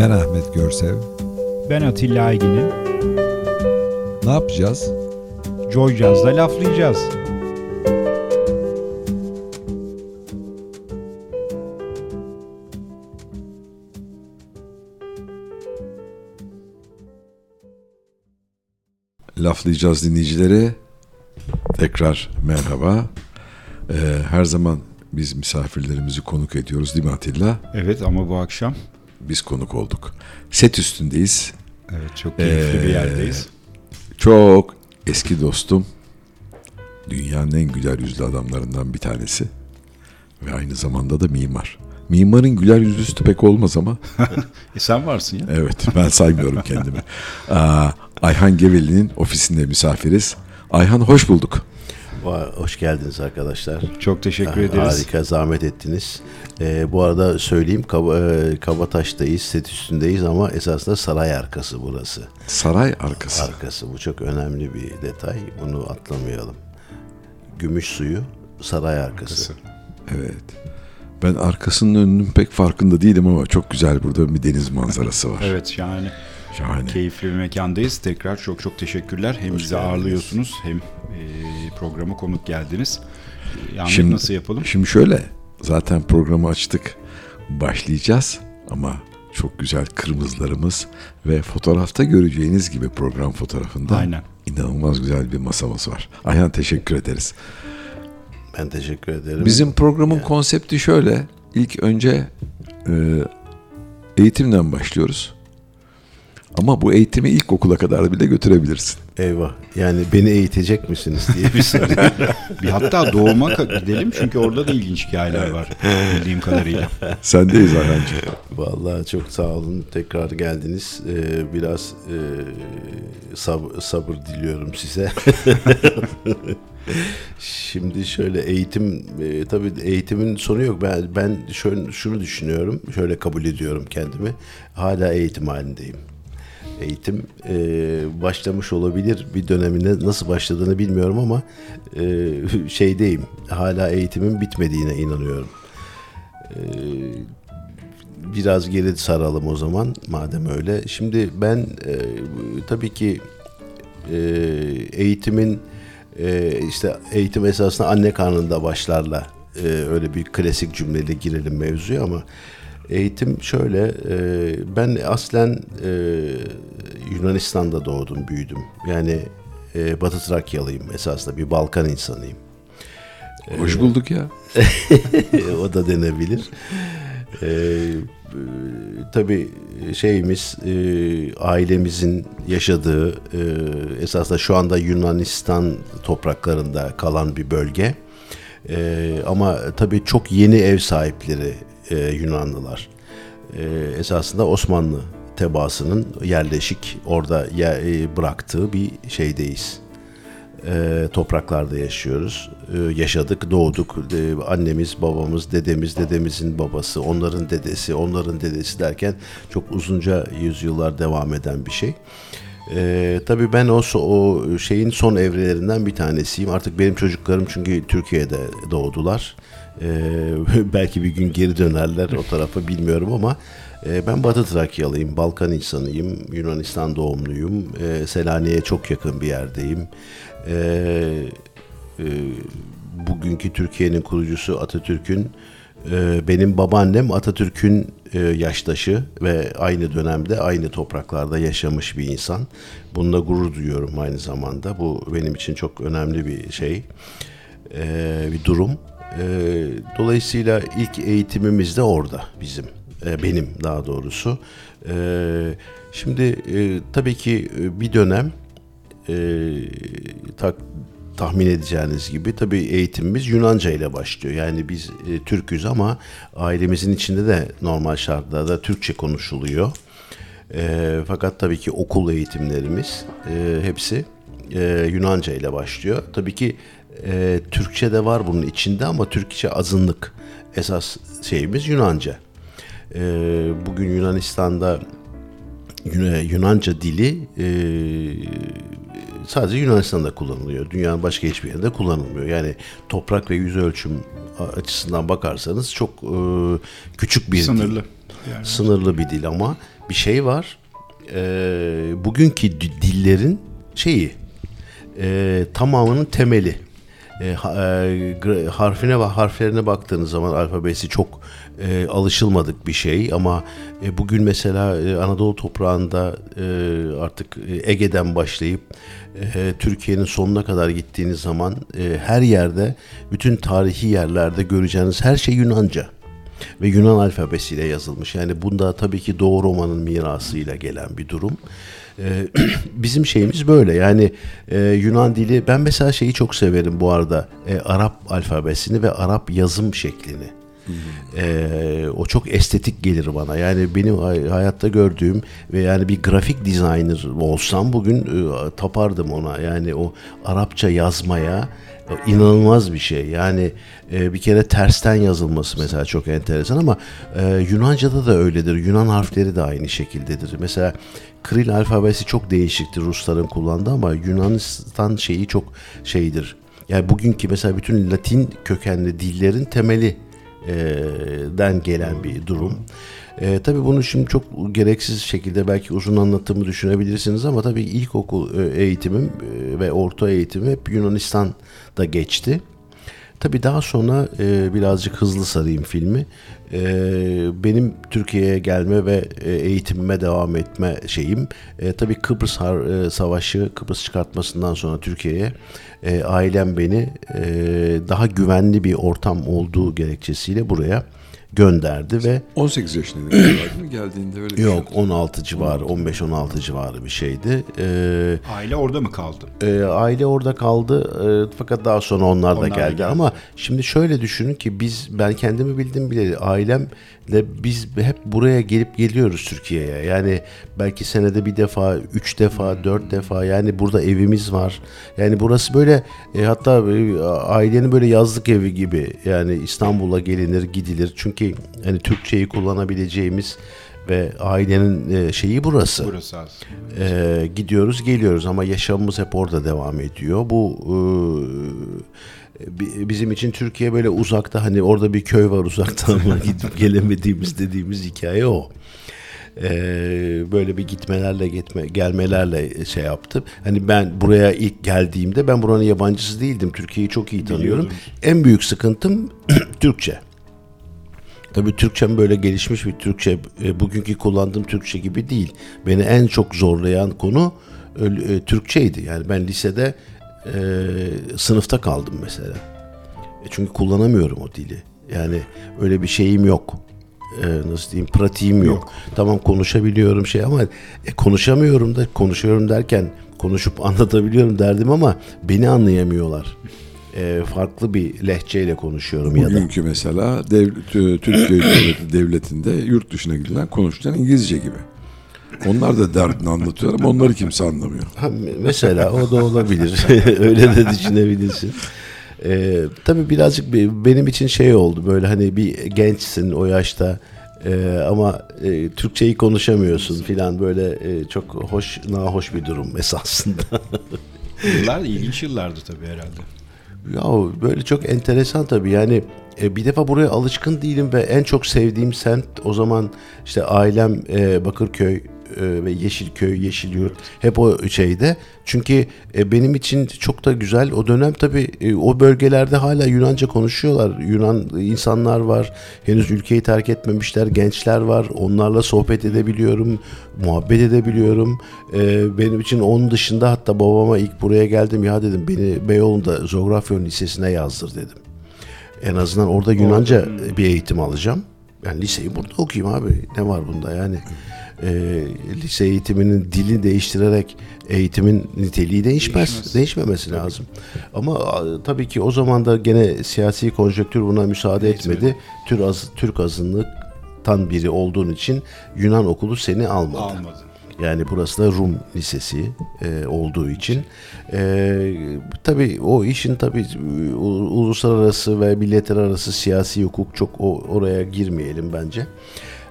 Ben Ahmet Görsev. Ben Atilla Aygin'im. Ne yapacağız? Joy Jazz'da laflayacağız. Laflayacağız dinleyicileri. Tekrar merhaba. Ee, her zaman biz misafirlerimizi konuk ediyoruz değil mi Atilla? Evet ama bu akşam Biz konuk olduk. Set üstündeyiz. evet çok keyifli Ee, bir yerdeyiz. Çok eski dostum. Dünyanın en güler yüzlü adamlarından bir tanesi. Ve aynı zamanda da mimar. Mimarın güler yüzlüsü pek olmaz ama E sen varsın ya. evet ben saymıyorum kendimi. Aa, Ayhan Geveli'nin ofisinde misafiriz. Ayhan hoş bulduk. Hoş geldiniz arkadaşlar. Çok teşekkür Ha- ederiz. Harika zahmet ettiniz. Ee, bu arada söyleyeyim Kaba, e, Kabataş'tayız, set üstündeyiz ama esasında saray arkası burası. Saray arkası. Arkası bu çok önemli bir detay. Bunu atlamayalım. Gümüş suyu saray arkası. Evet. Ben arkasının önünün pek farkında değilim ama çok güzel burada bir deniz manzarası var. Evet şahane. Şahane. Keyifli bir mekandayız. Tekrar çok çok teşekkürler. Hem bizi geldiniz. ağırlıyorsunuz hem e, programa konuk geldiniz. Ahmet Şimdi- nasıl yapalım? Şimdi şöyle zaten programı açtık. Başlayacağız ama çok güzel kırmızılarımız ve fotoğrafta göreceğiniz gibi program fotoğrafında Aynen. inanılmaz güzel bir masamız var. Ayhan teşekkür ederiz. Ben teşekkür ederim. Bizim programın konsepti şöyle. İlk önce e, eğitimden başlıyoruz. Ama bu eğitimi ilkokula kadar bile götürebilirsin. Eyvah. Yani beni eğitecek misiniz diye bir soru. Bir hatta doğuma gidelim çünkü orada da ilginç hikayeler var bildiğim kadarıyla. Sendeyiz Ayhancığım. Vallahi çok sağ olun. Tekrar geldiniz. Ee, biraz e, sab- sabır diliyorum size. Şimdi şöyle eğitim e, tabii eğitimin sonu yok. Ben ben şöyle şunu düşünüyorum. Şöyle kabul ediyorum kendimi. Hala eğitim halindeyim. Eğitim e, başlamış olabilir bir döneminde nasıl başladığını bilmiyorum ama e, şeydeyim. Hala eğitimin bitmediğine inanıyorum. E, biraz geri saralım o zaman madem öyle. Şimdi ben e, tabii ki e, eğitimin e, işte eğitim esasında anne karnında başlarla e, öyle bir klasik cümleyle girelim mevzuya ama eğitim şöyle e, ben aslen e, Yunanistan'da doğdum büyüdüm yani e, Batı Trakyalıyım esasında bir Balkan insanıyım. Hoş bulduk ya. o da denebilir. Ee, e, tabii şeyimiz e, ailemizin yaşadığı e, esasında şu anda Yunanistan topraklarında kalan bir bölge. E, ama tabii çok yeni ev sahipleri e, Yunanlılar. E, esasında Osmanlı tebaasının yerleşik orada yer, e, bıraktığı bir şeydeyiz e, topraklarda yaşıyoruz. E, yaşadık, doğduk. E, annemiz, babamız, dedemiz, dedemizin babası, onların dedesi, onların dedesi derken çok uzunca yüzyıllar devam eden bir şey. E, tabii ben o, o şeyin son evrelerinden bir tanesiyim. Artık benim çocuklarım çünkü Türkiye'de doğdular. E, belki bir gün geri dönerler o tarafa bilmiyorum ama e, ben Batı Trakyalıyım, Balkan insanıyım, Yunanistan doğumluyum. E, Selanik'e çok yakın bir yerdeyim. E, e, bugünkü Türkiye'nin kurucusu Atatürk'ün benim babaannem Atatürk'ün e, yaştaşı ve aynı dönemde aynı topraklarda yaşamış bir insan. Bununla gurur duyuyorum aynı zamanda. Bu benim için çok önemli bir şey, e, bir durum. E, dolayısıyla ilk eğitimimiz de orada bizim, benim daha doğrusu. Şimdi tabii ki bir dönem tak, tahmin edeceğiniz gibi tabii eğitimimiz Yunanca ile başlıyor. Yani biz e, Türk'üz ama ailemizin içinde de normal şartlarda Türkçe konuşuluyor. E, fakat tabii ki okul eğitimlerimiz e, hepsi e, Yunanca ile başlıyor. Tabii ki e, Türkçe de var bunun içinde ama Türkçe azınlık. Esas şeyimiz Yunanca. E, bugün Yunanistan'da Yun- Yunanca dili e, sadece Yunanistan'da kullanılıyor. Dünyanın başka hiçbir yerinde kullanılmıyor. Yani toprak ve yüz ölçüm açısından bakarsanız çok e, küçük bir dil. Sınırlı. Yani. Sınırlı bir dil ama bir şey var. Ee, bugünkü dillerin şeyi e, tamamının temeli. E, e, harfine ve harflerine baktığınız zaman alfabesi çok e, alışılmadık bir şey ama e, bugün mesela e, Anadolu toprağında e, artık e, Ege'den başlayıp e, Türkiye'nin sonuna kadar gittiğiniz zaman e, her yerde bütün tarihi yerlerde göreceğiniz her şey Yunanca ve Yunan alfabesiyle yazılmış. Yani bunda tabii ki Doğu Roma'nın mirasıyla gelen bir durum. Ee, bizim şeyimiz böyle yani e, Yunan dili ben mesela şeyi çok severim bu arada e, Arap alfabesini ve Arap yazım şeklini. Ee, o çok estetik gelir bana. Yani benim hay- hayatta gördüğüm ve yani bir grafik designer olsam bugün e, tapardım ona. Yani o Arapça yazmaya e, inanılmaz bir şey. Yani e, bir kere tersten yazılması mesela çok enteresan ama e, Yunanca'da da öyledir. Yunan harfleri de aynı şekildedir. Mesela Kiril alfabesi çok değişiktir Rusların kullandığı ama Yunanistan şeyi çok şeydir. Yani bugünkü mesela bütün Latin kökenli dillerin temeli e, den gelen bir durum. E, tabii bunu şimdi çok gereksiz şekilde belki uzun anlatımı düşünebilirsiniz ama tabii ilkokul eğitimim ve orta eğitimim hep Yunanistan'da geçti. Tabii daha sonra e, birazcık hızlı sarayım filmi. E, benim Türkiye'ye gelme ve e, eğitimime devam etme şeyim. E, tabii Kıbrıs Har- e, Savaşı, Kıbrıs çıkartmasından sonra Türkiye'ye e, ailem beni e, daha güvenli bir ortam olduğu gerekçesiyle buraya gönderdi ve 18 yaşındaydın galiba değil mi? Geldiğinde öyle bir yok şey. 16 civarı 15-16 civarı bir şeydi. E, Aile orada mı kaldı? e, aile orada kaldı e, fakat daha sonra onlar, da Onlar da geldi. geldi. Ama şimdi şöyle düşünün ki biz ben kendimi bildim bile ailemle biz hep buraya gelip geliyoruz Türkiye'ye. Yani belki senede bir defa, üç defa, dört defa yani burada evimiz var. Yani burası böyle e, hatta e, ailenin böyle yazlık evi gibi yani İstanbul'a gelinir gidilir. Çünkü hani Türkçeyi kullanabileceğimiz ve ailenin e, şeyi burası. Burası az. Ee, gidiyoruz geliyoruz ama yaşamımız hep orada devam ediyor. Bu e, bizim için Türkiye böyle uzakta hani orada bir köy var uzakta ama gidip gelemediğimiz dediğimiz hikaye o. Ee, böyle bir gitmelerle gitme gelmelerle şey yaptım. Hani ben buraya ilk geldiğimde ben buranın yabancısı değildim. Türkiye'yi çok iyi tanıyorum. En büyük sıkıntım Türkçe. Tabii Türkçem böyle gelişmiş bir Türkçe, e, bugünkü kullandığım Türkçe gibi değil. Beni en çok zorlayan konu e, Türkçeydi. Yani ben lisede e, sınıfta kaldım mesela. E, çünkü kullanamıyorum o dili. Yani öyle bir şeyim yok. E, nasıl diyeyim pratiğim yok. Tamam konuşabiliyorum şey ama e, konuşamıyorum da konuşuyorum derken konuşup anlatabiliyorum derdim ama beni anlayamıyorlar. E, farklı bir lehçeyle konuşuyorum ya da. Bugünkü mesela dev, Tü- Türkiye devleti- devletinde yurt dışına gidilen konuşulan İngilizce gibi. Onlar da derdini anlatıyor ama onları kimse anlamıyor. Ha, mesela o da olabilir. Öyle de düşünebilirsin. Ee, tabii birazcık bir- benim için şey oldu böyle hani bir gençsin o yaşta e, ama e, Türkçeyi konuşamıyorsun filan böyle e, çok hoş nahoş bir durum esasında. Yıllar ilginç yıllardı tabii herhalde. Ya böyle çok enteresan tabii yani e, bir defa buraya alışkın değilim ve en çok sevdiğim semt o zaman işte ailem e, Bakırköy ve Yeşilköy, Yeşilyurt hep o şeyde. Çünkü e, benim için çok da güzel o dönem tabii e, o bölgelerde hala Yunanca konuşuyorlar. Yunan insanlar var. Henüz ülkeyi terk etmemişler. Gençler var. Onlarla sohbet edebiliyorum. Muhabbet edebiliyorum. E, benim için onun dışında hatta babama ilk buraya geldim ya dedim beni Beyoğlu'nda Zografya Lisesi'ne yazdır dedim. En azından orada Yunanca bir eğitim alacağım. Yani liseyi burada okuyayım abi. Ne var bunda yani? Ee, lise eğitiminin dili değiştirerek eğitimin niteliği değişmez. Değişmez. Değişmemesi lazım. Ama a, tabii ki o zaman da gene siyasi konjonktür buna müsaade Etmedi. etmedi. Türk, az, Türk azınlıktan biri olduğun için Yunan okulu seni almadı. Almadı. Yani burası da Rum Lisesi e, olduğu için. E, tabii o işin tabii uluslararası ve milletler arası siyasi hukuk çok o, oraya girmeyelim bence.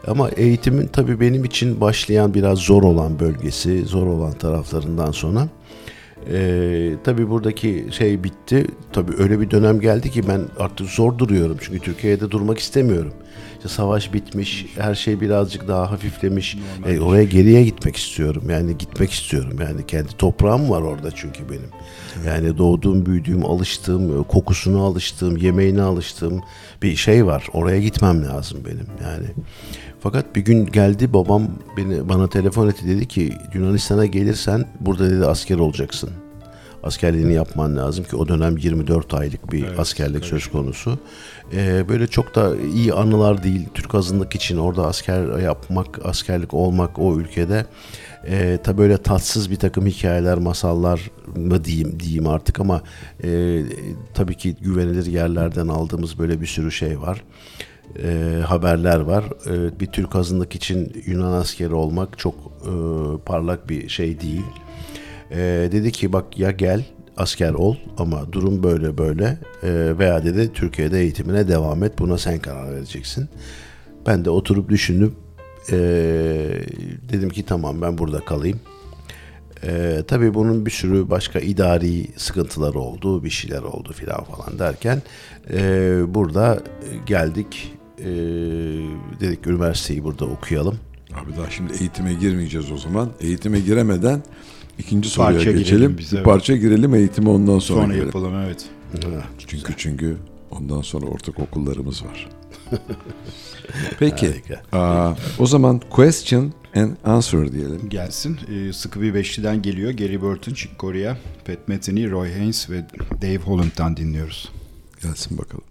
Ama eğitimin tabii benim için başlayan biraz zor olan bölgesi, zor olan taraflarından sonra Ee, tabii buradaki şey bitti. Tabii öyle bir dönem geldi ki ben artık zor duruyorum. Çünkü Türkiye'de durmak istemiyorum. İşte savaş bitmiş, her şey birazcık daha hafiflemiş. E, oraya geriye gitmek istiyorum. Yani gitmek istiyorum. Yani kendi toprağım var orada çünkü benim. Yani doğduğum, büyüdüğüm, alıştığım, kokusuna alıştığım, yemeğine alıştığım bir şey var. Oraya gitmem lazım benim. Yani fakat bir gün geldi babam beni bana telefon etti dedi ki Yunanistan'a gelirsen burada dedi asker olacaksın. Askerliğini yapman lazım ki o dönem 24 aylık bir Evet, askerlik tabii. söz konusu. Ee, böyle çok da iyi anılar değil. Türk azınlık için orada asker yapmak, askerlik olmak o ülkede e, tabi böyle tatsız bir takım hikayeler, masallar mı diyeyim diyeyim artık ama e, tabii ki güvenilir yerlerden aldığımız böyle bir sürü şey var e, haberler var. E, bir Türk azınlık için Yunan askeri olmak çok e, parlak bir şey değil. E, dedi ki bak ya gel asker ol ama durum böyle böyle E, veya dedi Türkiye'de eğitimine devam et buna sen karar vereceksin. Ben de oturup düşündüm. E, dedim ki tamam ben burada kalayım. Ee, tabii bunun bir sürü başka idari sıkıntıları oldu, bir şeyler oldu filan falan derken e, burada geldik, e, dedik üniversiteyi burada okuyalım. Abi daha şimdi eğitime girmeyeceğiz o zaman. Eğitime giremeden ikinci soruya Parça geçelim. biz, bir evet. parça girelim eğitime ondan sonra, Sonra girelim. yapalım evet. Çünkü çünkü ondan sonra ortaokullarımız var. Peki. Harika. aa, o zaman question and answer diyelim. Gelsin. Ee, sıkı bir beşliden geliyor. Gary Burton, Chick Corea, Pat Metheny, Roy Haynes ve Dave Holland'dan dinliyoruz. Gelsin bakalım.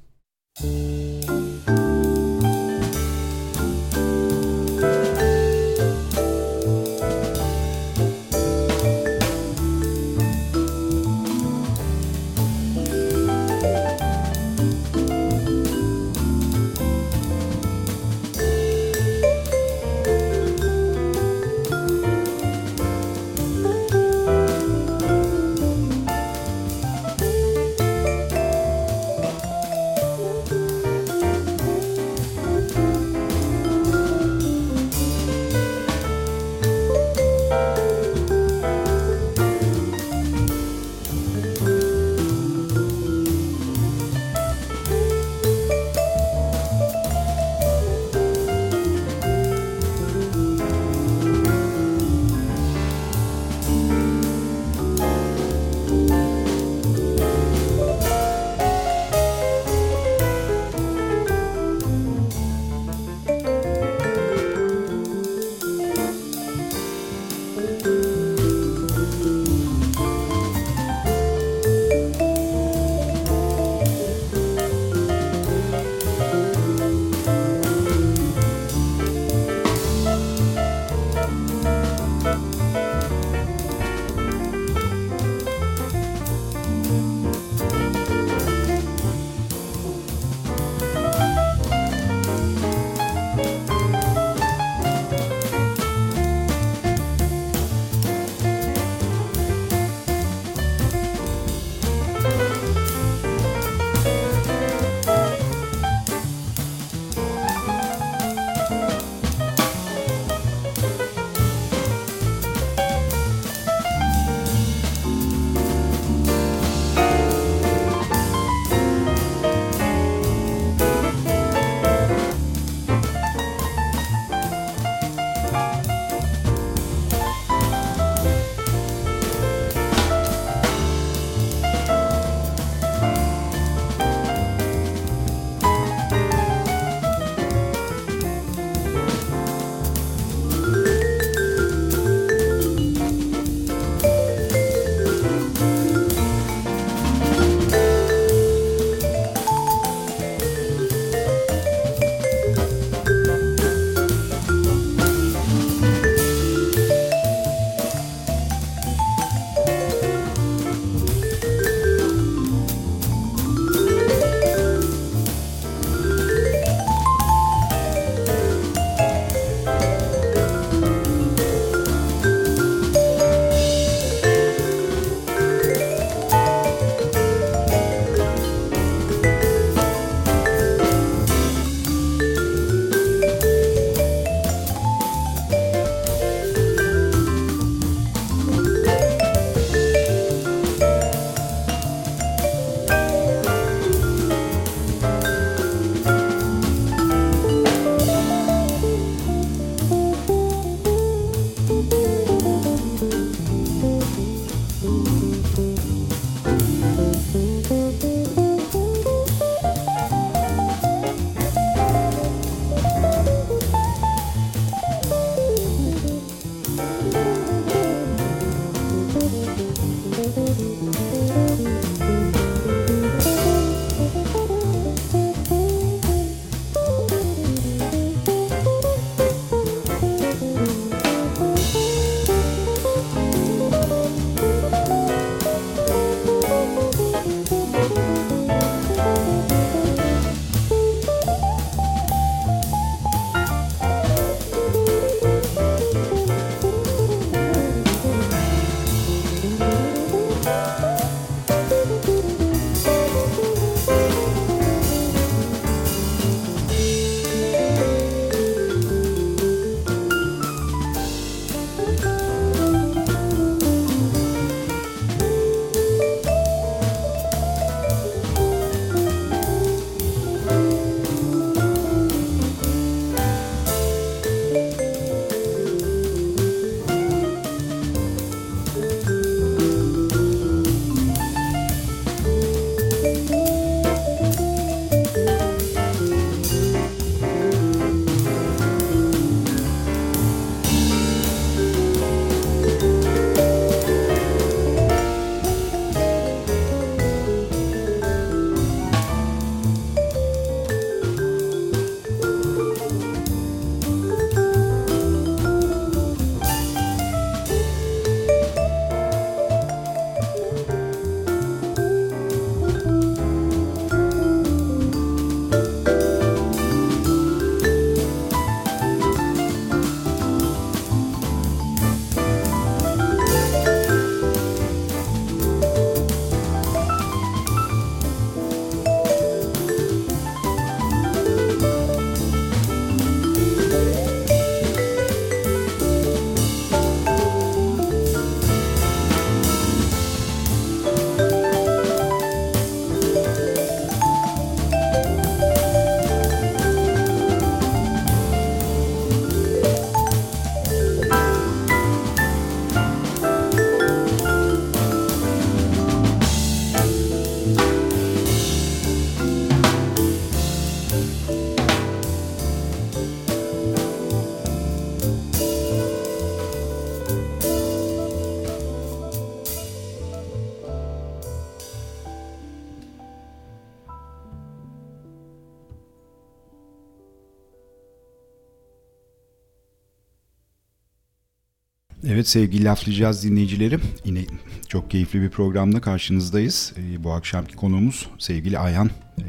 Sevgili laflayacağız dinleyicilerim. Yine çok keyifli bir programda karşınızdayız. Ee, bu akşamki konuğumuz sevgili Ayhan e,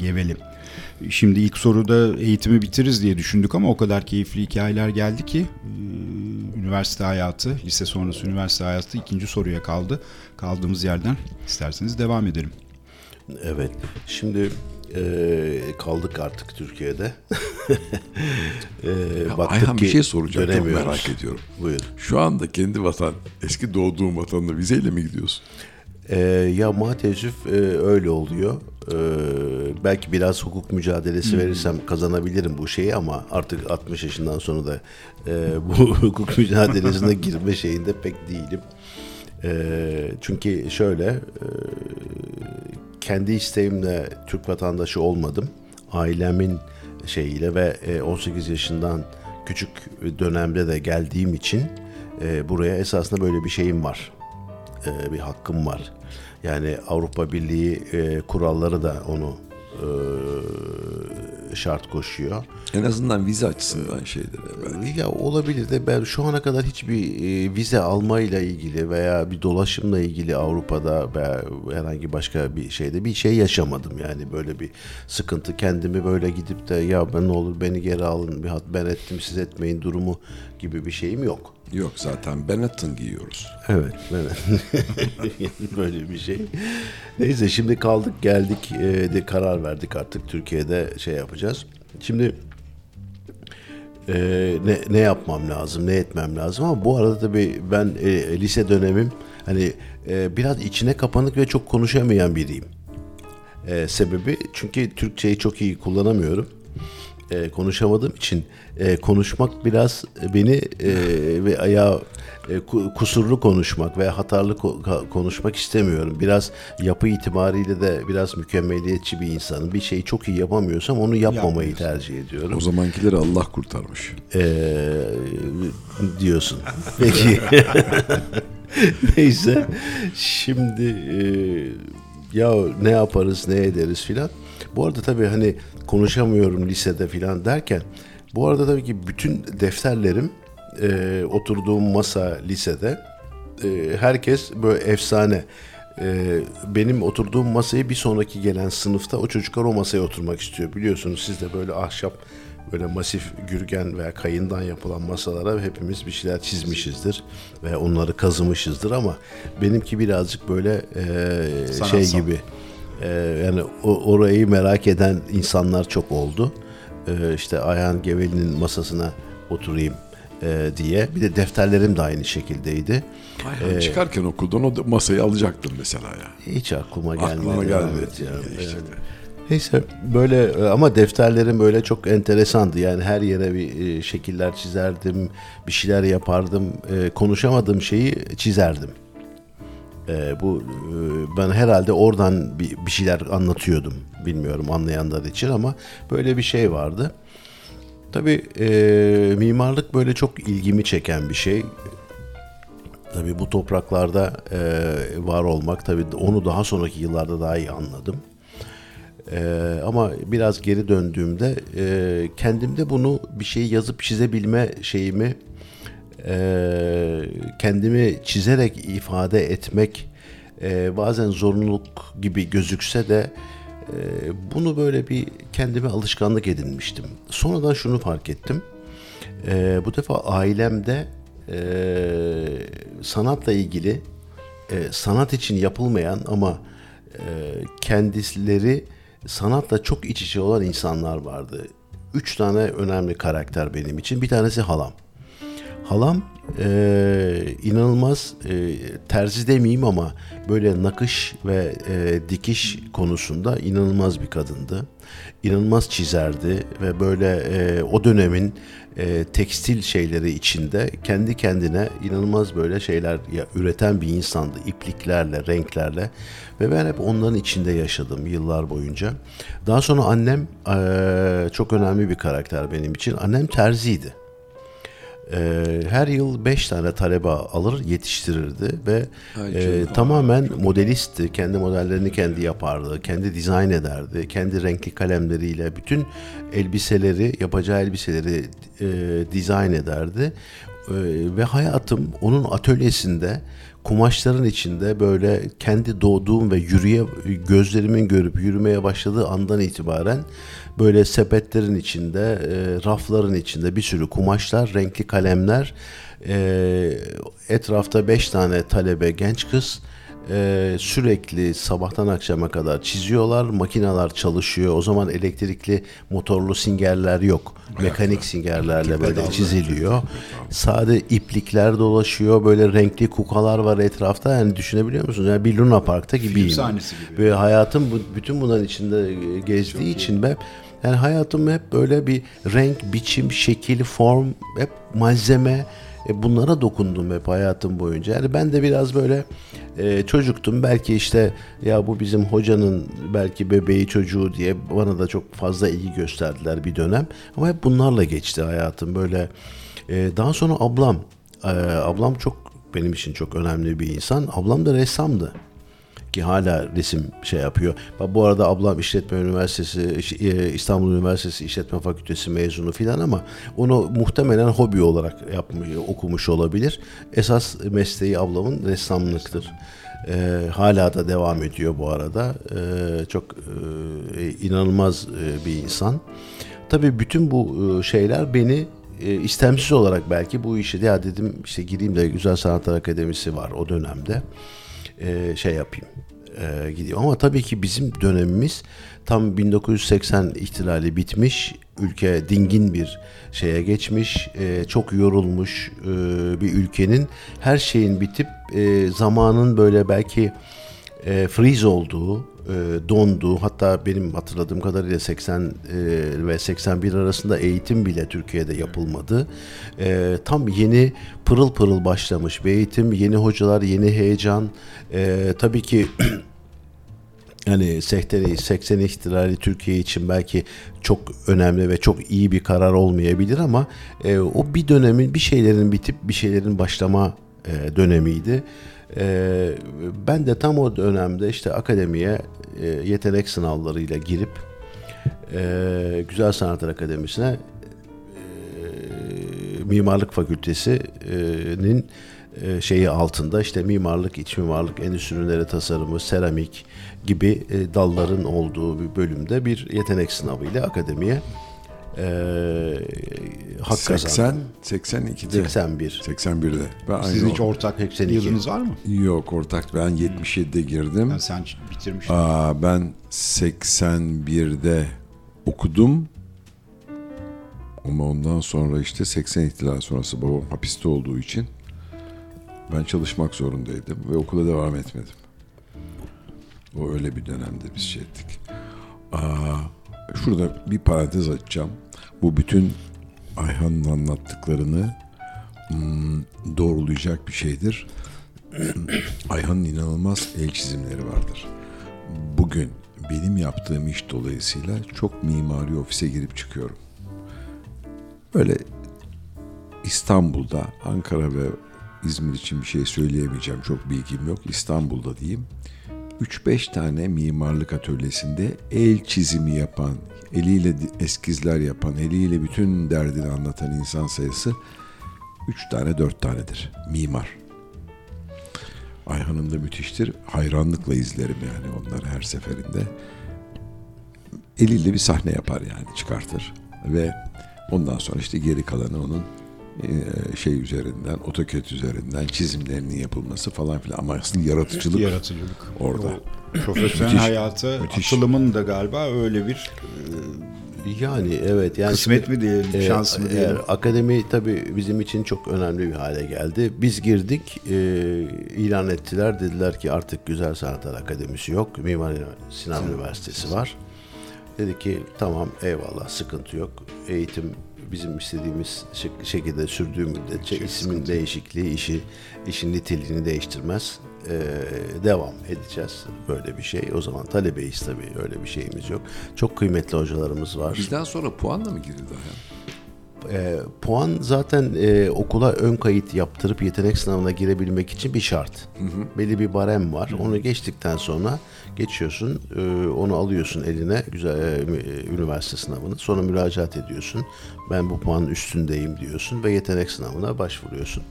Geveli. Şimdi ilk soruda eğitimi bitiririz diye düşündük ama o kadar keyifli hikayeler geldi ki e, üniversite hayatı, lise sonrası üniversite hayatı ikinci soruya kaldı. Kaldığımız yerden isterseniz devam edelim. Evet. Şimdi e, kaldık artık Türkiye'de. E, Ayhan bir şey soracağım. Çok merak ediyorum. Buyur. Şu anda kendi vatan, eski doğduğun vatanına vizeyle mi gidiyorsun? E, ya maalesef e, öyle oluyor. E, belki biraz hukuk mücadelesi hmm. verirsem kazanabilirim bu şeyi ama artık 60 yaşından sonra da e, bu hukuk mücadelesine girme şeyinde pek değilim. E, çünkü şöyle e, kendi isteğimle Türk vatandaşı olmadım. Ailemin şeyiyle ve 18 e, yaşından küçük dönemde de geldiğim için e, buraya esasında böyle bir şeyim var. E, bir hakkım var. Yani Avrupa Birliği kuralları da onu şart koşuyor. En azından vize açısından şeydir. Belki. Ya olabilir de ben şu ana kadar hiçbir e, vize almayla ilgili veya bir dolaşımla ilgili Avrupa'da veya herhangi başka bir şeyde bir şey yaşamadım. Yani böyle bir sıkıntı kendimi böyle gidip de ya ben ne olur beni geri alın bir hat ben ettim siz etmeyin durumu gibi bir şeyim yok. Yok zaten Benetton giyiyoruz. Evet Benetton. böyle bir şey. Neyse şimdi kaldık geldik e, de karar verdik artık Türkiye'de şey yapacağız. Şimdi e, ne, ne yapmam lazım, ne etmem lazım ama bu arada tabii ben e, lise dönemim hani e, biraz içine kapanık ve çok konuşamayan biriyim. E, sebebi çünkü Türkçeyi çok iyi kullanamıyorum. E, konuşamadığım için e, konuşmak biraz beni e, ve ya e, kusurlu konuşmak veya hatarlı konuşmak istemiyorum. Biraz yapı itibariyle de biraz mükemmeliyetçi bir insanım. Bir şeyi çok iyi yapamıyorsam onu yapmamayı tercih ediyorum. O zamankileri Allah kurtarmış. Ee, diyorsun. Peki. Neyse. Şimdi e, ya ne yaparız ne ederiz filan. Bu arada tabii hani konuşamıyorum lisede filan derken bu arada tabii ki bütün defterlerim e, oturduğum masa lisede e, herkes böyle efsane. E, benim oturduğum masayı bir sonraki gelen sınıfta o çocuklar o masaya oturmak istiyor. Biliyorsunuz siz de böyle ahşap böyle masif gürgen veya kayından yapılan masalara hepimiz bir şeyler çizmişizdir ve onları kazımışızdır ama benimki birazcık böyle e, şey gibi e, yani orayı merak eden insanlar çok oldu. E, işte Ayhan Geveli'nin masasına oturayım e, diye. Bir de defterlerim de aynı şekildeydi. Aynen, ee, çıkarken okuldan o masayı alacaktım mesela ya. Hiç aklıma gelmedi. Aklıma gelmedi. Evet, yani, işte. yani. Neyse böyle e, ama defterlerim böyle çok enteresandı. Yani her yere bir e, şekiller çizerdim, bir şeyler yapardım. Konuşamadığım şeyi çizerdim. Bu ben herhalde oradan bir, bir şeyler anlatıyordum. Bilmiyorum anlayanlar için ama böyle bir şey vardı. Tabii e, mimarlık böyle çok ilgimi çeken bir şey. Tabii bu topraklarda e, var olmak tabii onu daha sonraki yıllarda daha iyi anladım. E, ama biraz geri döndüğümde e, kendimde bunu bir şeyi yazıp çizebilme şeyimi e, kendimi çizerek ifade etmek e, bazen zorunluluk gibi gözükse de ee, bunu böyle bir kendime alışkanlık edinmiştim. Sonradan şunu fark ettim. Ee, bu defa ailemde e, sanatla ilgili e, sanat için yapılmayan ama e, kendileri sanatla çok iç içe olan insanlar vardı. Üç tane önemli karakter benim için. Bir tanesi halam. Halam e, inanılmaz e, terzi demeyeyim ama böyle nakış ve e, dikiş konusunda inanılmaz bir kadındı. İnanılmaz çizerdi ve böyle e, o dönemin e, tekstil şeyleri içinde kendi kendine inanılmaz böyle şeyler ya, üreten bir insandı. ipliklerle, renklerle ve ben hep onların içinde yaşadım yıllar boyunca. Daha sonra annem e, çok önemli bir karakter benim için. Annem terziydi Ee, her yıl 5 tane talebe alır yetiştirirdi ve Ay e, tamamen modelistti. Kendi modellerini kendi yapardı. Kendi dizayn ederdi. Kendi renkli kalemleriyle bütün elbiseleri, yapacağı elbiseleri e, dizayn ederdi. E, ve hayatım onun atölyesinde kumaşların içinde böyle kendi doğduğum ve yürüye gözlerimin görüp yürümeye başladığı andan itibaren böyle sepetlerin içinde, e, rafların içinde bir sürü kumaşlar, renkli kalemler, e, etrafta beş tane talebe genç kız e, sürekli sabahtan akşama kadar çiziyorlar, makineler çalışıyor. O zaman elektrikli motorlu singerler yok. Mekanik singerlerle böyle çiziliyor. Sade iplikler dolaşıyor. Böyle renkli kukalar var etrafta. Yani düşünebiliyor musunuz? Yani bir Luna Park'ta gibiyim. sahnesi gibi. Ve hayatım bu, bütün bunların içinde e, gezdiği için ben yani hayatım hep böyle bir renk, biçim, şekil, form, hep malzeme e, bunlara dokundum hep hayatım boyunca. Yani ben de biraz böyle e, çocuktum. Belki işte ya bu bizim hocanın belki bebeği çocuğu diye bana da çok fazla ilgi gösterdiler bir dönem. Ama hep bunlarla geçti hayatım. Böyle e, daha sonra ablam, e, ablam çok benim için çok önemli bir insan. Ablam da ressamdı ki hala resim şey yapıyor. Bu arada ablam İşletme Üniversitesi, e, İstanbul Üniversitesi İşletme Fakültesi mezunu filan ama onu muhtemelen hobi olarak yapmış, okumuş olabilir. Esas mesleği ablamın ressamlıktır. Ee, hala da devam ediyor bu arada. Ee, çok e, inanılmaz e, bir insan. Tabii bütün bu e, şeyler beni e, istemsiz olarak belki bu işe ya dedim işte gireyim de Güzel Sanatlar Akademisi var o dönemde e, şey yapayım e, gidiyor. Ama tabii ki bizim dönemimiz tam 1980 ihtilali bitmiş. Ülke dingin bir şeye geçmiş. e, çok yorulmuş e, bir ülkenin her şeyin bitip e, zamanın böyle belki freeze olduğu, e, donduğu hatta benim hatırladığım kadarıyla 80 e, ve 81 arasında eğitim bile Türkiye'de yapılmadı. E, tam yeni pırıl pırıl başlamış bir eğitim, yeni hocalar, yeni heyecan. E, tabii ki yani 80, 80 ihtilali Türkiye için belki çok önemli ve çok iyi bir karar olmayabilir ama e, o bir dönemin bir şeylerin bitip bir şeylerin başlama e, dönemiydi. E, ben de tam o dönemde işte akademiye e, yetenek sınavlarıyla girip e, Güzel Sanatlar Akademisi'ne e, Mimarlık Fakültesi'nin e, şeyi altında işte mimarlık, iç mimarlık, endüstri ürünleri tasarımı, seramik gibi e, dalların olduğu bir bölümde bir yetenek sınavıyla akademiye e, hak 80, kazandım. 82'de. 81. 81'de. Ben Sizin aynı hiç o- ortak 82. yılınız var mı? Yok ortak ben 77'de girdim. Yani sen bitirmiştin. Aa, ben 81'de okudum. Ama ondan sonra işte 80 ihtilal sonrası babam hapiste olduğu için ben çalışmak zorundaydım ve okula devam etmedim. O öyle bir dönemde biz şey ettik. Aa, şurada bir parantez açacağım. Bu bütün Ayhan'ın anlattıklarını hmm, doğrulayacak bir şeydir. Ayhan'ın inanılmaz el çizimleri vardır. Bugün benim yaptığım iş dolayısıyla çok mimari ofise girip çıkıyorum. Böyle İstanbul'da, Ankara ve İzmir için bir şey söyleyemeyeceğim. Çok bilgim yok. İstanbul'da diyeyim. 3-5 tane mimarlık atölyesinde el çizimi yapan, eliyle eskizler yapan, eliyle bütün derdini anlatan insan sayısı 3 tane 4 tanedir. Mimar. Ayhan'ın da müthiştir. Hayranlıkla izlerim yani onları her seferinde. Eliyle bir sahne yapar yani çıkartır. Ve ondan sonra işte geri kalanı onun e, şey üzerinden, AutoCAD üzerinden çizimlerinin yapılması falan filan. Ama aslında yaratıcılık Yaratıcılık. orada. O profesyonel Müthiş, hayatı müthiş. atılımın da galiba öyle bir Yani evet. Yani kısmet mi diyelim, Ee, şans mı diyelim. akademi tabii bizim için çok önemli bir hale geldi. Biz girdik, e, ilan ettiler. Dediler ki artık Güzel Sanatlar Akademisi yok. Mimar Sinan Üniversitesi var. Dedi ki tamam eyvallah sıkıntı yok. Eğitim bizim istediğimiz şek- şekilde sürdüğü müddetçe ismin değişikliği işi işin niteliğini değiştirmez. Ee, devam edeceğiz böyle bir şey. O zaman talebeyiz tabii öyle bir şeyimiz yok. Çok kıymetli hocalarımız var. Bizden sonra puanla mı girildi Ayhan? e, puan zaten e, okula ön kayıt yaptırıp yetenek sınavına girebilmek için bir şart. Belli bir barem var. Onu geçtikten sonra geçiyorsun, e, onu alıyorsun eline güzel e, e, üniversite sınavını. Sonra müracaat ediyorsun. Ben bu puanın üstündeyim diyorsun ve yetenek sınavına başvuruyorsun.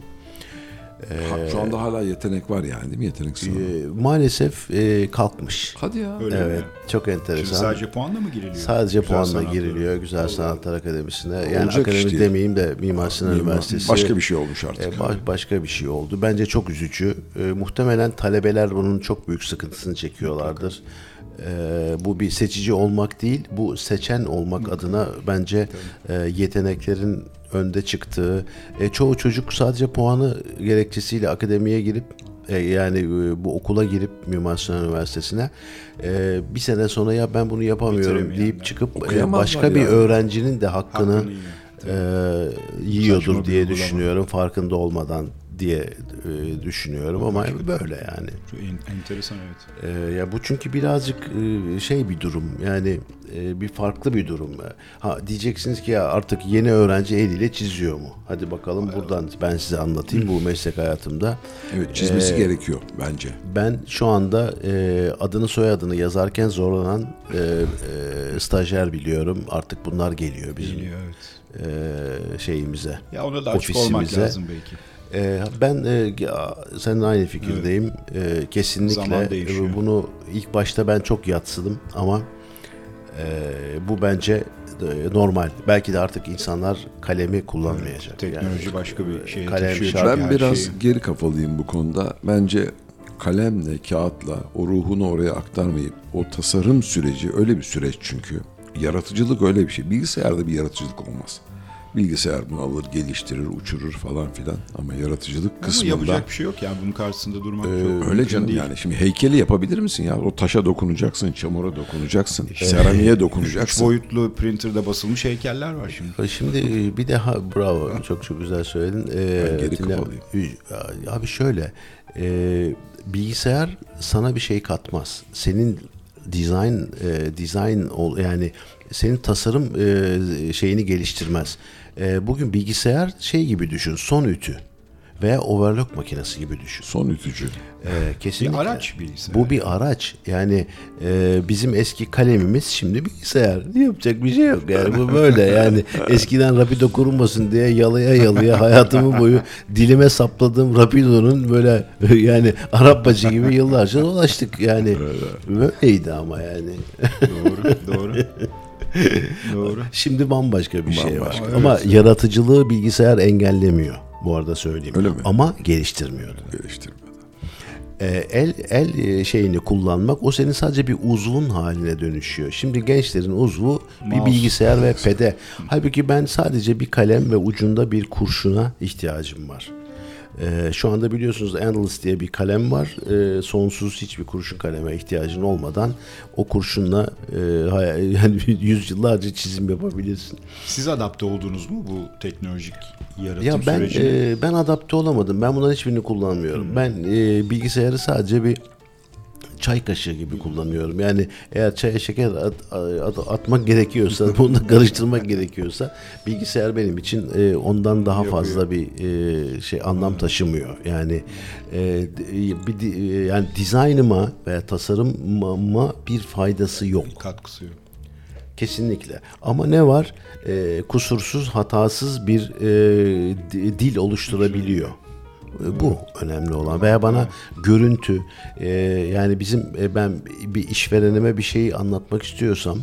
Ha, Şu anda hala yetenek var yani değil mi yetenek sınavı? E, maalesef e, kalkmış. Hadi ya. Öyle evet, mi? çok enteresan. Şimdi sadece puanla mı giriliyor? Sadece Güzel puanla sanatlara. giriliyor Güzel Sanatlar Akademisi'ne. Yani Olacak akademi iş değil. demeyeyim de Mimar Sinan Üniversitesi. Başka bir şey olmuş artık. e, ba- başka bir şey oldu. Bence çok üzücü. E, muhtemelen talebeler bunun çok büyük sıkıntısını çekiyorlardır. E, bu bir seçici olmak değil, bu seçen olmak adına bence e, yeteneklerin önde çıktığı. E, çoğu çocuk sadece puanı gerekçesiyle akademiye girip e, yani e, bu okula girip Mimar Sinan Üniversitesi'ne e, bir sene sonra ya ben bunu yapamıyorum deyip çıkıp e, başka bir yani. öğrencinin de hakkını, Hakkını yiyor. e, yiyordur Saçma diye düşünüyorum farkında olmadan diye e, düşünüyorum ama böyle yani. En- enteresan evet. E, ya bu çünkü birazcık e, şey bir durum yani e, bir farklı bir durum. Ha diyeceksiniz ki ya artık yeni öğrenci eliyle çiziyor mu? Hadi bakalım buradan ben size anlatayım bu meslek hayatımda. Evet çizmesi e, gerekiyor bence. Ben şu anda e, adını soyadını yazarken zorlanan e, e, stajyer biliyorum. Artık bunlar geliyor bizim Geliyor evet. e, şeyimize. Ya ona da açık olmak ofisimize. lazım belki. E, ben e, seninle aynı fikirdeyim. E, kesinlikle Zaman değişiyor. e, bunu ilk başta ben çok yatsıdım ama e, bu bence e, normal. Belki de artık insanlar kalemi kullanmayacak. Teknoloji Yani, başka bir şeye kalem taşıyor. Ben biraz şeyi. geri kafalıyım bu konuda. Bence kalemle, kağıtla o ruhunu oraya aktarmayıp o tasarım süreci öyle bir süreç çünkü. Yaratıcılık öyle bir şey. Bilgisayarda bir yaratıcılık olmaz. Bilgisayar bunu alır, geliştirir, uçurur falan filan. Ama yaratıcılık Ama kısmında yapacak bir şey yok yani bunun karşısında durmak çok öyle canım değil. yani. Şimdi heykeli yapabilir misin ya? O taşa dokunacaksın, çamura dokunacaksın, seramiğe Üç dokunacaksın. boyutlu printerda basılmış heykeller var şimdi. Şimdi e, bir daha bravo çok çok güzel söyledin. Ee, Ben geri e, Abi şöyle e, bilgisayar sana bir şey katmaz. Senin design e, design ol yani senin tasarım e, şeyini geliştirmez. E, bugün bilgisayar şey gibi düşün son ütü veya overlock makinesi gibi düşün. Son ütücü. E, kesinlikle. Bir araç bilgisayar. Bu bir araç. Yani e, bizim eski kalemimiz şimdi bilgisayar. Yapacak bir şey yok yani bu böyle yani eskiden Rapido kurulmasın diye yalıya yalıya hayatımı boyu dilime sapladığım Rapido'nun böyle yani Arap bacı gibi yıllarca dolaştık yani. Böyleydi ama yani. Doğru, doğru. doğru. Şimdi bambaşka bir şey var. Bambaşka, Ama yaratıcılığı bilgisayar engellemiyor. Bu arada söyleyeyim. Öyle mi? Ama geliştirmiyor. Geliştirmeden. E, el el e, şeyini kullanmak o senin sadece bir uzvun haline dönüşüyor. Şimdi gençlerin uzvu bir Mouse. bilgisayar ve pede. Halbuki ben sadece bir kalem ve ucunda bir kurşuna ihtiyacım var. E, şu anda biliyorsunuz Endless diye bir kalem var. E, sonsuz hiçbir kurşun kaleme ihtiyacın olmadan o kurşunla e, yani yüzyıllarca çizim yapabilirsin. Siz adapte oldunuz mu bu teknolojik yaratım Ya ben sürecine? e, ben adapte olamadım. Ben bunların hiçbirini kullanmıyorum. Ben e, bilgisayarı sadece bir çay kaşığı gibi kullanıyorum. Yani eğer çaya şeker at- at- atmak gerekiyorsa, bunu da karıştırmak gerekiyorsa bilgisayar benim için e, ondan daha Yapıyor. fazla bir e, şey anlam taşımıyor. Yani e, bir e, yani dizaynıma veya tasarımıma bir faydası yok. Katkısı yok. Kesinlikle. Ama ne var? Ee, kusursuz, hatasız bir e, di- dil oluşturabiliyor. E, Bu önemli olan. Veya bana görüntü, e, yani bizim e, ben bir işverenime bir şeyi anlatmak istiyorsam,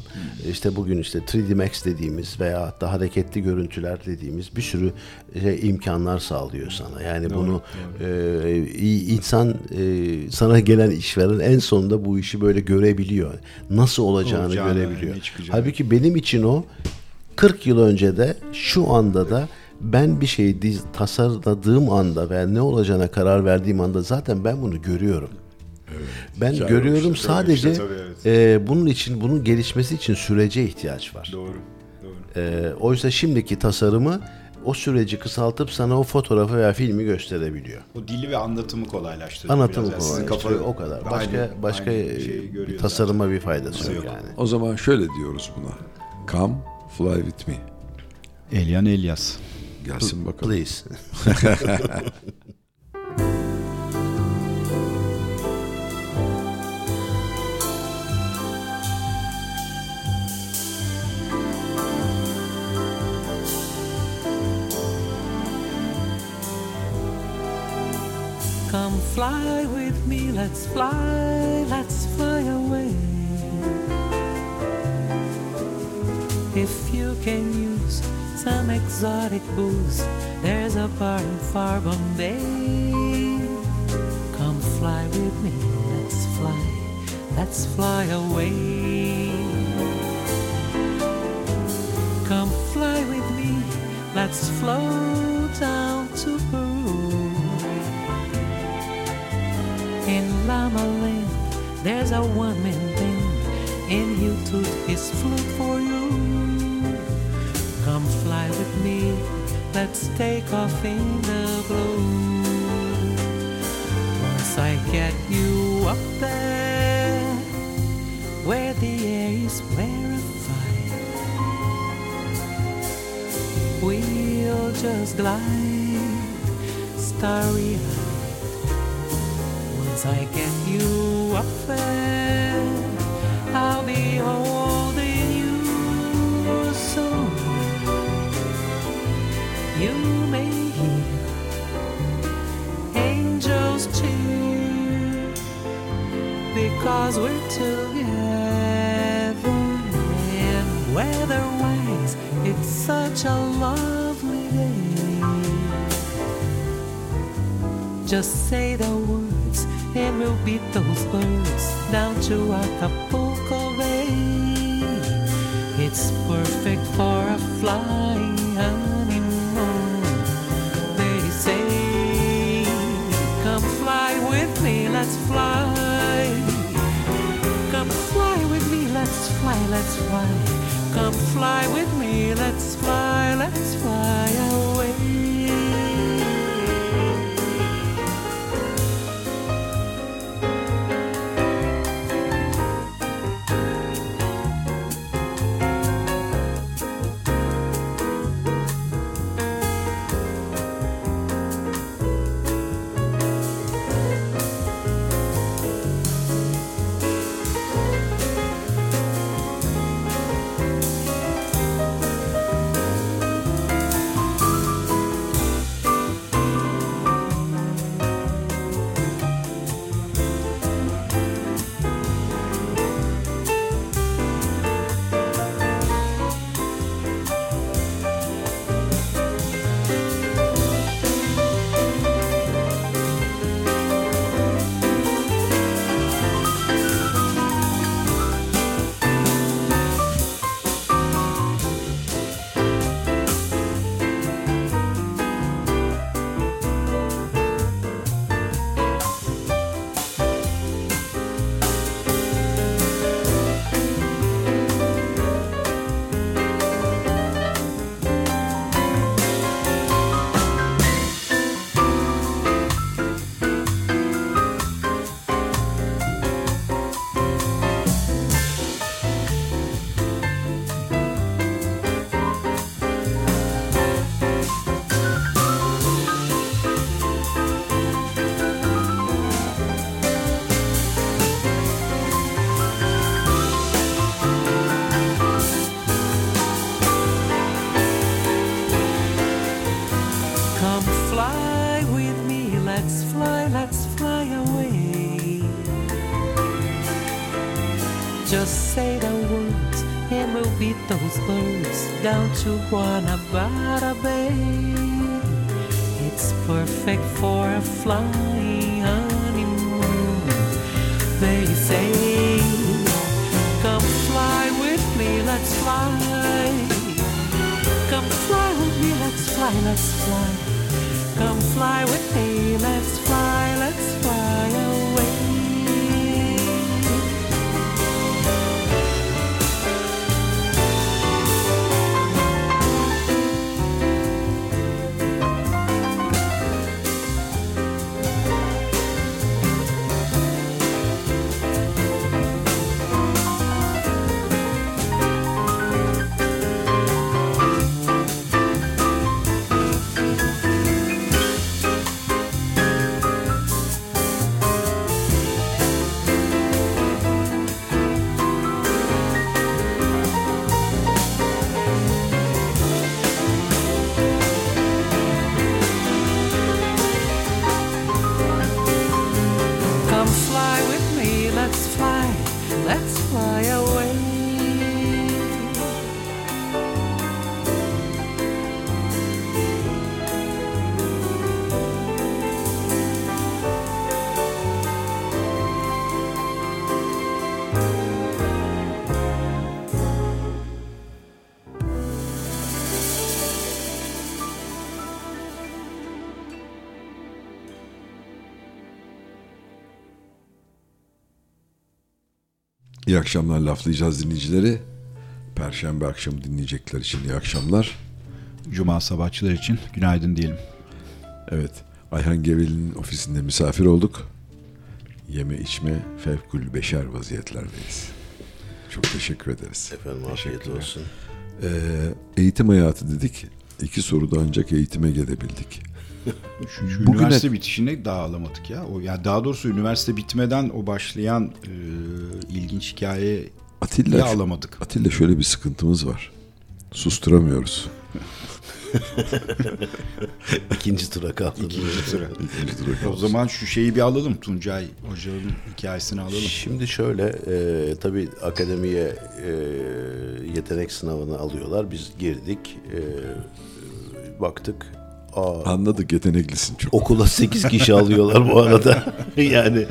işte bugün işte 3D Max dediğimiz veya hatta hareketli görüntüler dediğimiz bir sürü şey, imkanlar sağlıyor sana. Yani bunu e, i- insan e, sana gelen işveren en sonunda bu işi böyle görebiliyor. Nasıl olacağını, Olacağını, görebiliyor. çıkacağını. Halbuki benim için o 40 yıl önce de şu anda da ben bir şeyi diz- tasarladığım anda veya ne olacağına karar verdiğim anda zaten ben bunu görüyorum. Ben Hikaye görüyorum işte, sadece işte, tabii, evet. e, bunun için bunun gelişmesi için sürece ihtiyaç var. Doğru. Doğru. E, oysa şimdiki tasarımı o süreci kısaltıp sana o fotoğrafı veya filmi gösterebiliyor. O dili ve anlatımı kolaylaştırıyor. Anlatımı biraz. Yani sizin kolaylaştırıyor kafa o kadar. aynı- Başka başka aynı e, şeyi görüyor tasarıma zaten. bir faydası yok Yok. yani. O zaman şöyle diyoruz buna. Come fly with me. Elyan Elias. Gelsin bakalım. Please. Come fly with me, let's fly, let's fly away. If you can use some exotic booze, there's a bar in far Bombay. Come fly with me, let's fly, let's fly away. Come fly with me, let's float down to Peru. In Lama Land, there's a one-man band, and he'll toot his flute for you. Fly with me, let's take off in the blue. Once I get you up there, where the air is rarefied, we'll just glide starry-eyed. Once I get you up there, I'll be holding You may hear angels cheer because we're together. And weather-wise, it's such a lovely day. Just say the words, and we'll beat those birds down to Acapulco Bay. It's perfect for a flying let's fly. Come fly with me, let's fly, let's fly. Come fly with me, let's fly, let's fly away. Down to Guanabara Bay. It's perfect for a flying honeymoon. They say, Come fly with me, let's fly. Come fly with me, let's fly, let's fly. Come fly with me, let's İyi akşamlar laflayacağız dinleyicileri. Perşembe akşamı dinleyecekler için iyi akşamlar. Cuma sabahçılar için günaydın diyelim. Evet, Ayhan Geveli'nin ofisinde misafir olduk. Yeme içme fevkül beşer vaziyetlerdeyiz. Çok teşekkür ederiz. Efendim afiyet olsun. Ee, eğitim hayatı dedik. İki soruda ancak eğitime gelebildik. Şu, şu Bugüne- üniversite bitişine daha alamadık ya. O yani daha doğrusu üniversite bitmeden o başlayan e, ilginç hikayeyi Atilla, alamadık. Atilla şöyle bir sıkıntımız var. Susturamıyoruz. İkinci tura kaldı. İkinci sıra. İkinci tura O kaldı. zaman şu şeyi bir alalım. Tuncay Hoca'nın hikayesini alalım. Şimdi şöyle, e, tabii akademiye e, yetenek sınavını alıyorlar. Biz girdik, e, baktık. Aa, Anladık yeteneklisin çok. okula 8 kişi alıyorlar bu arada. yani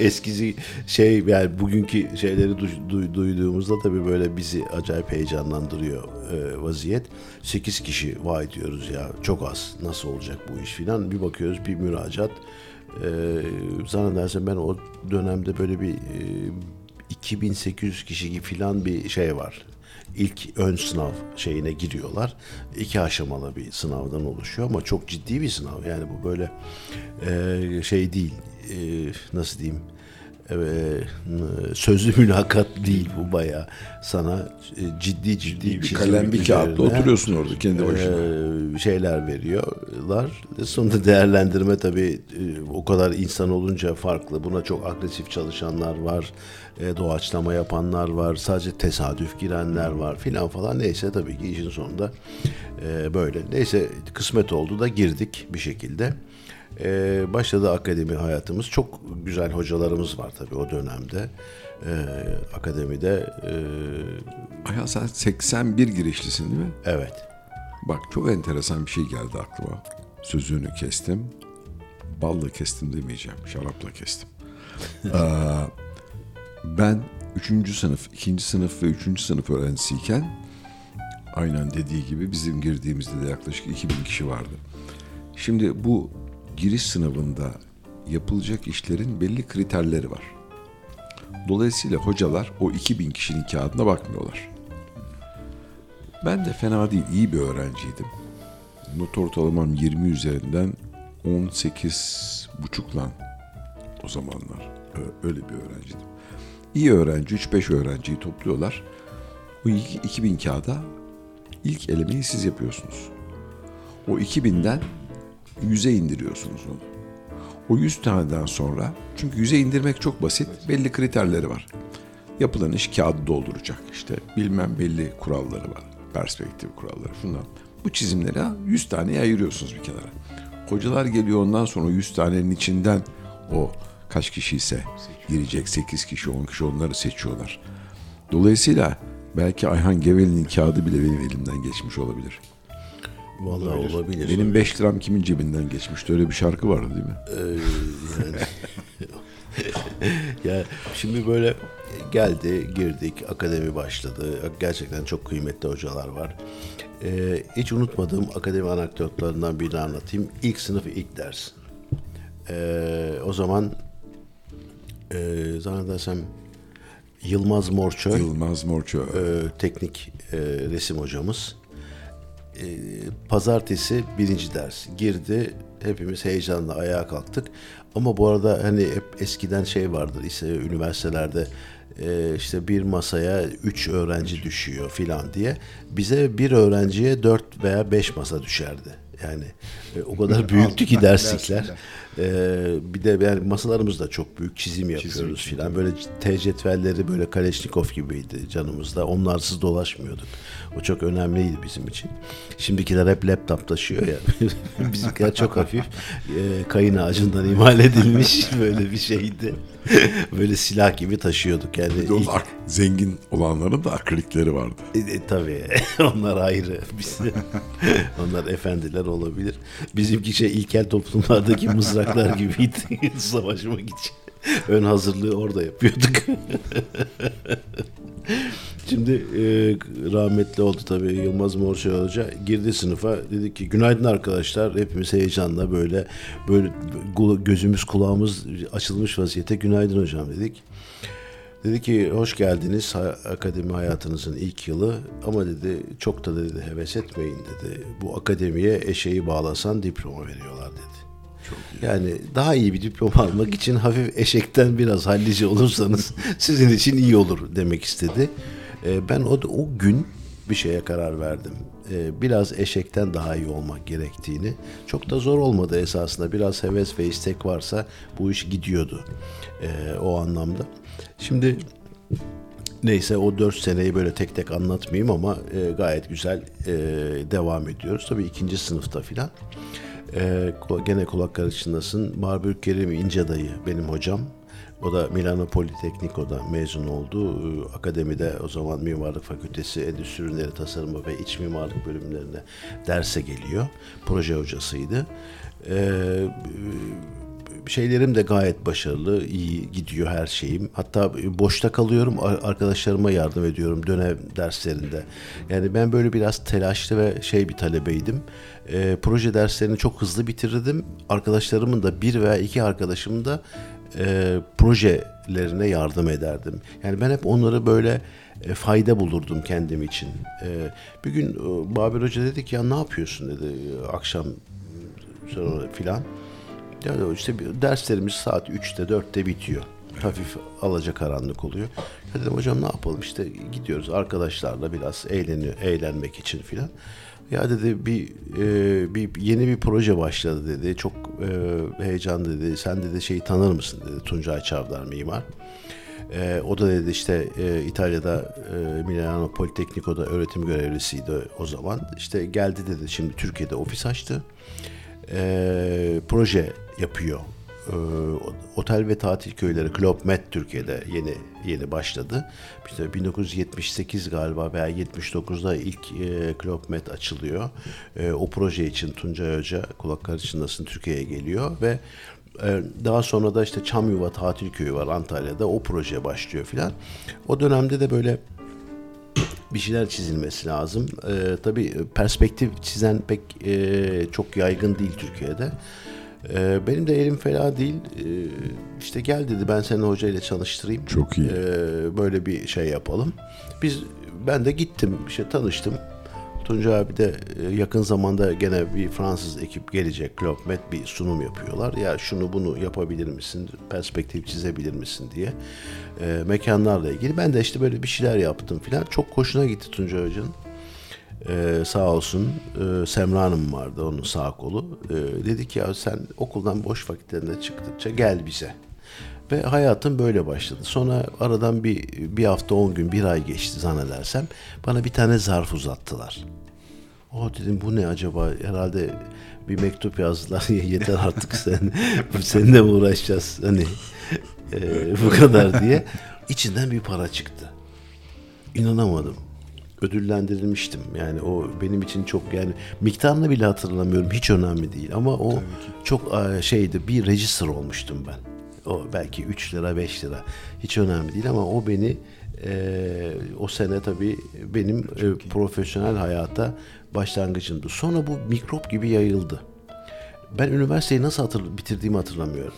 eskisi şey yani bugünkü şeyleri du- du- duyduğumuzda tabii böyle bizi acayip heyecanlandırıyor e, vaziyet. 8 kişi vay diyoruz ya çok az nasıl olacak bu iş filan. Bir bakıyoruz bir müracaat. E, zannedersem ben o dönemde böyle bir e, 2800 kişi gibi filan bir şey var ilk ön sınav şeyine giriyorlar. İki aşamalı bir sınavdan oluşuyor ama çok ciddi bir sınav. Yani bu böyle e, şey değil. e, nasıl diyeyim? E, sözlü mülakat değil bu bayağı sana e, ciddi ciddi bir kalem bir kağıtla oturuyorsun orada kendi başına. e, şeyler veriyorlar. Sonunda değerlendirme tabii e, o kadar insan olunca farklı. Buna çok agresif çalışanlar var. Doğaçlama yapanlar var. Sadece tesadüf girenler var filan falan. Neyse tabii ki işin sonunda böyle. Neyse kısmet oldu da girdik bir şekilde. E, başladı akademi hayatımız. Çok güzel hocalarımız var tabii o dönemde. E, akademide e, Ayhan sen 81 girişlisin değil mi? evet. Bak çok enteresan bir şey geldi aklıma. Sözünü kestim. Balla kestim demeyeceğim. Şarapla kestim. Aa, ben 3. sınıf, 2. sınıf ve 3. sınıf öğrencisiyken aynen dediği gibi bizim girdiğimizde de yaklaşık 2000 kişi vardı. Şimdi bu giriş sınavında yapılacak işlerin belli kriterleri var. Dolayısıyla hocalar o 2000 kişinin kağıdına bakmıyorlar. Ben de fena değil, iyi bir öğrenciydim. Not ortalamam 20 üzerinden 18 buçuklan o zamanlar. Öyle bir öğrenciydim. İyi öğrenci, 3-5 öğrenciyi topluyorlar. İki- 2000 kağıda ilk elemeyi siz yapıyorsunuz. O 2000'den 100'e indiriyorsunuz onu. O 100 taneden sonra, çünkü 100'e indirmek çok basit, belli kriterleri var. Yapılan iş kağıdı dolduracak işte. Bilmem belli kuralları var. Perspektif kuralları şundan. Bu çizimleri ha, 100 taneye ayırıyorsunuz bir kenara. Hocalar geliyor ondan sonra o 100 tanenin içinden o kaç kişi ise girecek 8 kişi 10 kişi onları seçiyorlar. Dolayısıyla belki Ayhan Geveli'nin kağıdı bile benim elimden geçmiş olabilir. Vallahi olabilir. Benim 5 liram kimin cebinden geçmişti öyle bir şarkı vardı değil mi? Ee, yani. ya şimdi böyle geldi, girdik, akademi başladı. Gerçekten çok kıymetli hocalar var. Ee, hiç unutmadığım akademi anekdotlarından birini anlatayım. İlk sınıf ilk ders. Ee, o zaman e, zannedersem Yılmaz Morçöy Yılmaz Morço. e, teknik e, resim hocamız. E, pazartesi birinci ders girdi. Hepimiz heyecanla ayağa kalktık. Ama bu arada hani hep eskiden şey vardır işte üniversitelerde e, işte bir masaya üç öğrenci düşüyor filan diye. Bize bir öğrenciye dört veya beş masa düşerdi. Yani e, o kadar büyüktü ki derslikler. Ee, bir de yani masalarımız da çok büyük çizim yapıyoruz Çizim. filan. Böyle T cetvelleri böyle Kaleşnikov gibiydi canımızda. Onlarsız dolaşmıyorduk. O çok önemliydi bizim için. Şimdikiler hep laptop taşıyor ya. Bizimkiler çok hafif. Ee, kayın ağacından imal edilmiş böyle bir şeydi. böyle silah gibi taşıyorduk yani. Bir de ilk- zengin olanların da akrilikleri vardı. e, e, tabii onlar ayrı. Biz, onlar efendiler olabilir. Bizimki şey ilkel toplumlardaki mızraklar gibiydi savaşmak için. Ön hazırlığı orada yapıyorduk. Şimdi e, rahmetli oldu tabii Yılmaz Morçay Hoca girdi sınıfa dedi ki günaydın arkadaşlar hepimiz heyecanla böyle böyle gözümüz kulağımız açılmış vaziyette günaydın hocam dedik. Dedi ki hoş geldiniz akademi hayatınızın ilk yılı ama dedi çok da dedi heves etmeyin dedi. Bu akademiye eşeği bağlasan diploma veriyorlar dedi. Yani daha iyi bir diploma almak için hafif eşekten biraz hallice olursanız sizin için iyi olur demek istedi. Ee, ben o, o gün bir şeye karar verdim. Ee, biraz eşekten daha iyi olmak gerektiğini. Çok da zor olmadı esasında. Biraz heves ve istek varsa bu iş gidiyordu ee, o anlamda. Şimdi Neyse o dört seneyi böyle tek tek anlatmayayım ama e, gayet güzel e, devam ediyoruz. Tabii ikinci sınıfta filan. E, gene kulak karışındasın. Marbül Kerim İnce dayı benim hocam. O da Milano Politekniko'da mezun oldu. E, akademide o zaman Mimarlık Fakültesi Endüstri Ürünleri Tasarımı ve İç Mimarlık bölümlerine derse geliyor. Proje hocasıydı. E, şeylerim de gayet başarılı, iyi gidiyor her şeyim. Hatta boşta kalıyorum, ar- arkadaşlarıma yardım ediyorum dönem derslerinde. Yani ben böyle biraz telaşlı ve şey bir talebeydim. Ee, proje derslerini çok hızlı bitirdim. Arkadaşlarımın da bir veya iki arkadaşımın da e, projelerine yardım ederdim. Yani ben hep onları böyle e, fayda bulurdum kendim için. E, bir gün e, Babir Hoca dedi ki ya ne yapıyorsun dedi akşam sonra filan. Yani işte derslerimiz saat 3'te 4'te bitiyor. Hafif alacakaranlık oluyor. Ya dedim hocam ne yapalım işte gidiyoruz arkadaşlarla biraz eğleniyor, eğlenmek için filan. Ya dedi bir, e, bir yeni bir proje başladı dedi. Çok e, heyecanlı dedi. Sen dedi şeyi tanır mısın dedi. Tuncay Çavdar mimar. E, o da dedi işte e, İtalya'da e, Milano Politekniko'da öğretim görevlisiydi o zaman. İşte geldi dedi şimdi Türkiye'de ofis açtı e, proje yapıyor. E, otel ve tatil köyleri Club Med Türkiye'de yeni yeni başladı. İşte 1978 galiba veya 79'da ilk e, Club Med açılıyor. E, o proje için Tuncay Hoca kulak karışındasın Türkiye'ye geliyor ve e, daha sonra da işte Çamyuva Tatil Köyü var Antalya'da. O proje başlıyor filan. O dönemde de böyle bir şeyler çizilmesi lazım. Ee, tabii perspektif çizen pek e, çok yaygın değil Türkiye'de. Ee, benim de elim fena değil. Ee, işte gel dedi ben seni hocayla çalıştırayım. Çok iyi. Ee, böyle bir şey yapalım. Biz ben de gittim işte tanıştım. Tuncay abi de e, yakın zamanda gene bir Fransız ekip gelecek. Med bir sunum yapıyorlar. Ya şunu bunu yapabilir misin? Perspektif çizebilir misin diye. E, mekanlarla ilgili. Ben de işte böyle bir şeyler yaptım filan. Çok hoşuna gitti Tuncay Hoca'nın. Ee, sağ olsun e, Semra Hanım vardı onun sağ kolu. Ee, dedi ki ya sen okuldan boş vakitlerinde çıktıkça gel bize. Ve hayatım böyle başladı. Sonra aradan bir, bir hafta on gün bir ay geçti zannedersem. Bana bir tane zarf uzattılar. O dedim bu ne acaba herhalde bir mektup yazdılar yeter artık sen seninle uğraşacağız hani e, bu kadar diye içinden bir para çıktı inanamadım ödüllendirilmiştim. Yani o benim için çok yani miktarını bile hatırlamıyorum. Hiç önemli değil. Ama o çok e, şeydi bir register olmuştum ben. O belki 3 lira 5 lira. Hiç önemli değil ama o beni e, o sene tabii benim e, profesyonel hayata başlangıcımdı. Sonra bu mikrop gibi yayıldı. Ben üniversiteyi nasıl hatır, bitirdiğimi hatırlamıyorum.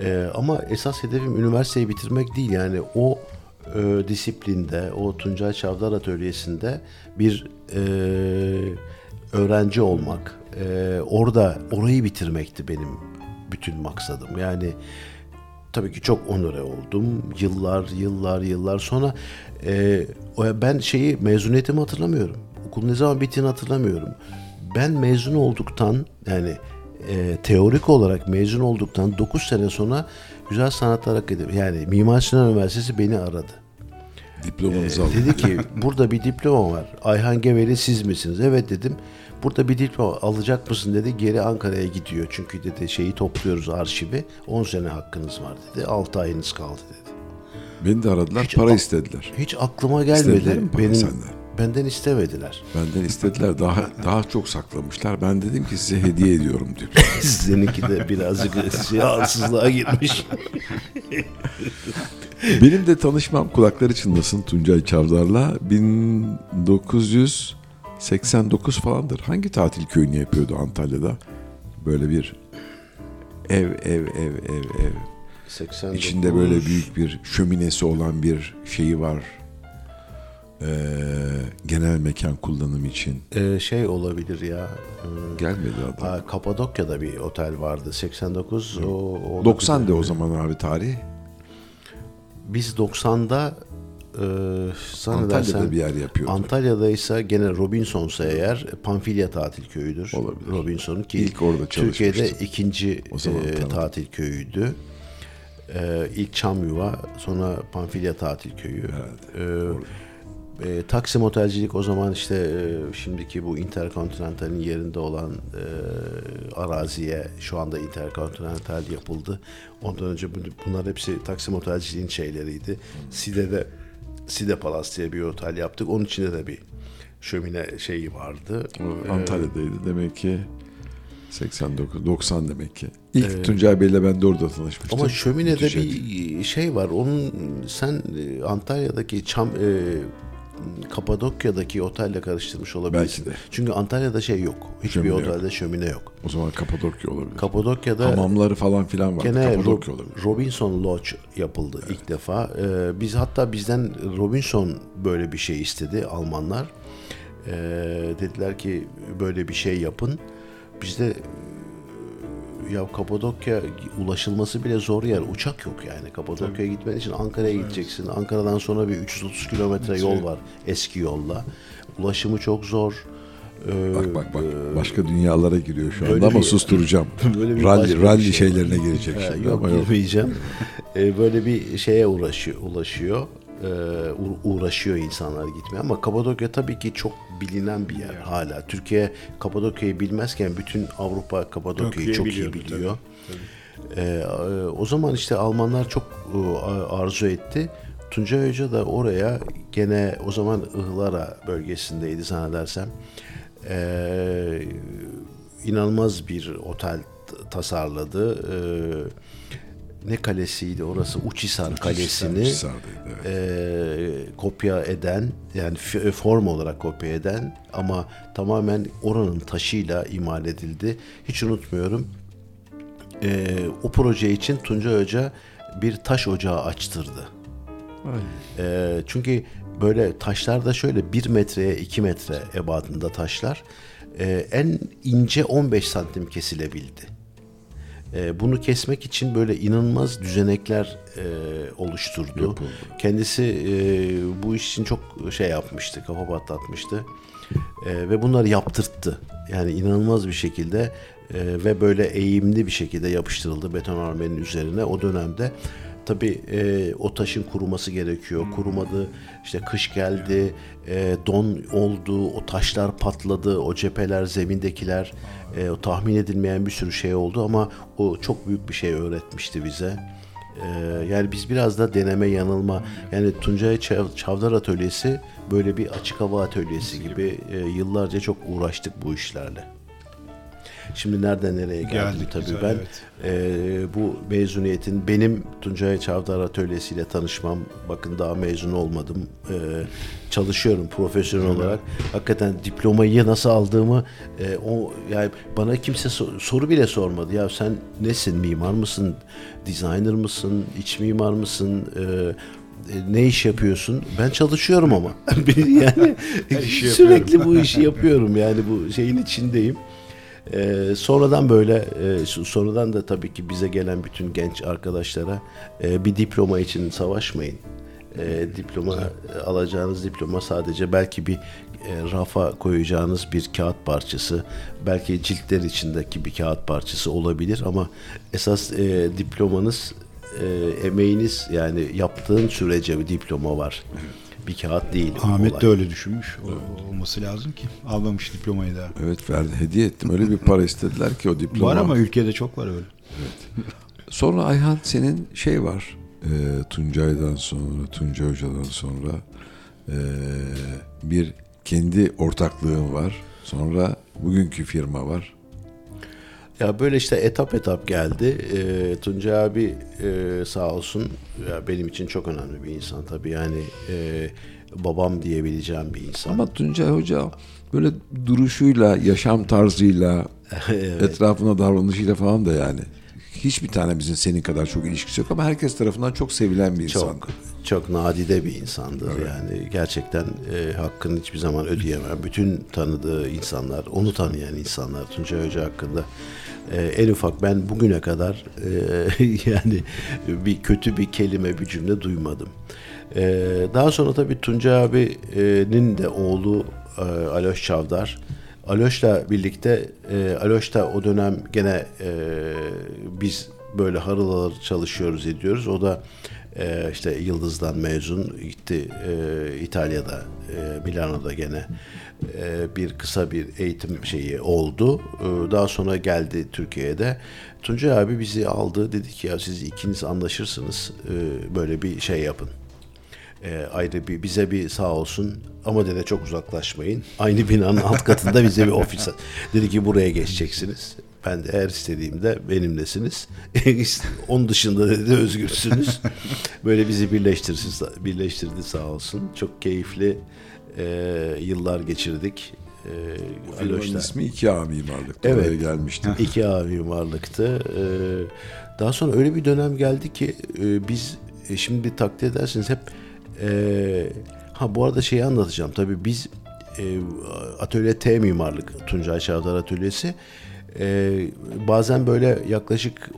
E, ama esas hedefim üniversiteyi bitirmek değil. Yani o e, disiplinde, o Tuncay Çavdar Atölyesi'nde bir e, öğrenci olmak, e, orada orayı bitirmekti benim bütün maksadım. Yani tabii ki çok onore oldum. Yıllar, yıllar, yıllar sonra e, ben şeyi mezuniyetimi hatırlamıyorum. Okul ne zaman bittiğini hatırlamıyorum. Ben mezun olduktan yani e, teorik olarak mezun olduktan 9 sene sonra Güzel Sanatlar Akademi yani Mimar Sinan Üniversitesi beni aradı. Diplomanızı Ee, dedi ki burada bir diploma var. Ayhan Geveli siz misiniz? Evet dedim. Burada bir diploma alacak mısın dedi. Geri Ankara'ya gidiyor. Çünkü dedi şeyi topluyoruz arşivi. 10 sene hakkınız var dedi. 6 ayınız kaldı dedi. Beni de aradılar, Hiç para istediler. Hiç aklıma gelmedi. İstediler mi para Benim senden? Benden istemediler. Benden istediler, daha daha çok saklamışlar. Ben dedim ki size hediye ediyorum diyor. Seninki de birazcık siyahsızlığa girmiş. Benim de tanışmam kulakları çınlasın Tuncay Çavdar'la 1989 falandır. Hangi tatil köyünü yapıyordu Antalya'da? Böyle bir ev ev ev ev ev. 89. İçinde böyle büyük bir şöminesi olan bir şeyi var. Ee, genel mekan kullanım için. Ee, şey olabilir ya. e, Gelmedi adam. Aa, Kapadokya'da bir otel vardı. 89 o, o 90 de o zaman abi tarih. Biz 90'da e, zannedersem Antalya'da bir yer yapıyordu. Antalya'da ise gene Robinson'sa eğer Pamfilya tatil köyüdür. Olabilir. Robinson'un ki İlk orada Türkiye'de ikinci O zaman e, tatil köyüydü. E, ilk Çamyuva sonra Pamfilya tatil köyü. E, e, Taksim Otelcilik o zaman işte e, şimdiki bu Intercontinental'in yerinde olan e, araziye şu anda Intercontinental yapıldı. Ondan önce bu- bunlar hepsi Taksim Otelciliğin şeyleriydi. Side'de Side Palace diye bir otel yaptık. Onun içinde de bir şömine şeyi vardı. O Antalya'daydı demek ki 89 90 demek ki. İlk Tuncay Bey'le ben de orada tanışmıştım. Ama şöminede Müthiş bir şey var. Onun sen e, Antalya'daki Çam e, Kapadokya'daki otelle karıştırmış olabilirsin. Belki de. Çünkü Antalya'da şey yok. Hiçbir Şömine yok. otelde şömine yok. O zaman Kapadokya olabilir. Kapadokya'da Hamamları falan filan var. gene Kapadokya Ro- olabilir. Robinson Lodge yapıldı ilk defa. Ee, biz hatta bizden Robinson böyle bir şey istedi Almanlar. Ee, dediler ki böyle bir şey yapın. Biz de ya Kapadokya ulaşılması bile zor yer. Uçak yok yani. Kapadokya'ya gitmen için Ankara'ya gideceksin. Ankara'dan sonra bir 330 kilometre yol var eski yolla. Ulaşımı çok zor. Ee, Bak bak bak. Başka dünyalara giriyor şu anda ama bir- susturacağım. böyle bir rally, rally şey. şeylerine girecek şimdi yok yok. girmeyeceğim. Ee, böyle bir şeye uğraşıyor, ulaşıyor. Uğ- uğraşıyor insanlar gitmeye ama Kapadokya tabii ki çok bilinen bir yer hala. Türkiye Kapadokya'yı bilmezken bütün Avrupa Kapadokya'yı çok iyi biliyor. Ee, e, o zaman işte Almanlar çok e, arzu etti. Tuncay Hoca da oraya gene o zaman Ihlara bölgesindeydi zannedersem. Ee, inanılmaz bir otel tasarladı. Ee, ne kalesiydi orası? Uçhisar Kalesi'ni evet. e, kopya eden yani f- form olarak kopya eden ama tamamen oranın taşıyla imal edildi. Hiç unutmuyorum. E, o proje için Tuncay Hoca bir taş ocağı açtırdı. E, çünkü böyle taşlar da şöyle 1 metreye 2 metre ebadında taşlar e, en ince 15 santim kesilebildi. E, bunu kesmek için böyle inanılmaz düzenekler e, oluşturdu. Kendisi e, bu iş için çok şey yapmıştı, kafa patlatmıştı. E, ve bunları yaptırttı. Yani inanılmaz bir şekilde e, ve böyle eğimli bir şekilde yapıştırıldı betonarmenin üzerine o dönemde. Tabii e, o taşın kuruması gerekiyor. Kurumadı. İşte kış geldi, e, don oldu, o taşlar patladı, o cepheler, zemindekiler, e, o tahmin edilmeyen bir sürü şey oldu ama o çok büyük bir şey öğretmişti bize. E, yani biz biraz da deneme yanılma. Yani Tuncay Çav- Çavdar Atölyesi böyle bir açık hava atölyesi gibi e, yıllarca çok uğraştık bu işlerle. Şimdi nereden nereye geldim Geldik, tabii güzel, ben. evet. Ee, bu mezuniyetin benim Tuncay Çavdar Atölyesi ile tanışmam bakın daha mezun olmadım Ee, çalışıyorum profesyonel olarak hakikaten diplomayı nasıl aldığımı e, o yani bana kimse so- soru bile sormadı ya sen nesin mimar mısın designer mısın iç mimar mısın Ee, e, ne iş yapıyorsun? Ben çalışıyorum ama. yani sürekli bu işi yapıyorum. Yani bu şeyin içindeyim. Ee, sonradan böyle e, so- sonradan da tabii ki bize gelen bütün genç arkadaşlara e, bir diploma için savaşmayın. E, diploma alacağınız diploma sadece belki bir e, rafa koyacağınız bir kağıt parçası, belki ciltler içindeki bir kağıt parçası olabilir ama esas e, diplomanız e, emeğiniz yani yaptığın sürece bir diploma var. Bir kağıt değil. Ahmet olay. de öyle düşünmüş. O, olması lazım ki. Almamış diplomayı daha. Evet verdi hediye ettim. Öyle bir para istediler ki o diploma. Var ama ülkede çok var öyle. Sonra Ayhan senin şey var. E, Tuncay'dan sonra, Tuncay Hoca'dan sonra e, bir kendi ortaklığın var. Sonra bugünkü firma var. Ya böyle işte etap etap geldi. Ee, Tuncay abi e, sağ olsun ya benim için çok önemli bir insan tabii yani e, babam diyebileceğim bir insan. Ama Tuncay Hoca böyle duruşuyla, yaşam tarzıyla, etrafına davranışıyla falan da yani hiçbir tanemizin senin kadar çok ilişkisi yok ama herkes tarafından çok sevilen bir insan. çok çok nadide bir insandır yani gerçekten e, hakkını hiçbir zaman ödeyemem. Bütün tanıdığı insanlar, onu tanıyan insanlar Tuncay Hoca hakkında e, en ufak ben bugüne kadar e, yani bir kötü bir kelime bir cümle duymadım. E, daha sonra tabii Tuncay abinin de oğlu e, Aloş Çavdar. Aloş'la birlikte e, Aloş da o dönem gene e, biz böyle harıl harıl çalışıyoruz ediyoruz. O da e, işte Yıldız'dan mezun gitti e, İtalya'da e, Milano'da gene e, bir kısa bir eğitim şeyi oldu. E, daha sonra geldi Türkiye'de. Tuncay abi bizi aldı dedi ki ya siz ikiniz anlaşırsınız e, böyle bir şey yapın. E, ayrı bir bize bir sağ olsun ama dedi çok uzaklaşmayın. Aynı binanın alt katında bize bir ofis. Dedi ki buraya geçeceksiniz. Ben de her istediğimde benimlesiniz. Onun dışında dedi özgürsünüz. Böyle bizi birleştirsin, birleştirdi sağ olsun. Çok keyifli e, yıllar geçirdik. E, Firmanın Aloş'ta. ismi iki A mimarlık. Evet. Oraya gelmişti. İki abi varlıktı. Ee, daha sonra öyle bir dönem geldi ki e, biz e, şimdi takdir edersiniz hep e, ha bu arada şeyi anlatacağım. Tabii biz e, atölye T mimarlık Tuncay Çavdar Atölyesi e, bazen böyle yaklaşık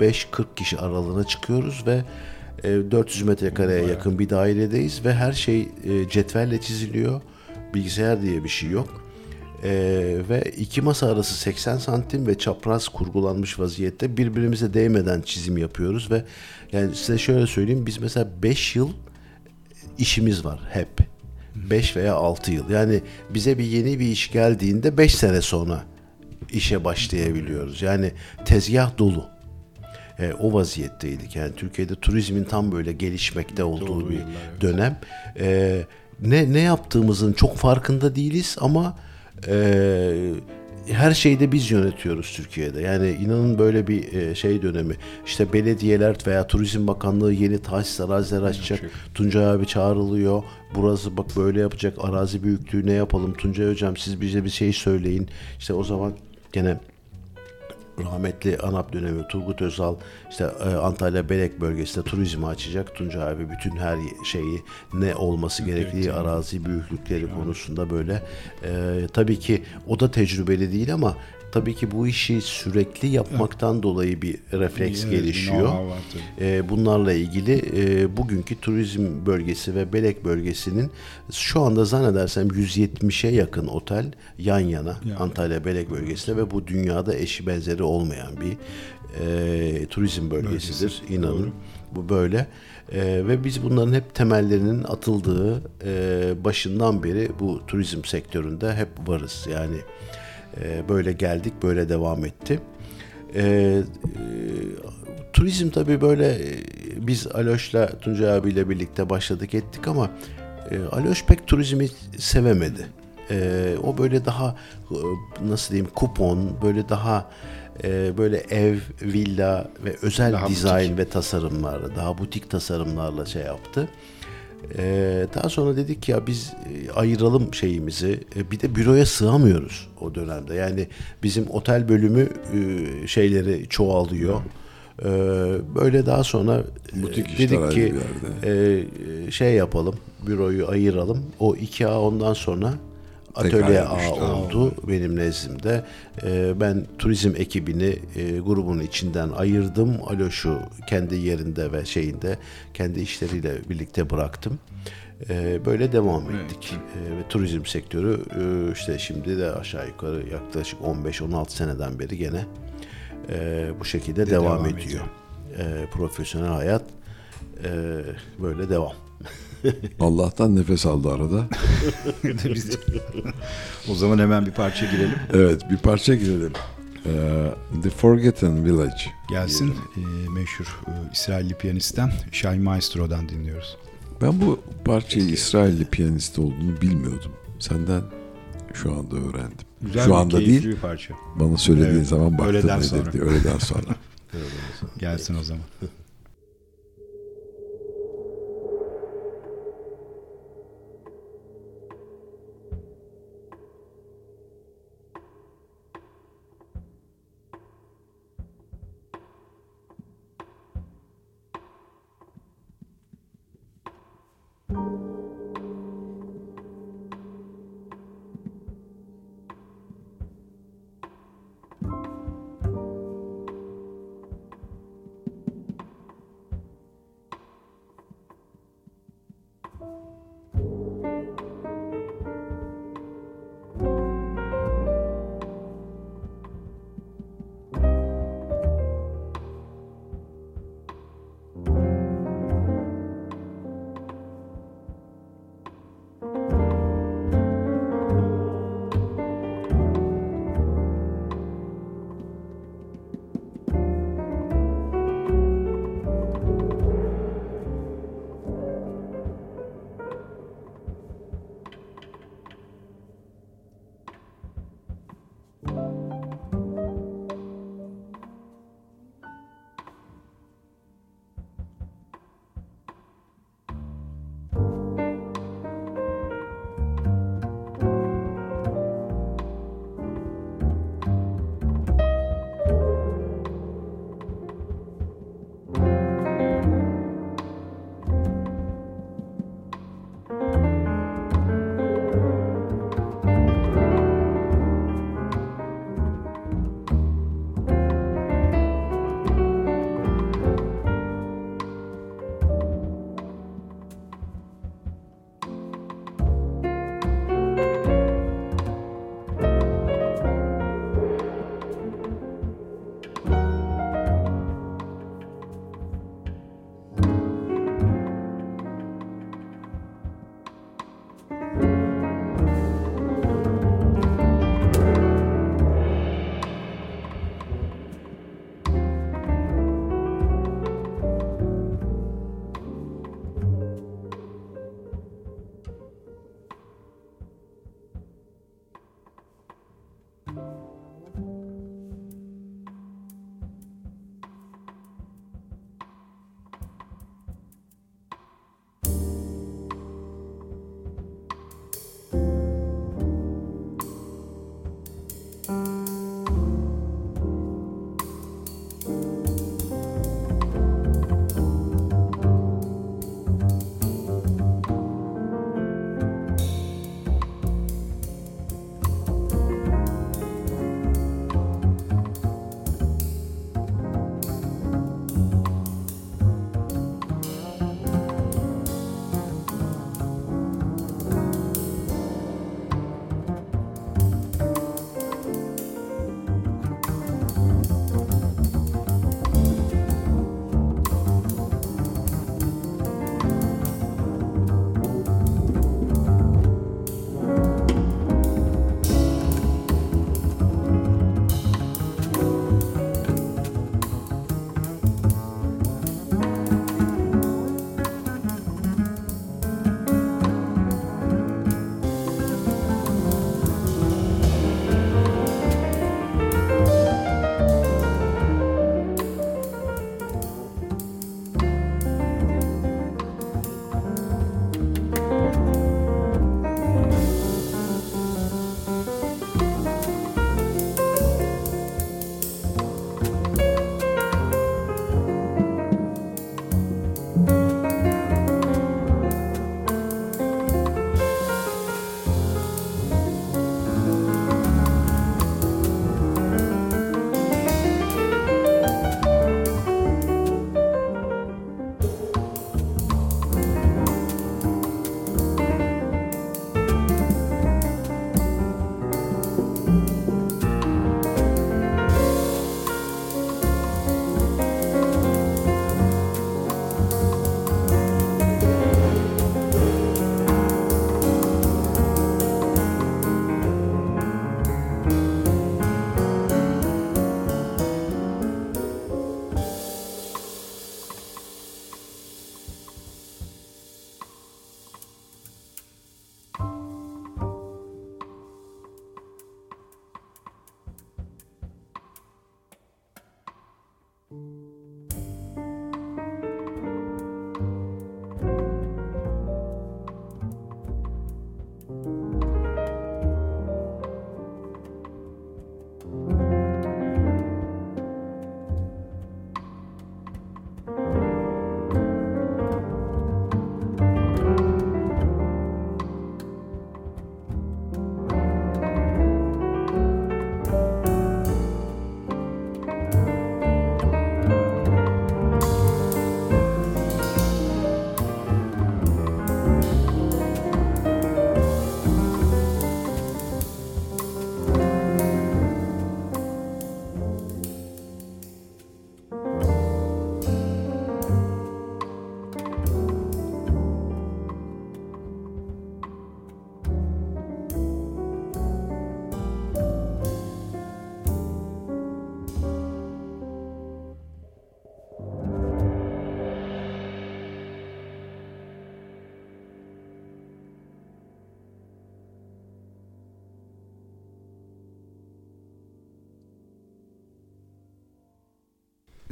35-40 kişi aralığına çıkıyoruz ve e, 400 metrekareye yakın bir dairedeyiz ve her şey cetvelle çiziliyor. Bilgisayar diye bir şey yok. Ee, ve iki masa arası 80 santim ve çapraz kurgulanmış vaziyette birbirimize değmeden çizim yapıyoruz ve yani size şöyle söyleyeyim biz mesela 5 yıl işimiz var hep. 5 veya 6 yıl. Yani bize bir yeni bir iş geldiğinde 5 sene sonra işe başlayabiliyoruz. Yani tezgah dolu. E, o vaziyetteydik. Yani Türkiye'de turizmin tam böyle gelişmekte olduğu bir dönem. E, ne ne yaptığımızın çok farkında değiliz ama e, her şeyde biz yönetiyoruz Türkiye'de. Yani inanın böyle bir e, şey dönemi. İşte belediyeler veya Turizm Bakanlığı yeni tahsis araziler açacak. Tuncay abi çağrılıyor. Burası bak böyle yapacak. Arazi büyüklüğü ne yapalım? Tuncay hocam siz bize bir şey söyleyin. İşte o zaman gene rahmetli ANAP dönemi Turgut Özal işte e, Antalya Belek bölgesinde turizmi açacak. Tuncay abi bütün her şeyi ne olması gerektiği arazi büyüklükleri konusunda böyle. E, tabii ki o da tecrübeli değil ama tabii ki bu işi sürekli yapmaktan dolayı bir refleks Evet, gelişiyor. var. E, bunlarla ilgili e, bugünkü turizm bölgesi ve Belek bölgesinin şu anda zannedersem 170'e yakın otel yan yana Antalya Belek bölgesinde ve bu dünyada eşi benzeri olmayan bir e, turizm bölgesidir. İnanın bu böyle. E, ve biz bunların hep temellerinin atıldığı e, başından beri bu turizm sektöründe hep varız. Yani e, böyle geldik, böyle devam etti. E, e, turizm tabii böyle e, biz Aloş'la Tuncay abiyle birlikte başladık ettik ama e, Aloş pek turizmi sevemedi. E, o böyle daha e, nasıl diyeyim kupon böyle daha e, böyle ev, villa ve özel Daha dizayn ve tasarımlarla daha butik tasarımlarla şey yaptı. Ee, daha sonra dedik ya biz e, ayıralım şeyimizi. E, bir de büroya sığamıyoruz o dönemde. Yani bizim otel bölümü e, şeyleri çoğalıyor. Ee, böyle daha sonra e, Butik dedik ki e, e, şey yapalım, büroyu ayıralım. O 2A ondan sonra atölye düştü. oldu benim nezdimde. Ee, ben turizm ekibini e, grubun içinden ayırdım. Aloş'u kendi yerinde ve şeyinde kendi işleriyle birlikte bıraktım. Ee, böyle devam ettik. Ee, ve turizm sektörü e, işte şimdi de aşağı yukarı yaklaşık 15-16 seneden beri gene e, bu şekilde devam, devam ediyor. ediyor. Ee, profesyonel hayat e, böyle devam. Allah'tan nefes aldı arada. O zaman hemen bir parça girelim. Evet bir parça girelim. Ee, The Forgotten Village. Gelsin e, meşhur e, İsrailli piyanistten Shai Maestro'dan dinliyoruz. Ben bu parçayı İsrailli piyanist olduğunu bilmiyordum. Senden şu anda öğrendim. Güzel şu bir, anda değil bir parça. bana söylediğin Evet, zaman baktım öğleden sonra. dedi öğleden sonra. Gelsin o zaman.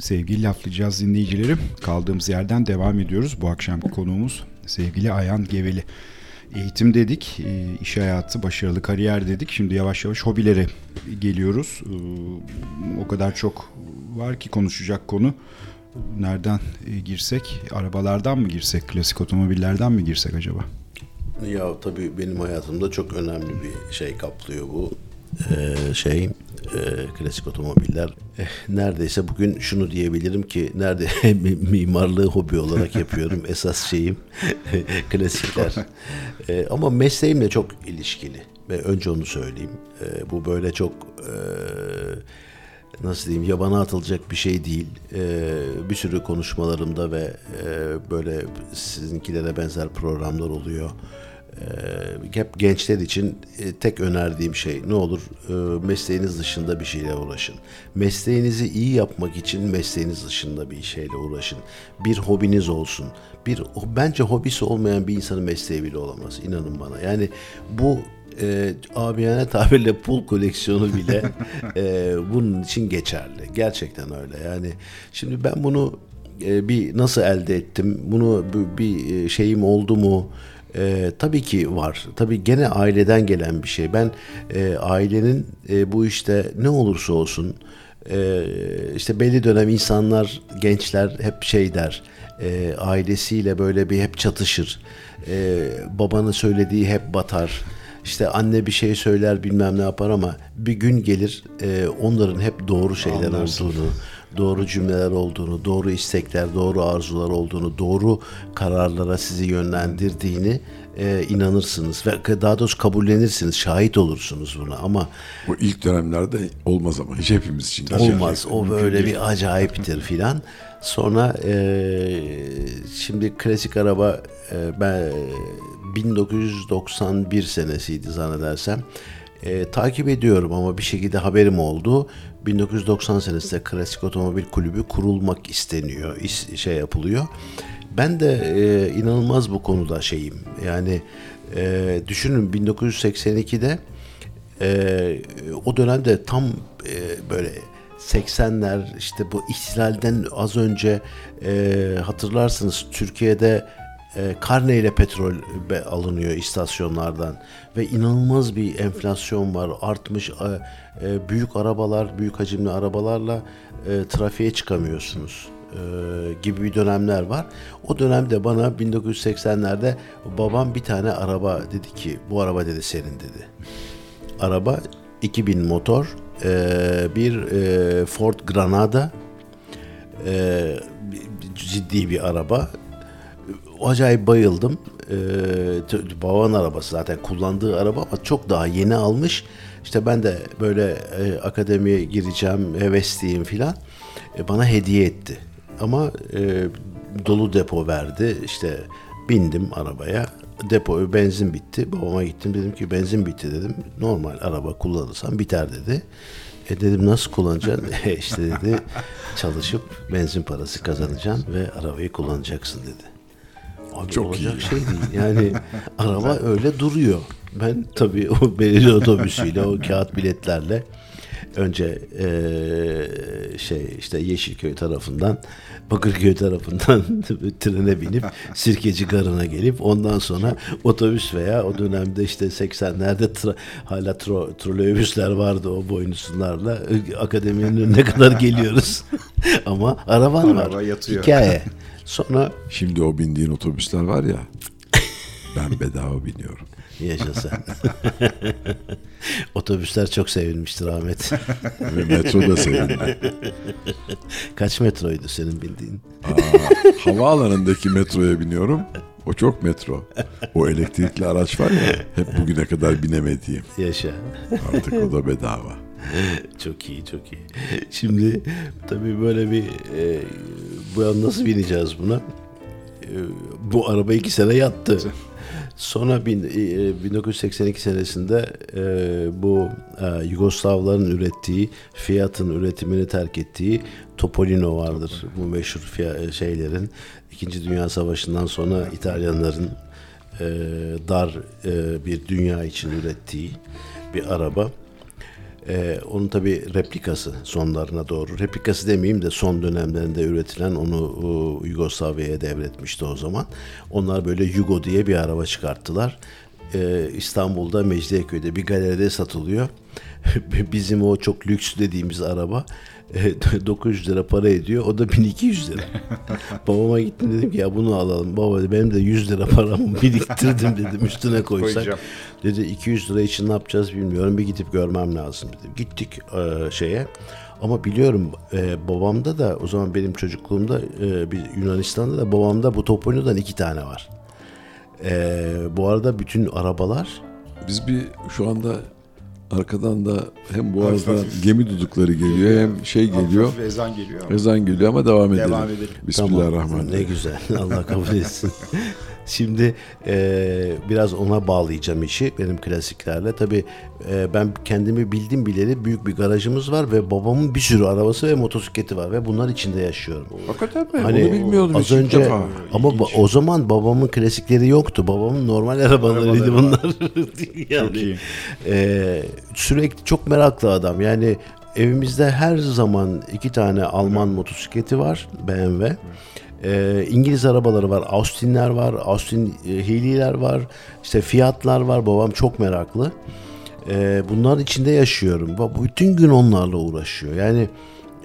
Sevgili laflayacağız dinleyicileri. Kaldığımız yerden devam ediyoruz. Bu akşamki konuğumuz sevgili Ayhan Geveli. Eğitim dedik, e, iş hayatı, başarılı kariyer dedik. Şimdi yavaş yavaş hobilere geliyoruz. E, O kadar çok var ki konuşacak konu. Nereden e, girsek? Arabalardan mı girsek? Klasik otomobillerden mi girsek acaba? Ya tabii benim hayatımda çok önemli bir şey kaplıyor bu Ee, şey e, klasik otomobiller. Eh, neredeyse bugün şunu diyebilirim ki nerede mimarlığı hobi olarak yapıyorum. Esas şeyim klasikler. Ee, ama mesleğimle çok ilişkili ve önce onu söyleyeyim. Ee, bu böyle çok e, nasıl diyeyim yabana atılacak bir şey değil. Ee, bir sürü konuşmalarımda ve e, böyle sizinkilere benzer programlar oluyor. Ee, hep gençler için e, tek önerdiğim şey ne olur e, mesleğiniz dışında bir şeyle uğraşın. Mesleğinizi iyi yapmak için mesleğiniz dışında bir şeyle uğraşın. Bir hobiniz olsun. Bir bence hobisi olmayan bir insanın mesleği bile olamaz. İnanın bana. Yani bu e, abiyane tabirle pul koleksiyonu bile e, bunun için geçerli. Gerçekten öyle. Yani şimdi ben bunu e, bir nasıl elde ettim? Bunu bir, bir e, şeyim oldu mu? E, tabii ki var. Tabii gene aileden gelen bir şey. Ben e, ailenin e, bu işte ne olursa olsun e, işte belli dönem insanlar, gençler hep şey der. E, ailesiyle böyle bir hep çatışır. E, babanın söylediği hep batar. İşte anne bir şey söyler bilmem ne yapar ama bir gün gelir e, onların hep doğru şeyler Anlarsın. olduğunu, doğru cümleler olduğunu, doğru istekler, doğru arzular olduğunu, doğru kararlara sizi yönlendirdiğini e, inanırsınız ve daha doğrusu kabullenirsiniz, şahit olursunuz buna ama Bu ilk dönemlerde olmaz ama hiç hepimiz için. olmaz. O böyle bir acayiptir filan. Sonra e, şimdi klasik araba e, ben 1991 senesiydi zannedersem. E, takip ediyorum ama bir şekilde haberim oldu. 1990 senesinde Klasik Otomobil Kulübü kurulmak isteniyor, is- şey yapılıyor. Ben de e, inanılmaz bu konuda şeyim. Yani e, düşünün 1982'de ee, o dönemde tam e, böyle 80'ler işte bu ihtilalden az önce e, hatırlarsınız Türkiye'de e, karneyle petrol be- alınıyor istasyonlardan ve inanılmaz bir enflasyon var. Artmış e, e, büyük arabalar büyük hacimli arabalarla e, trafiğe çıkamıyorsunuz e, gibi bir dönemler var. O dönemde bana 1980'lerde babam bir tane araba dedi ki bu araba dedi senin dedi. Araba 2000 motor e, bir e, Ford Granada e, ciddi bir araba acayip bayıldım e, t- babanın arabası zaten kullandığı araba ama çok daha yeni almış işte ben de böyle e, akademiye gireceğim hevesliyim filan E, bana hediye etti ama e, dolu depo verdi işte bindim arabaya depo benzin bitti. Babama gittim dedim ki benzin bitti dedim. Normal araba kullanırsan biter dedi. E dedim nasıl kullanacaksın? E işte dedi çalışıp benzin parası kazanacaksın ve arabayı kullanacaksın dedi. Abi Çok olacak iyi. şey değil. Yani araba öyle duruyor. Ben tabii o belediye otobüsüyle o kağıt biletlerle önce eee, şey işte Yeşilköy tarafından Bakırköy tarafından trene binip Sirkeci Garı'na gelip ondan sonra otobüs veya o dönemde işte 80'lerde tra- hala tro- trolleybüsler vardı o boynuzlarla akademinin önüne kadar geliyoruz. Ama araban var. Araba yatıyor. Hikaye. Sonra Şimdi o bindiğin otobüsler var ya. Ben bedava biniyorum. Yaşa sen. Otobüsler çok sevilmiştir Ahmet. Ve metro da sevindi. Kaç metroydu senin bildiğin? Aa, havaalanındaki metroya biniyorum. O çok metro. O elektrikli araç var ya hep bugüne kadar binemediğim. Yaşa. Artık o da bedava. çok iyi, çok iyi. Şimdi tabii böyle bir e, bu nasıl bineceğiz buna? E, bu araba iki sene yattı. Sonra bin, e, 1982 senesinde e, bu e, Yugoslavların ürettiği, Fiat'ın üretimini terk ettiği Topolino vardır. Bu meşhur fiya- şeylerin İkinci Dünya Savaşı'ndan sonra İtalyanların e, dar e, bir dünya için ürettiği bir araba. E, onun tabi replikası sonlarına doğru. Replikası demeyeyim de son dönemlerinde üretilen onu Yugoslavya'ya devretmişti o zaman. Onlar böyle Yugo diye bir araba çıkarttılar. E, İstanbul'da Mecidiyeköy'de bir galeride satılıyor. Bizim o çok lüks dediğimiz araba 900 lira para ediyor. O da 1200 lira. Babama gittim dedim ki ya bunu alalım. Baba dedi, benim de 100 lira paramı biriktirdim dedim üstüne koysak. Koyacağım. Dedi 200 lira için ne yapacağız bilmiyorum. Bir gidip görmem lazım dedim. Gittik e, şeye. Ama biliyorum e, babamda da o zaman benim çocukluğumda e, bir Yunanistan'da da babamda bu Topolino'dan iki tane var. E, bu arada bütün arabalar Biz bir şu anda arkadan da hem boğazdan gemi dudukları geliyor hem şey geliyor. Hafif ezan geliyor. ama. Ezan geliyor ama devam edelim. Devam edelim. Tamam, Bismillahirrahmanirrahim. ne güzel. Allah kabul etsin. Şimdi e, biraz ona bağlayacağım işi benim klasiklerle. Tabii e, ben kendimi bildim bileli büyük bir garajımız var ve babamın bir sürü arabası ve motosikleti var ve bunlar içinde yaşıyorum. Hakikaten mi? Hani Bunu bilmiyordum az önce defa. ama ba- o zaman babamın klasikleri yoktu. Babamın normal arabalarıydı bunlar. yani, Çok iyi. e, sürekli çok meraklı adam. Yani evimizde her zaman iki tane Alman motosikleti var BMW. E, İngiliz arabaları var, Austin'ler var, Austin e, Healey'ler var, işte Fiat'lar var. Babam çok meraklı. E, bunların içinde yaşıyorum. Bütün gün onlarla uğraşıyor. Yani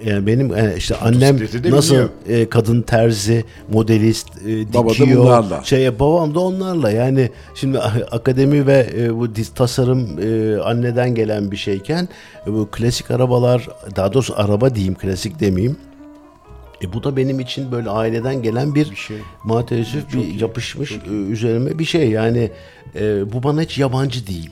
yani benim e, işte annem nasıl e, kadın terzi, modelist, e, Baba da dikiyor. bunlarla. Şeye babam da onlarla. Yani şimdi akademi ve e, bu tasarım e, anneden gelen bir şeyken e, bu klasik arabalar, daha doğrusu araba diyeyim, klasik demeyeyim. E bu da benim için böyle aileden gelen bir, şey. materyalist bir yapışmış e, üzerime bir şey. Yani e, bu bana hiç yabancı değil.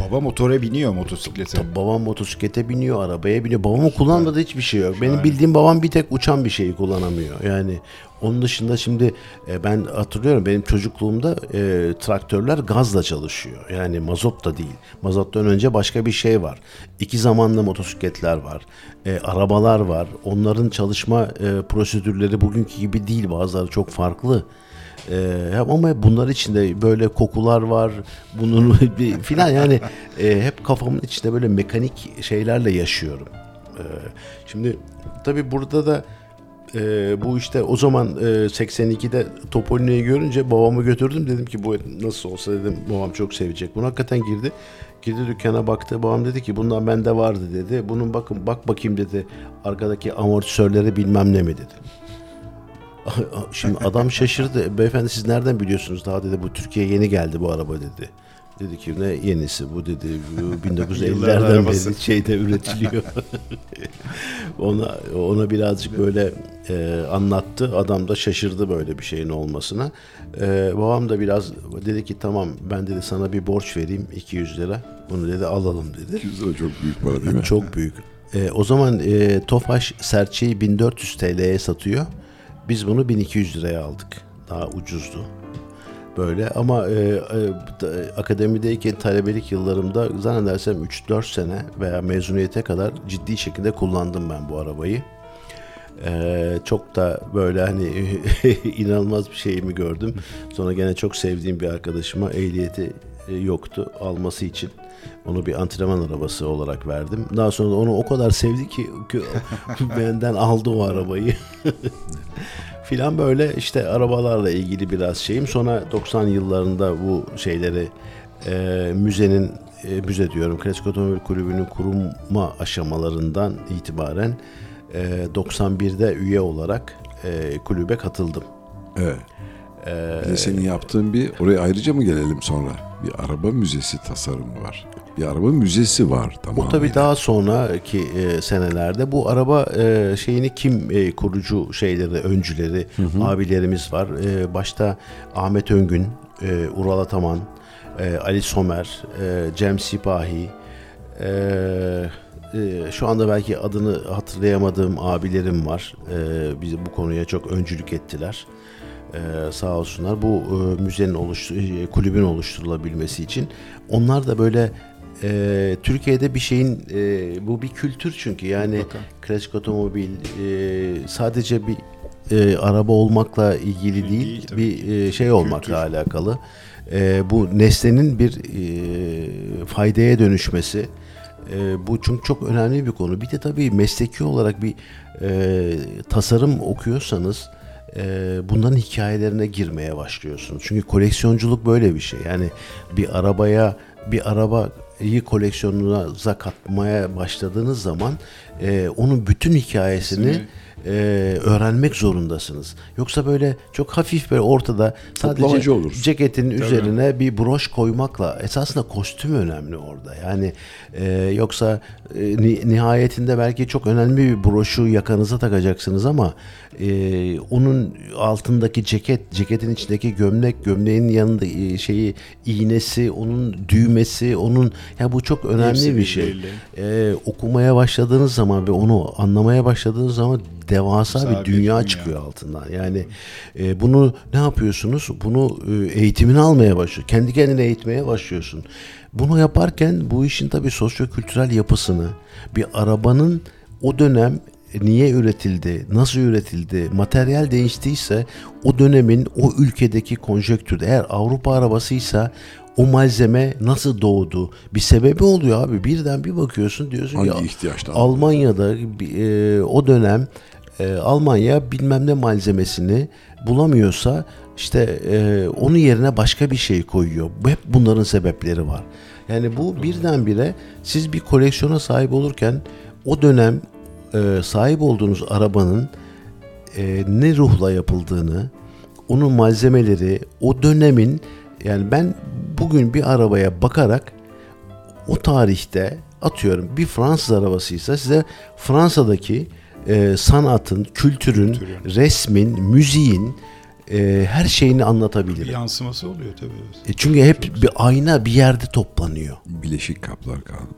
Baba motora biniyor motosiklete. Tabii babam motosiklete biniyor, arabaya biniyor. Babamın kullanmadığı hiçbir şey yok. Benim bildiğim babam bir tek uçan bir şeyi kullanamıyor. Yani onun dışında şimdi e, ben hatırlıyorum benim çocukluğumda e, traktörler gazla çalışıyor. Yani mazot da değil. Mazottan önce başka bir şey var. İki zamanlı motosikletler var. E, arabalar var. Onların çalışma e, prosedürleri bugünkü gibi değil. Bazıları çok farklı. Ee, ama bunlar içinde böyle kokular var, bunun filan yani e, hep kafamın içinde böyle mekanik şeylerle yaşıyorum. Ee, şimdi tabii burada da e, bu işte o zaman e, 82'de Topolino'yu görünce babamı götürdüm dedim ki bu nasıl olsa dedim babam çok sevecek. Bunu hakikaten girdi. Girdi dükkana baktı. Babam dedi ki bundan bende vardı dedi. Bunun bakın bak bakayım dedi. Arkadaki amortisörleri bilmem ne mi dedi. Şimdi adam şaşırdı. Beyefendi siz nereden biliyorsunuz? Daha dedi bu Türkiye'ye yeni geldi bu araba dedi. Dedi ki ne yenisi bu dedi. Bu Yılların 1950'lerden arabası. beri şeyde üretiliyor. ona ona birazcık böyle e, anlattı. Adam da şaşırdı böyle bir şeyin olmasına. E, babam da biraz dedi ki tamam ben dedi sana bir borç vereyim 200 lira. Bunu dedi alalım dedi. 200 lira çok büyük para değil mi? Çok büyük. E, o zaman e, Tofaş serçeyi 1400 TL'ye satıyor. Biz bunu 1200 liraya aldık. Daha ucuzdu. Böyle ama e, e, akademideyken talebelik yıllarımda zannedersem 3-4 sene veya mezuniyete kadar ciddi şekilde kullandım ben bu arabayı. E, çok da böyle hani inanılmaz bir şeyimi gördüm. Sonra gene çok sevdiğim bir arkadaşıma ehliyeti yoktu alması için. Onu bir antrenman arabası olarak verdim. Daha sonra da onu o kadar sevdi ki, ki benden aldı o arabayı. filan böyle işte arabalarla ilgili biraz şeyim. Sonra 90 yıllarında bu şeyleri e, müzenin e, müze diyorum Klasik Otomobil Kulübü'nün kurulma aşamalarından itibaren e, 91'de üye olarak e, kulübe katıldım. Evet. Bir de senin yaptığın bir, oraya ayrıca mı gelelim sonra? Bir araba müzesi tasarımı var. Bir araba müzesi var tamam. Bu tabii daha sonraki e, senelerde bu araba e, şeyini kim e, kurucu şeyleri, öncüleri, abilerimiz var. E, başta Ahmet Öngün, e, Ural Ataman, e, Ali Somer, e, Cem Sipahi, e, e, şu anda belki adını hatırlayamadığım abilerim var. E, bizi bu konuya çok öncülük ettiler. Ee, sağ olsunlar. Bu e, müzenin oluştu e, kulübün oluşturulabilmesi için. Onlar da böyle e, Türkiye'de bir şeyin e, bu bir kültür çünkü. Yani klasik otomobil e, sadece bir e, araba olmakla ilgili değil, değil bir e, şey olmakla alakalı. E, bu nesnenin bir e, faydaya dönüşmesi E, bu çünkü çok önemli bir konu. Bir de tabii mesleki olarak bir e, tasarım okuyorsanız e, bunların hikayelerine girmeye başlıyorsunuz. Çünkü koleksiyonculuk böyle bir şey. Yani bir arabaya bir arabayı koleksiyonunuza katmaya başladığınız zaman e, onun bütün hikayesini Kesinlikle. E, öğrenmek zorundasınız. Yoksa böyle çok hafif böyle ortada sadece ceketin üzerine bir broş koymakla esasında kostüm önemli orada. Yani e, yoksa e, ni- nihayetinde belki çok önemli bir broşu yakanıza takacaksınız ama e, onun altındaki ceket, ceketin içindeki gömlek, gömleğin yanında e, şeyi iğnesi, onun düğmesi, onun ya bu çok önemli Hepsi bir şey. belli. E, okumaya başladığınız zaman ve onu anlamaya başladığınız zaman devasa bir bir dünya dünya. çıkıyor altından. Yani e, bunu ne yapıyorsunuz? Bunu e, eğitimini almaya başlıyor. Kendi kendine eğitmeye başlıyorsun. Bunu yaparken bu işin tabii sosyokültürel yapısını, bir arabanın o dönem niye üretildi, nasıl üretildi, materyal değiştiyse o dönemin o ülkedeki konjektürde eğer Avrupa arabasıysa o malzeme nasıl doğdu? Bir sebebi oluyor abi. Birden bir bakıyorsun diyorsun Hangi ya ihtiyaçtan? Almanya'da e, o dönem e, Almanya bilmem ne malzemesini bulamıyorsa işte e, onun yerine başka bir şey koyuyor. Hep bunların sebepleri var. Yani bu birdenbire siz bir koleksiyona sahip olurken o dönem e, sahip olduğunuz arabanın e, ne ruhla yapıldığını, onun malzemeleri, o dönemin yani ben bugün bir arabaya bakarak o tarihte atıyorum bir Fransız arabasıysa size Fransa'daki e, sanatın, kültürün, resmin, müziğin e, her şeyini Bir anlatabilirim. yansıması oluyor tabii. E, çünkü hep bir ayna bir yerde toplanıyor. Bileşik kaplar kaldı.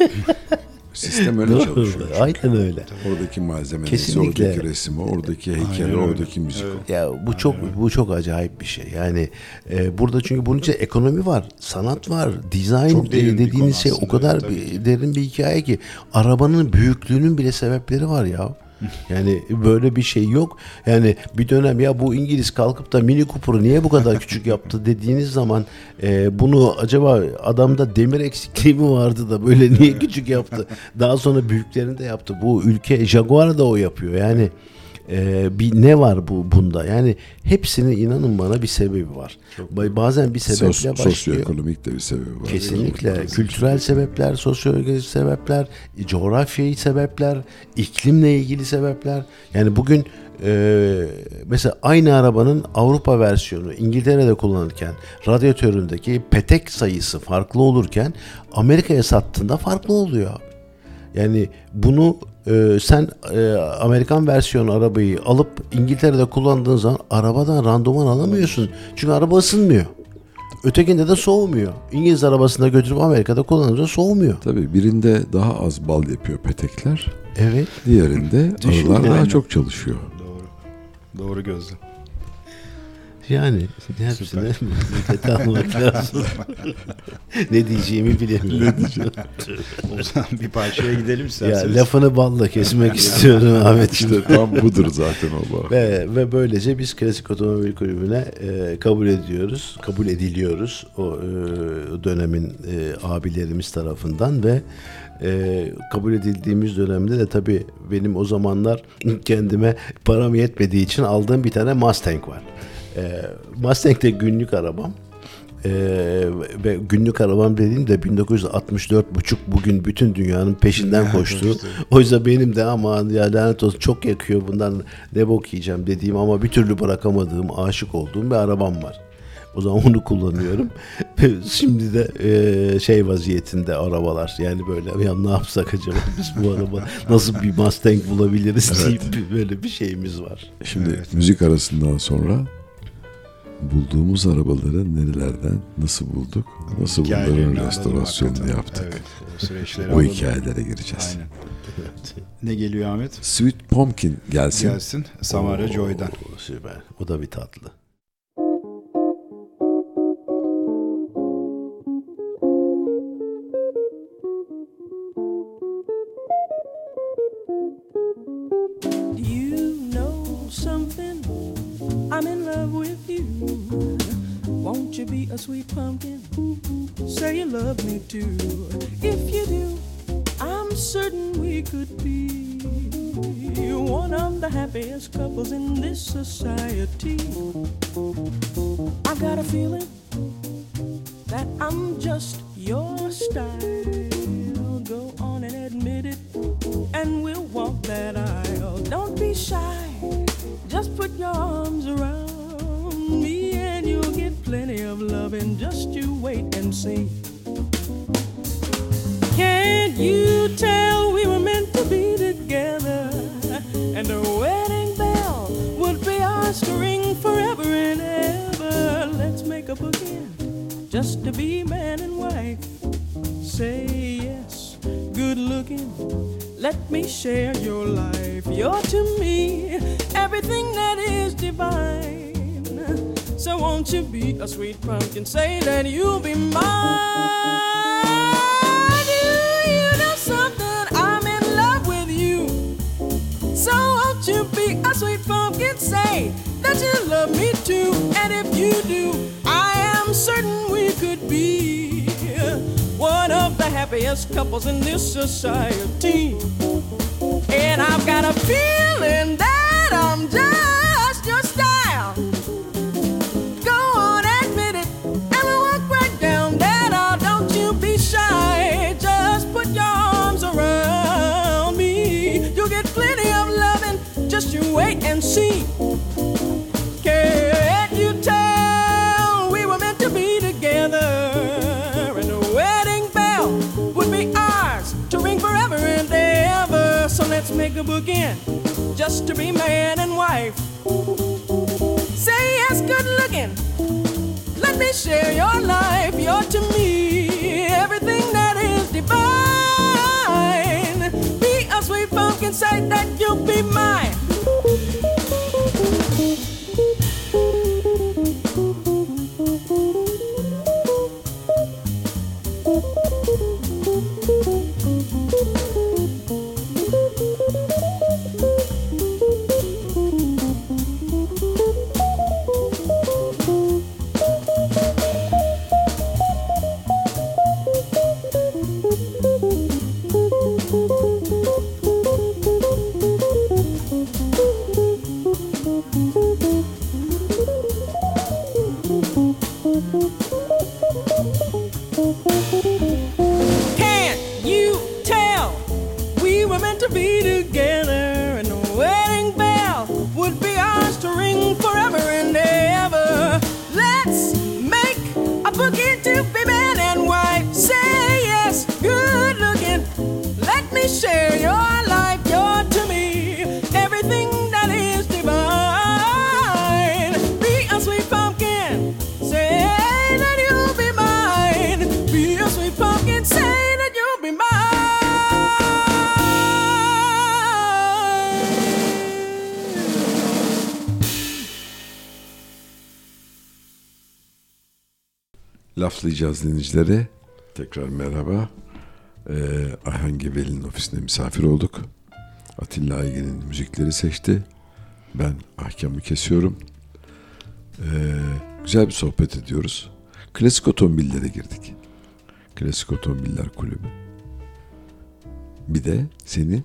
Sistem öyle çalışıyor. Aynen öyle. Oradaki malzeme neyse, Kesinlikle. oradaki resmi, oradaki heykeli, Aynen öyle. oradaki müzik. Ya bu çok bu çok acayip bir şey. Yani e, burada çünkü bunun için ekonomi var, sanat var, dizayn bir dediğiniz şey o kadar bir- derin bir hikaye ki arabanın büyüklüğünün bile sebepleri var ya. Yani böyle bir şey yok. Yani bir dönem ya bu İngiliz kalkıp da Mini Cooper'ı niye bu kadar küçük yaptı dediğiniz zaman e, bunu acaba adamda demir eksikliği mi vardı da böyle niye küçük yaptı? Daha sonra büyüklerini de yaptı. Bu ülke Jaguar da o yapıyor. Yani ee, bir ne var bu bunda? Yani hepsinin inanın bana bir sebebi var. Ba- Bazen bir sebeple Sos- başlıyor. sosyoekonomik de bir sebebi var. Kesinlikle. Kültürel sebepler, sosyolojik sebepler, coğrafyayı sebepler, iklimle ilgili sebepler. Yani bugün e, mesela aynı arabanın Avrupa versiyonu İngiltere'de kullanırken radyatöründeki petek sayısı farklı olurken Amerika'ya sattığında farklı oluyor. Yani bunu e, sen e, Amerikan versiyonu arabayı alıp İngiltere'de kullandığın zaman arabadan randıman alamıyorsun. Çünkü araba ısınmıyor. Ötekinde de soğumuyor. İngiliz arabasında götürüp Amerika'da kullanınca soğumuyor. Tabii birinde daha az bal yapıyor petekler. Evet. Diğerinde arılar daha çok çalışıyor. Doğru. Doğru gözlem. Yani hepsine dikkate almak lazım. ne diyeceğimi bilemiyorum. O zaman bir parçaya gidelim ya isterseniz. lafını balla kesmek istiyorum Ahmet. İşte tam budur zaten o bak. Ve, ve böylece biz Klasik Otomobil Kulübü'ne e, kabul ediyoruz, kabul ediliyoruz o e, dönemin e, abilerimiz tarafından ve e, kabul edildiğimiz dönemde de tabii benim o zamanlar kendime param yetmediği için aldığım bir tane Mustang var. E, Mustang de günlük arabam. Ee, ve günlük arabam dediğim de 1964 buçuk bugün bütün dünyanın peşinden koştuğu. O yüzden benim de aman ya lanet olsun çok yakıyor bundan ne bok yiyeceğim dediğim ama bir türlü bırakamadığım, aşık olduğum bir arabam var. O zaman onu kullanıyorum. Şimdi de e, şey vaziyetinde arabalar. Yani böyle ya ne yapsak acaba biz bu araba nasıl bir Mustang bulabiliriz deyip böyle bir şeyimiz var. Şimdi müzik arasından sonra bulduğumuz arabaları nerelerden nasıl bulduk? Nasıl bunların restorasyonunu yaptık? Evet, o O hikayelere gireceğiz. Aynen. Ne geliyor Ahmet? Sweet Pumpkin gelsin. Gelsin. Samara Joy'dan. Süper. O da bir tatlı. A sweet pumpkin? Say you love me too. If you do, I'm certain we could be one of the happiest couples in this society. I got a feeling that I'm just your style. Go on and admit it, and we'll walk that aisle. Don't be shy, just put your arms around plenty of loving. Just you wait and see. Can't you tell we were meant to be together? And the wedding bell would be ours to ring forever and ever. Let's make a bookend just to be man and wife. Say yes, good looking. Let me share your life. You're to me everything that is divine. So won't you be a sweet pumpkin? Say that you'll be mine. You, you know something? I'm in love with you. So won't you be a sweet pumpkin? Say that you love me too. And if you do, I am certain we could be one of the happiest couples in this society. And I've got a feeling that I'm just see. Can't you tell we were meant to be together? And the wedding bell would be ours to ring forever and ever. So let's make a bookend just to be man and wife. Say yes, good looking. Let me share your life. You're to me everything that is divine. Be a sweet pumpkin, say that you'll be mine. Laflayacağız dinleyicileri. Tekrar merhaba. Ee, Ayhan Gebel'in ofisinde misafir olduk. Atilla Aygin'in müzikleri seçti. Ben ahkamı kesiyorum. Ee, güzel bir sohbet ediyoruz. Klasik otomobillere girdik. Klasik Otomobiller Kulübü. Bir de senin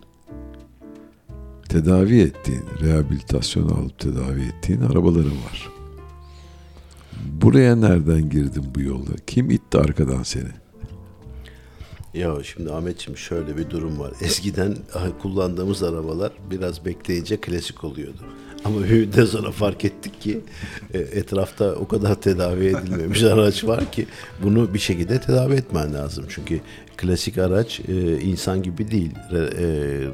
tedavi ettiğin, rehabilitasyon alıp tedavi ettiğin arabaların var. Buraya nereden girdin bu yolda? Kim itti arkadan seni? Ya şimdi Ahmetciğim şöyle bir durum var. Eskiden kullandığımız arabalar biraz bekleyince klasik oluyordu. Ama müddet sonra fark ettik ki e, etrafta o kadar tedavi edilmemiş araç var ki bunu bir şekilde tedavi etmen lazım. Çünkü klasik araç e, insan gibi değil. E,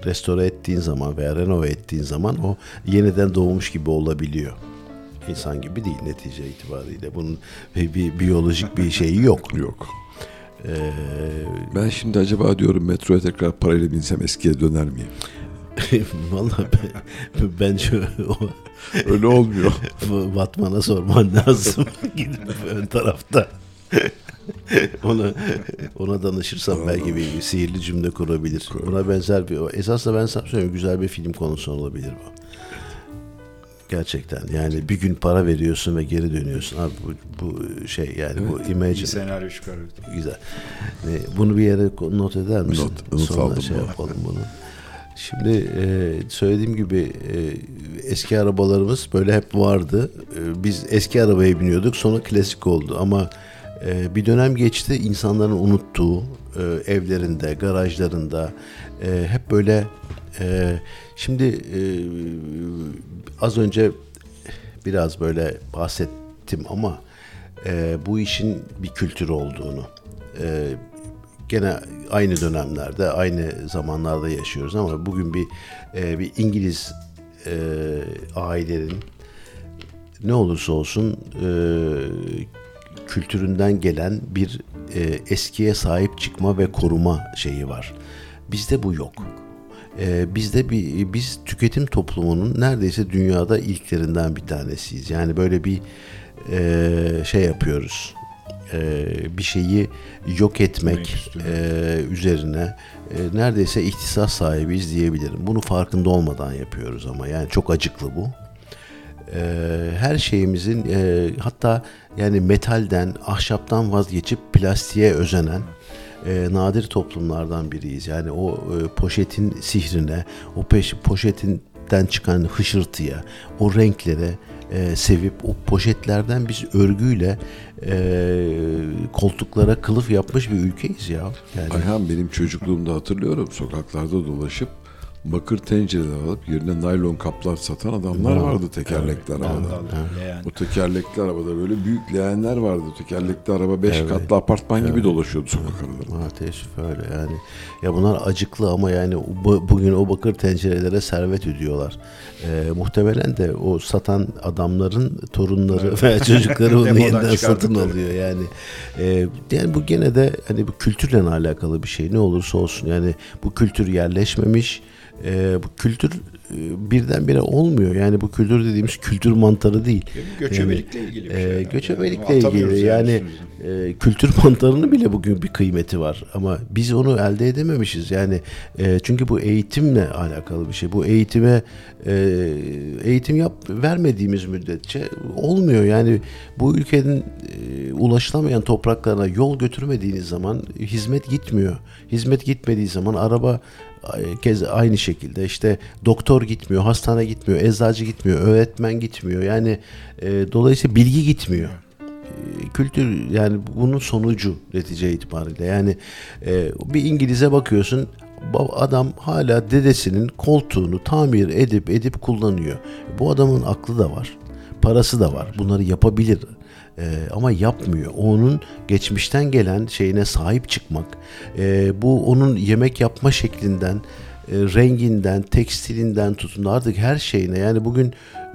restore ettiğin zaman veya renove ettiğin zaman o yeniden doğmuş gibi olabiliyor. İnsan gibi değil netice itibariyle. Bunun bir, bir biyolojik bir şeyi yok. Yok. Ee, Ben şimdi acaba diyorum metroya tekrar parayla binsem eskiye döner miyim? Vallahi ben, bence o Öyle olmuyor. Batman'a sorman lazım. Gidip ön tarafta. ona ona danışırsam belki bir, bir sihirli cümle kurabilir. Buna benzer bir o. Esasında ben sana söylüyorum güzel bir film konusu olabilir bu. Gerçekten yani bir gün para veriyorsun ve geri dönüyorsun. Abi bu, bu şey yani bu İyi imagine. senaryo çıkar. Güzel. E, Bunu bir yere not eder misin? Not- not Sonra aldım şey bunu. yapalım bunu. Şimdi e, söylediğim gibi e, eski arabalarımız böyle hep vardı. E, biz eski arabaya biniyorduk sonra klasik oldu ama e, bir dönem geçti insanların unuttuğu e, evlerinde, garajlarında e, hep böyle e, şimdi e, az önce biraz böyle bahsettim ama e, bu işin bir kültür olduğunu e, gene aynı dönemlerde aynı zamanlarda yaşıyoruz ama bugün bir e, bir İngiliz e, ailenin ne olursa olsun e, kültüründen gelen bir e, eskiye sahip çıkma ve koruma şeyi var. Bizde bu yok. E, bizde bir biz tüketim toplumunun neredeyse dünyada ilklerinden bir tanesiyiz. Yani böyle bir e, şey yapıyoruz. E, bir şeyi yok etmek e, üzerine e, neredeyse ihtisas sahibiyiz diyebilirim. Bunu farkında olmadan yapıyoruz ama yani çok acıklı bu. E, her şeyimizin e, hatta yani metalden, ahşaptan vazgeçip plastiğe özenen e, nadir toplumlardan biriyiz. Yani o e, poşetin sihrine, o peş, poşetinden çıkan hışırtıya, o renklere e, sevip o poşetlerden biz örgüyle e, koltuklara kılıf yapmış bir ülkeyiz ya. Yani Ayhan benim çocukluğumda hatırlıyorum sokaklarda dolaşıp bakır tencereler alıp yerine naylon kaplar satan adamlar vardı tekerlekli arabada. Leğen. O tekerlekli arabada böyle büyük leğenler vardı. Tekerlekli araba 5 katlı apartman gibi dolaşıyordu sokak aralarında. Ha, teessüf öyle yani. Ya bunlar acıklı ama yani bu- bugün o bakır tencerelere servet ödüyorlar. Ee, muhtemelen de o satan adamların torunları veya çocukları bunu Demodan yeniden satın alıyor yani. Ee, yani bu gene de hani bu kültürle alakalı bir şey ne olursa olsun yani bu kültür yerleşmemiş. Ee, bu kültür e, birdenbire olmuyor. Yani bu kültür dediğimiz kültür mantarı değil. Göçebelikle ilgili bir şey. Ee, yani. göçebelikle Yani ilgili yani yani e, kültür mantarının bile bugün bir kıymeti var ama biz onu elde edememişiz yani e, çünkü bu eğitimle alakalı bir şey bu eğitime e, eğitim yap vermediğimiz müddetçe olmuyor yani bu ülkenin e, ulaşılamayan topraklarına yol götürmediğiniz zaman hizmet gitmiyor hizmet gitmediği zaman araba e, kez aynı şekilde işte doktor gitmiyor, hastane gitmiyor, eczacı gitmiyor, öğretmen gitmiyor. Yani e, dolayısıyla bilgi gitmiyor. E, Kültür yani bunun sonucu netice itibariyle. Yani e, bir İngiliz'e bakıyorsun ba- adam hala dedesinin koltuğunu tamir edip edip kullanıyor. Bu adamın aklı da var. Parası da var. Bunları yapabilir. Ee, ama yapmıyor. O Onun geçmişten gelen şeyine sahip çıkmak. Ee, bu onun yemek yapma şeklinden, e, renginden, tekstilinden tutun artık her şeyine. Yani bugün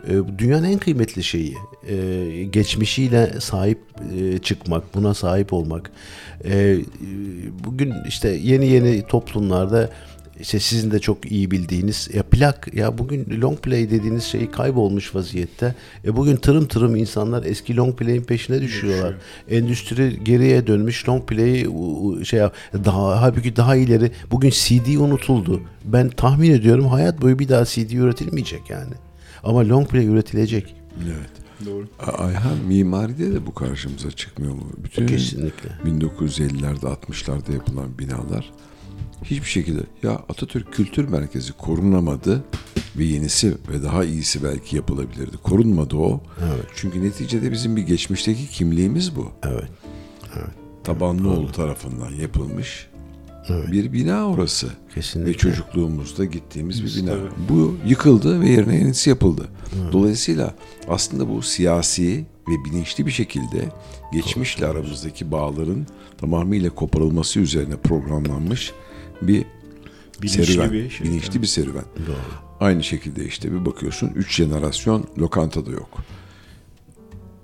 e, dünyanın en kıymetli şeyi e, geçmişiyle sahip e, çıkmak, buna sahip olmak. E, e, bugün işte yeni yeni toplumlarda işte sizin de çok iyi bildiğiniz ya plak ya bugün long play dediğiniz şey kaybolmuş vaziyette. E bugün tırım tırım insanlar eski long play'in peşine düşüyorlar. Endüstri geriye dönmüş long play'i şey daha halbuki daha ileri bugün CD unutuldu. Ben tahmin ediyorum hayat boyu bir daha CD üretilmeyecek yani. Ama long play üretilecek. Evet. Doğru. Ayhan mimaride de bu karşımıza çıkmıyor mu? Bütün Kesinlikle. 1950'lerde 60'larda yapılan binalar hiçbir şekilde ya Atatürk Kültür Merkezi korunamadı ve yenisi ve daha iyisi belki yapılabilirdi. Korunmadı o. Çünkü neticede bizim bir geçmişteki kimliğimiz bu. Evet. Tabanlıoğlu tarafından yapılmış bir bina orası. Kesinlikle. Ve çocukluğumuzda gittiğimiz bir bina. Bu yıkıldı ve yerine yenisi yapıldı. Dolayısıyla aslında bu siyasi ve bilinçli bir şekilde geçmişle aramızdaki bağların tamamıyla koparılması üzerine programlanmış bir Bilinçli serüven. bir şey, bilinçli tabii. bir serüven. Aynı şekilde işte bir bakıyorsun 3 jenerasyon lokantada yok.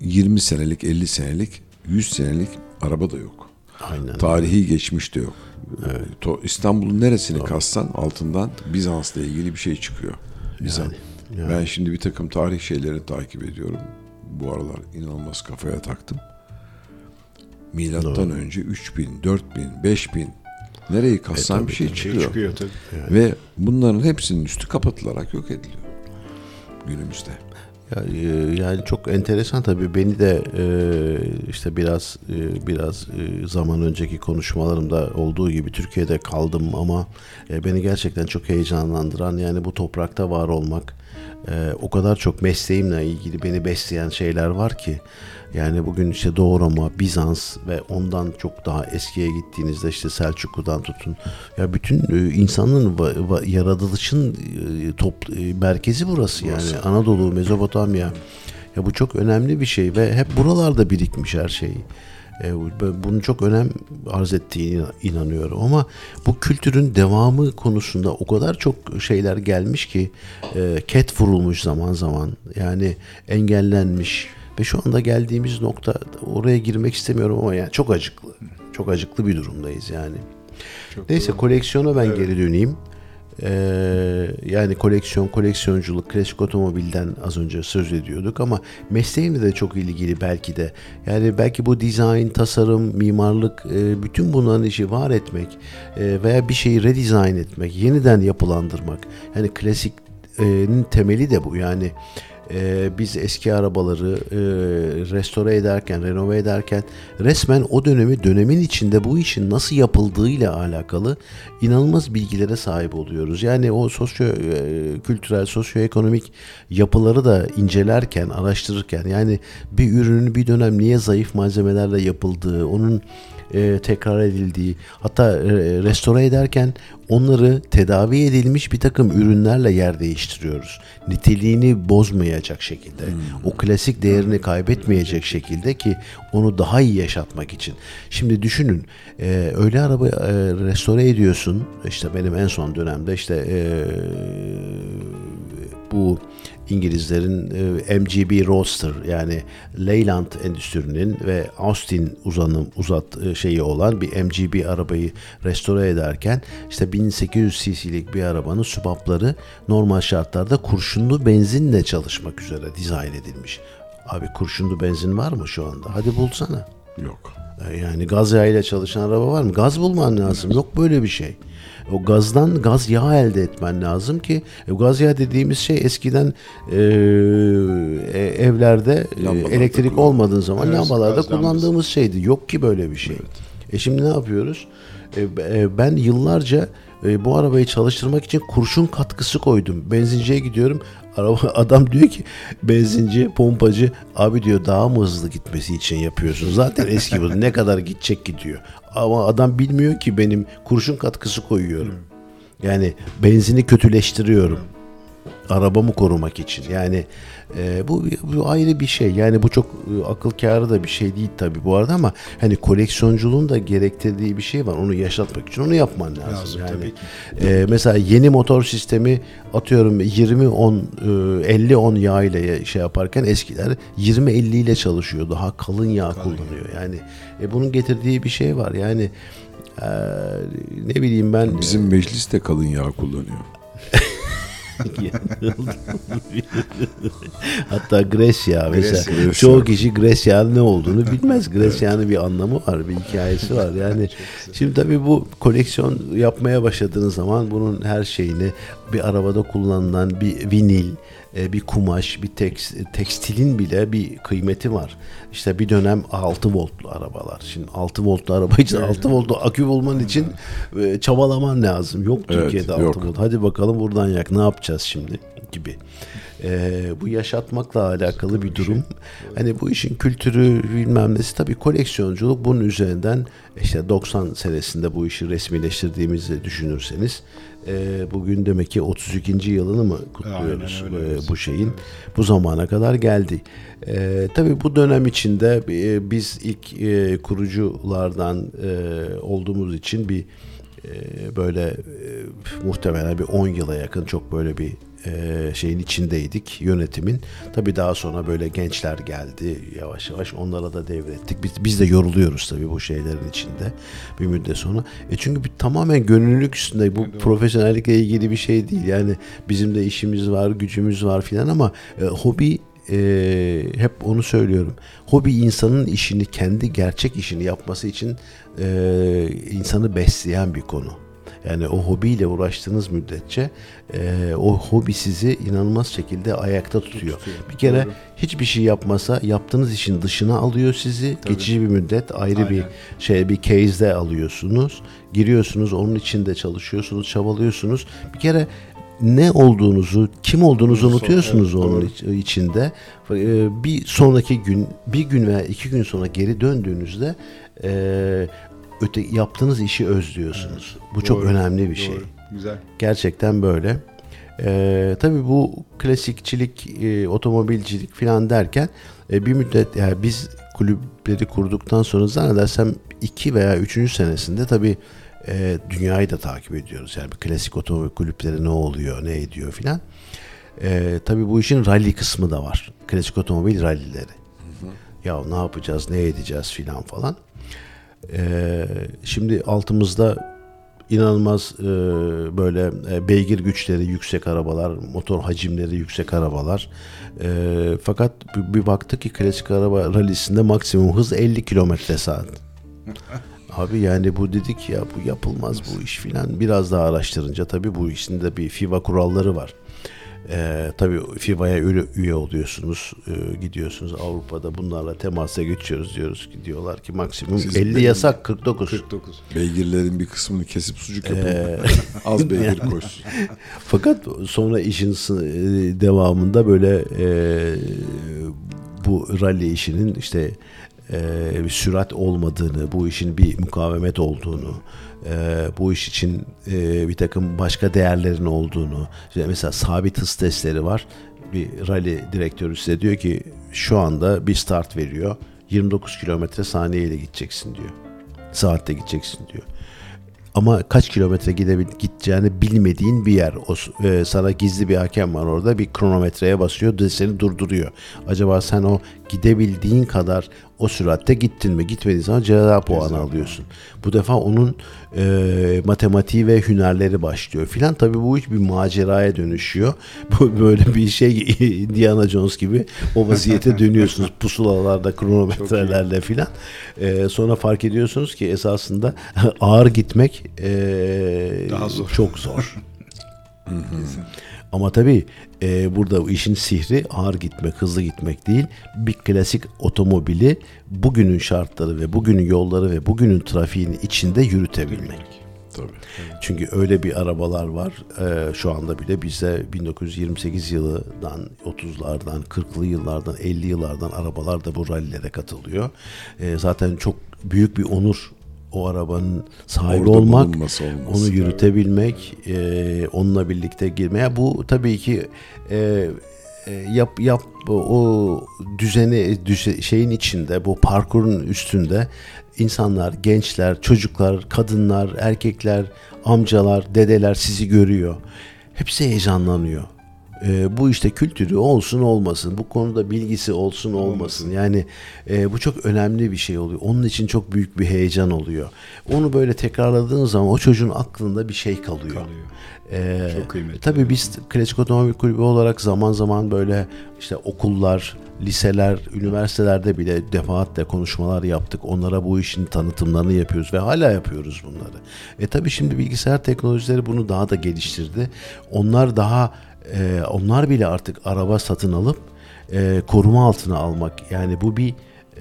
20 senelik, 50 senelik, 100 senelik araba da yok. Aynen. Tarihi geçmiş de yok. To- İstanbul'un neresini kassan altından Bizans'la ilgili bir şey çıkıyor. Bizans. yani. Ben şimdi bir takım tarih şeylerini takip ediyorum. Bu aralar inanılmaz kafaya taktım. Milattan önce 3000, 4000, 5000 nereyi kassan bir şey Şey çıkıyor. çıkıyor tabii. Ve bunların hepsinin üstü kapatılarak yok ediliyor günümüzde. E, yani çok enteresan tabii beni de e, işte biraz e, biraz e, zaman önceki konuşmalarımda olduğu gibi Türkiye'de kaldım ama e, beni gerçekten çok heyecanlandıran yani bu toprakta var olmak e, o kadar çok mesleğimle ilgili beni besleyen şeyler var ki yani bugün işte Doğu Roma, Bizans ve ondan çok daha eskiye gittiğinizde işte Selçuklu'dan tutun. Ya bütün e, va- yaratılışın e, top e, merkezi burası yani Anadolu, Mezopotamya. Ya bu çok önemli bir şey ve hep buralarda birikmiş her şey. Bu- bunun çok önem arz ettiğine inanıyorum ama bu kültürün devamı konusunda o kadar çok şeyler gelmiş ki ket vurulmuş zaman zaman yani engellenmiş ve şu anda geldiğimiz nokta oraya girmek istemiyorum ama yani çok acıklı. Çok acıklı bir durumdayız yani. Neyse koleksiyona ben geri döneyim. Ee, yani koleksiyon, koleksiyonculuk, klasik otomobilden az önce söz ediyorduk ama mesleğimle de çok ilgili belki de. Yani belki bu dizayn, tasarım, mimarlık, e, bütün bunların işi var etmek e, veya bir şeyi redesign etmek, yeniden yapılandırmak. Yani klasik'in temeli de bu. Yani e, biz eski arabaları e, restore ederken, renove ederken resmen o dönemi dönemin içinde bu işin nasıl yapıldığıyla alakalı inanılmaz bilgilere sahip oluyoruz. Yani o sosyo e, kültürel, sosyoekonomik yapıları da incelerken, araştırırken yani bir ürünün bir dönem niye zayıf malzemelerle yapıldığı, onun e, tekrar edildiği hatta e, restore ederken onları tedavi edilmiş bir takım ürünlerle yer değiştiriyoruz. Niteliğini bozmayacak şekilde, o klasik değerini kaybetmeyecek şekilde ki onu daha iyi yaşatmak için. Şimdi düşünün e, öyle araba e, restore ediyorsun işte benim en son dönemde işte e, bu İngilizlerin e, MGB Roadster yani Leyland Endüstri'nin ve Austin uzanım uzat e, şeyi olan bir MGB arabayı restore ederken işte 1800 cc'lik bir arabanın subapları normal şartlarda kurşunlu benzinle çalışmak üzere dizayn edilmiş. Abi kurşunlu benzin var mı şu anda? Hadi bulsana. Yok. E, Yani gaz yağıyla çalışan araba var mı? Gaz bulman lazım. Yok böyle bir şey. O gazdan gaz yağı elde etmen lazım ki e, gaz yağı dediğimiz şey eskiden e, e, evlerde e, Lambalarda elektrik kullan- olmadığı zaman Evet, lambalarda gaz lambası. kullandığımız şeydi. Yok ki böyle bir şey. E şimdi ne yapıyoruz? E, ben yıllarca bu arabayı çalıştırmak için kurşun katkısı koydum. Benzinciye gidiyorum. Araba, adam diyor ki benzinci, pompacı abi diyor daha mı hızlı gitmesi için yapıyorsun. Zaten eski bu. Ne kadar gidecek gidiyor. Ama adam bilmiyor ki benim kurşun katkısı koyuyorum. Yani benzini kötüleştiriyorum. Arabamı korumak için. Yani e, bu, bu ayrı bir şey. Yani bu çok e, akıl kârı da bir şey değil tabii bu arada ama hani koleksiyonculuğun da gerektirdiği bir şey var. Onu yaşatmak için onu yapman lazım. Lazım, yani tabii ki. e, mesela yeni motor sistemi atıyorum 20 10 e, 50 10 yağ ile şey yaparken eskiler 20 50 ile çalışıyor. Daha kalın yağ kullanıyor. Yani e, bunun getirdiği bir şey var. Yani e, ne bileyim ben Bizim meclis de kalın yağ kullanıyor. Hatta Gresya mesela Gresya. çoğu kişi Gresya'nın ne olduğunu bilmez. Gresya'nın bir anlamı var, bir hikayesi var. Yani şimdi tabii bu koleksiyon yapmaya başladığınız zaman bunun her şeyini bir arabada kullanılan bir vinil, e, bir kumaş, bir tekst, tekstilin bile bir kıymeti var. İşte bir dönem 6 voltlu arabalar. Şimdi 6 voltlu araba için 6 voltlu akü bulman için e, çabalaman lazım. Yok Evet, Türkiye'de 6 yok. volt. Hadi bakalım buradan yak ne yapacağız şimdi gibi. Ee, bu yaşatmakla alakalı bir durum. Hani bu işin kültürü bilmem nesi tabii koleksiyonculuk bunun üzerinden işte 90 senesinde bu işi resmileştirdiğimizi düşünürseniz e, bugün demek ki 32. yılını mı kutluyoruz Aynen e, bu şeyin bu zamana kadar geldi. E, tabii bu dönem içinde e, biz ilk e, kuruculardan e, olduğumuz için bir e, böyle e, muhtemelen bir 10 yıla yakın çok böyle bir e, şeyin içindeydik yönetimin. Tabii daha sonra böyle gençler geldi yavaş yavaş onlara da devrettik. Biz, biz de yoruluyoruz tabii bu şeylerin içinde bir müddet sonra. E çünkü bir, tamamen gönüllülük üstünde bu profesyonellikle ilgili bir şey değil. Yani bizim de işimiz var, gücümüz var filan ama e, hobi e, hep onu söylüyorum. Hobi insanın işini kendi gerçek işini yapması için e, insanı besleyen bir konu. Yani o hobiyle uğraştığınız müddetçe e, o hobi sizi inanılmaz şekilde ayakta tutuyor. Bir kere hiçbir şey yapmasa yaptığınız işin dışına alıyor sizi. Geçici bir müddet ayrı bir Aynen. şey bir case'de alıyorsunuz. Giriyorsunuz onun içinde çalışıyorsunuz, çabalıyorsunuz. Bir kere ne olduğunuzu, kim olduğunuzu unutuyorsunuz evet, onun doğru. iç- içinde. Ee, Bir sonraki gün, bir gün veya iki gün sonra geri döndüğünüzde e, öte yaptığınız işi özlüyorsunuz. Bu çok Doğru, önemli bir şey. Doğru. Güzel. Gerçekten böyle. Ee, tabii bu klasikçilik, e, otomobilcilik falan derken e, bir müddet yani biz kulüpleri kurduktan sonra zannedersem iki veya üçüncü senesinde tabii e, dünyayı da takip ediyoruz. Yani klasik otomobil kulüpleri ne oluyor, ne ediyor filan. E, tabii bu işin rally kısmı da var. Klasik otomobil rallileri. Ya ne yapacağız, ne edeceğiz filan falan. Ee, şimdi altımızda inanılmaz e, böyle e, beygir güçleri yüksek arabalar, motor hacimleri yüksek arabalar. E, fakat bir, bir baktık ki klasik araba rallisinde maksimum hız 50 kilometre saat. Abi yani bu dedik ya bu yapılmaz bu iş filan. Biraz daha araştırınca tabii bu işin de bir FIBA kuralları var. Ee, tabii FIBA'ya üye, oluyorsunuz, e, gidiyorsunuz Avrupa'da bunlarla temasa geçiyoruz diyoruz ki diyorlar ki maksimum Siz 50 benim- yasak 49. 49. Beygirlerin bir kısmını kesip sucuk yapın. Ee, Az beygir koysun. Fakat sonra işin e, devamında böyle e, bu rally işinin işte e, bir sürat olmadığını, bu işin bir mukavemet olduğunu, e, bu iş için e, bir takım başka değerlerin olduğunu, işte mesela sabit hız testleri var. Bir rally direktörü size diyor ki şu anda bir start veriyor. 29 kilometre saniyeyle gideceksin diyor. Saatte gideceksin diyor ama kaç kilometre gidebil gideceğini bilmediğin bir yer. O, e, sana gizli bir hakem var orada bir kronometreye basıyor seni durduruyor. Acaba sen o gidebildiğin kadar o süratte gittin mi? Gitmediğin zaman ceza puanı alıyorsun. Bu defa onun e, matematiği ve hünerleri başlıyor filan. Tabii bu iş bir maceraya dönüşüyor. Bu böyle bir şey Indiana Jones gibi o vaziyete dönüyorsunuz pusulalarda kronometrelerle filan. E, sonra fark ediyorsunuz ki esasında ağır gitmek e, Daha zor. çok zor. Ama tabii e, burada bu işin sihri ağır gitmek, hızlı gitmek değil. Bir klasik otomobili bugünün şartları ve bugünün yolları ve bugünün trafiğinin içinde yürütebilmek. Tabii. Çünkü öyle bir arabalar var e, şu anda bile bize 1928 yılından 30'lardan 40'lı yıllardan 50 yıllardan arabalar da bu rallilere katılıyor. E, zaten çok büyük bir onur o arabanın sahibi Orada olmak, onu yürütebilmek, e, onunla birlikte girmeye. Bu tabii ki e, e, yap yap o düzeni düze- şeyin içinde, bu parkurun üstünde insanlar, gençler, çocuklar, kadınlar, erkekler, amcalar, dedeler sizi görüyor. Hepsi heyecanlanıyor. E, bu işte kültürü olsun olmasın, bu konuda bilgisi olsun olmasın. Yani e, bu çok önemli bir şey oluyor. Onun için çok büyük bir heyecan oluyor. Onu böyle tekrarladığın zaman o çocuğun aklında bir şey kalıyor. Kalıyor. Ee, Çok kıymetli. Tabii biz Klasik Otomobil Kulübü olarak zaman zaman böyle işte okullar, liseler, üniversitelerde bile defaatle konuşmalar yaptık. Onlara bu işin tanıtımlarını yapıyoruz ve hala yapıyoruz bunları. E tabii şimdi bilgisayar teknolojileri bunu daha da geliştirdi. Onlar daha e, onlar bile artık araba satın alıp e, koruma altına almak. Yani bu bir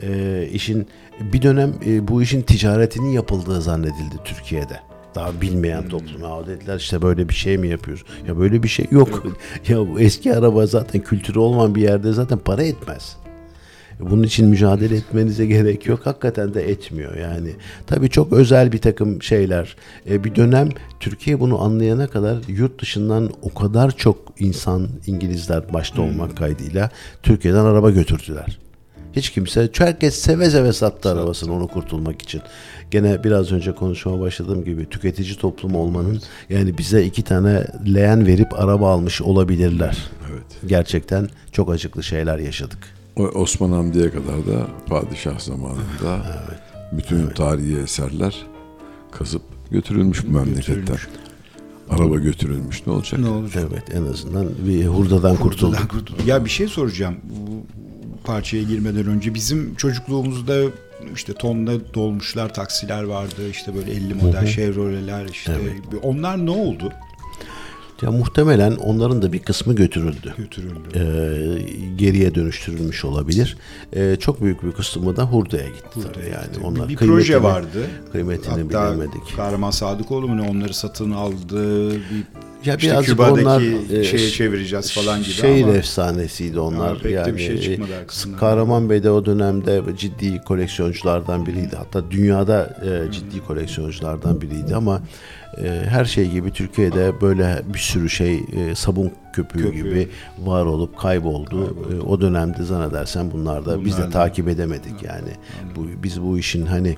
e, işin bir dönem e, bu işin ticaretinin yapıldığı zannedildi Türkiye'de. Daha bilmeyen toplum. Ya dediler işte böyle bir şey mi yapıyoruz? Ya böyle bir şey yok. ya eski araba zaten kültürü olmayan bir yerde zaten para etmez. Bunun için mücadele etmenize gerek yok. Hakikaten de etmiyor yani. Tabii çok özel bir takım şeyler. E, bir dönem Türkiye bunu anlayana kadar yurt dışından o kadar çok insan İngilizler başta olmak kaydıyla Türkiye'den araba götürdüler. Hiç kimse, herkes seve seve sattı arabasını onu kurtulmak için. Gene biraz önce konuşmaya başladığım gibi tüketici toplum olmanın yani bize iki tane leğen verip araba almış olabilirler. Evet. Gerçekten çok acıklı şeyler yaşadık. Osman Hamdi'ye kadar da padişah zamanında bütün tarihi eserler kazıp götürülmüş bu memleketten. Götürülmüş. Araba götürülmüş ne olacak? Ne olacak? Evet en azından bir hurdadan kurtulduk. Kurtulduk. Ya bir şey soracağım. Bu parçaya girmeden önce bizim çocukluğumuzda işte tonla dolmuşlar, taksiler vardı. işte böyle 50 model Chevrolet'ler işte. Onlar ne oldu? Ya muhtemelen onların da bir kısmı götürüldü. Götürüldü. Ee, geriye dönüştürülmüş olabilir. Ee, çok büyük bir kısmı da hurdaya gitti. tabii yani onlar bir, bir proje vardı. Kıymetini Hatta bilemedik. Kahraman Sadıkoğlu mu ne onları satın aldı. Bir, Ya işte birazcık Küba'daki onlar, e, şeye çevireceğiz falan gibi Şehir ama efsanesiydi onlar. Pek de yani bir şey e, çıkmadı arkasından. Kahraman Bey de o dönemde ciddi koleksiyonculardan biriydi. Hatta dünyada e, ciddi koleksiyonculardan biriydi ama her şey gibi Türkiye'de böyle bir sürü şey e, sabun köpüğü, Köpüğü. gibi var olup kayboldu. E, o dönemde zannedersem bunlar da biz de Bunlar da. takip edemedik yani. Bu biz bu işin hani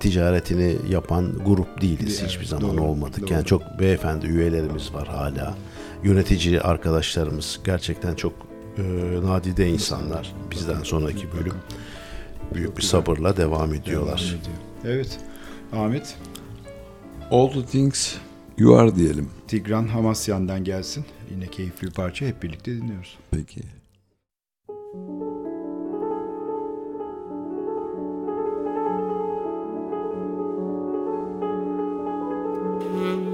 ticaretini yapan grup değiliz. Evet, Hiçbir zaman doğru, olmadık. doğru. Yani çok beyefendi üyelerimiz var hala. Yönetici arkadaşlarımız gerçekten çok e, nadide insanlar. Bizden sonraki bölüm büyük bir sabırla devam ediyorlar. Devam ediyor. Evet. Ahmet, All the things you are diyelim. Tigran Hamasyan'dan gelsin. Yine keyifli bir parça hep birlikte dinliyoruz. Peki. Thank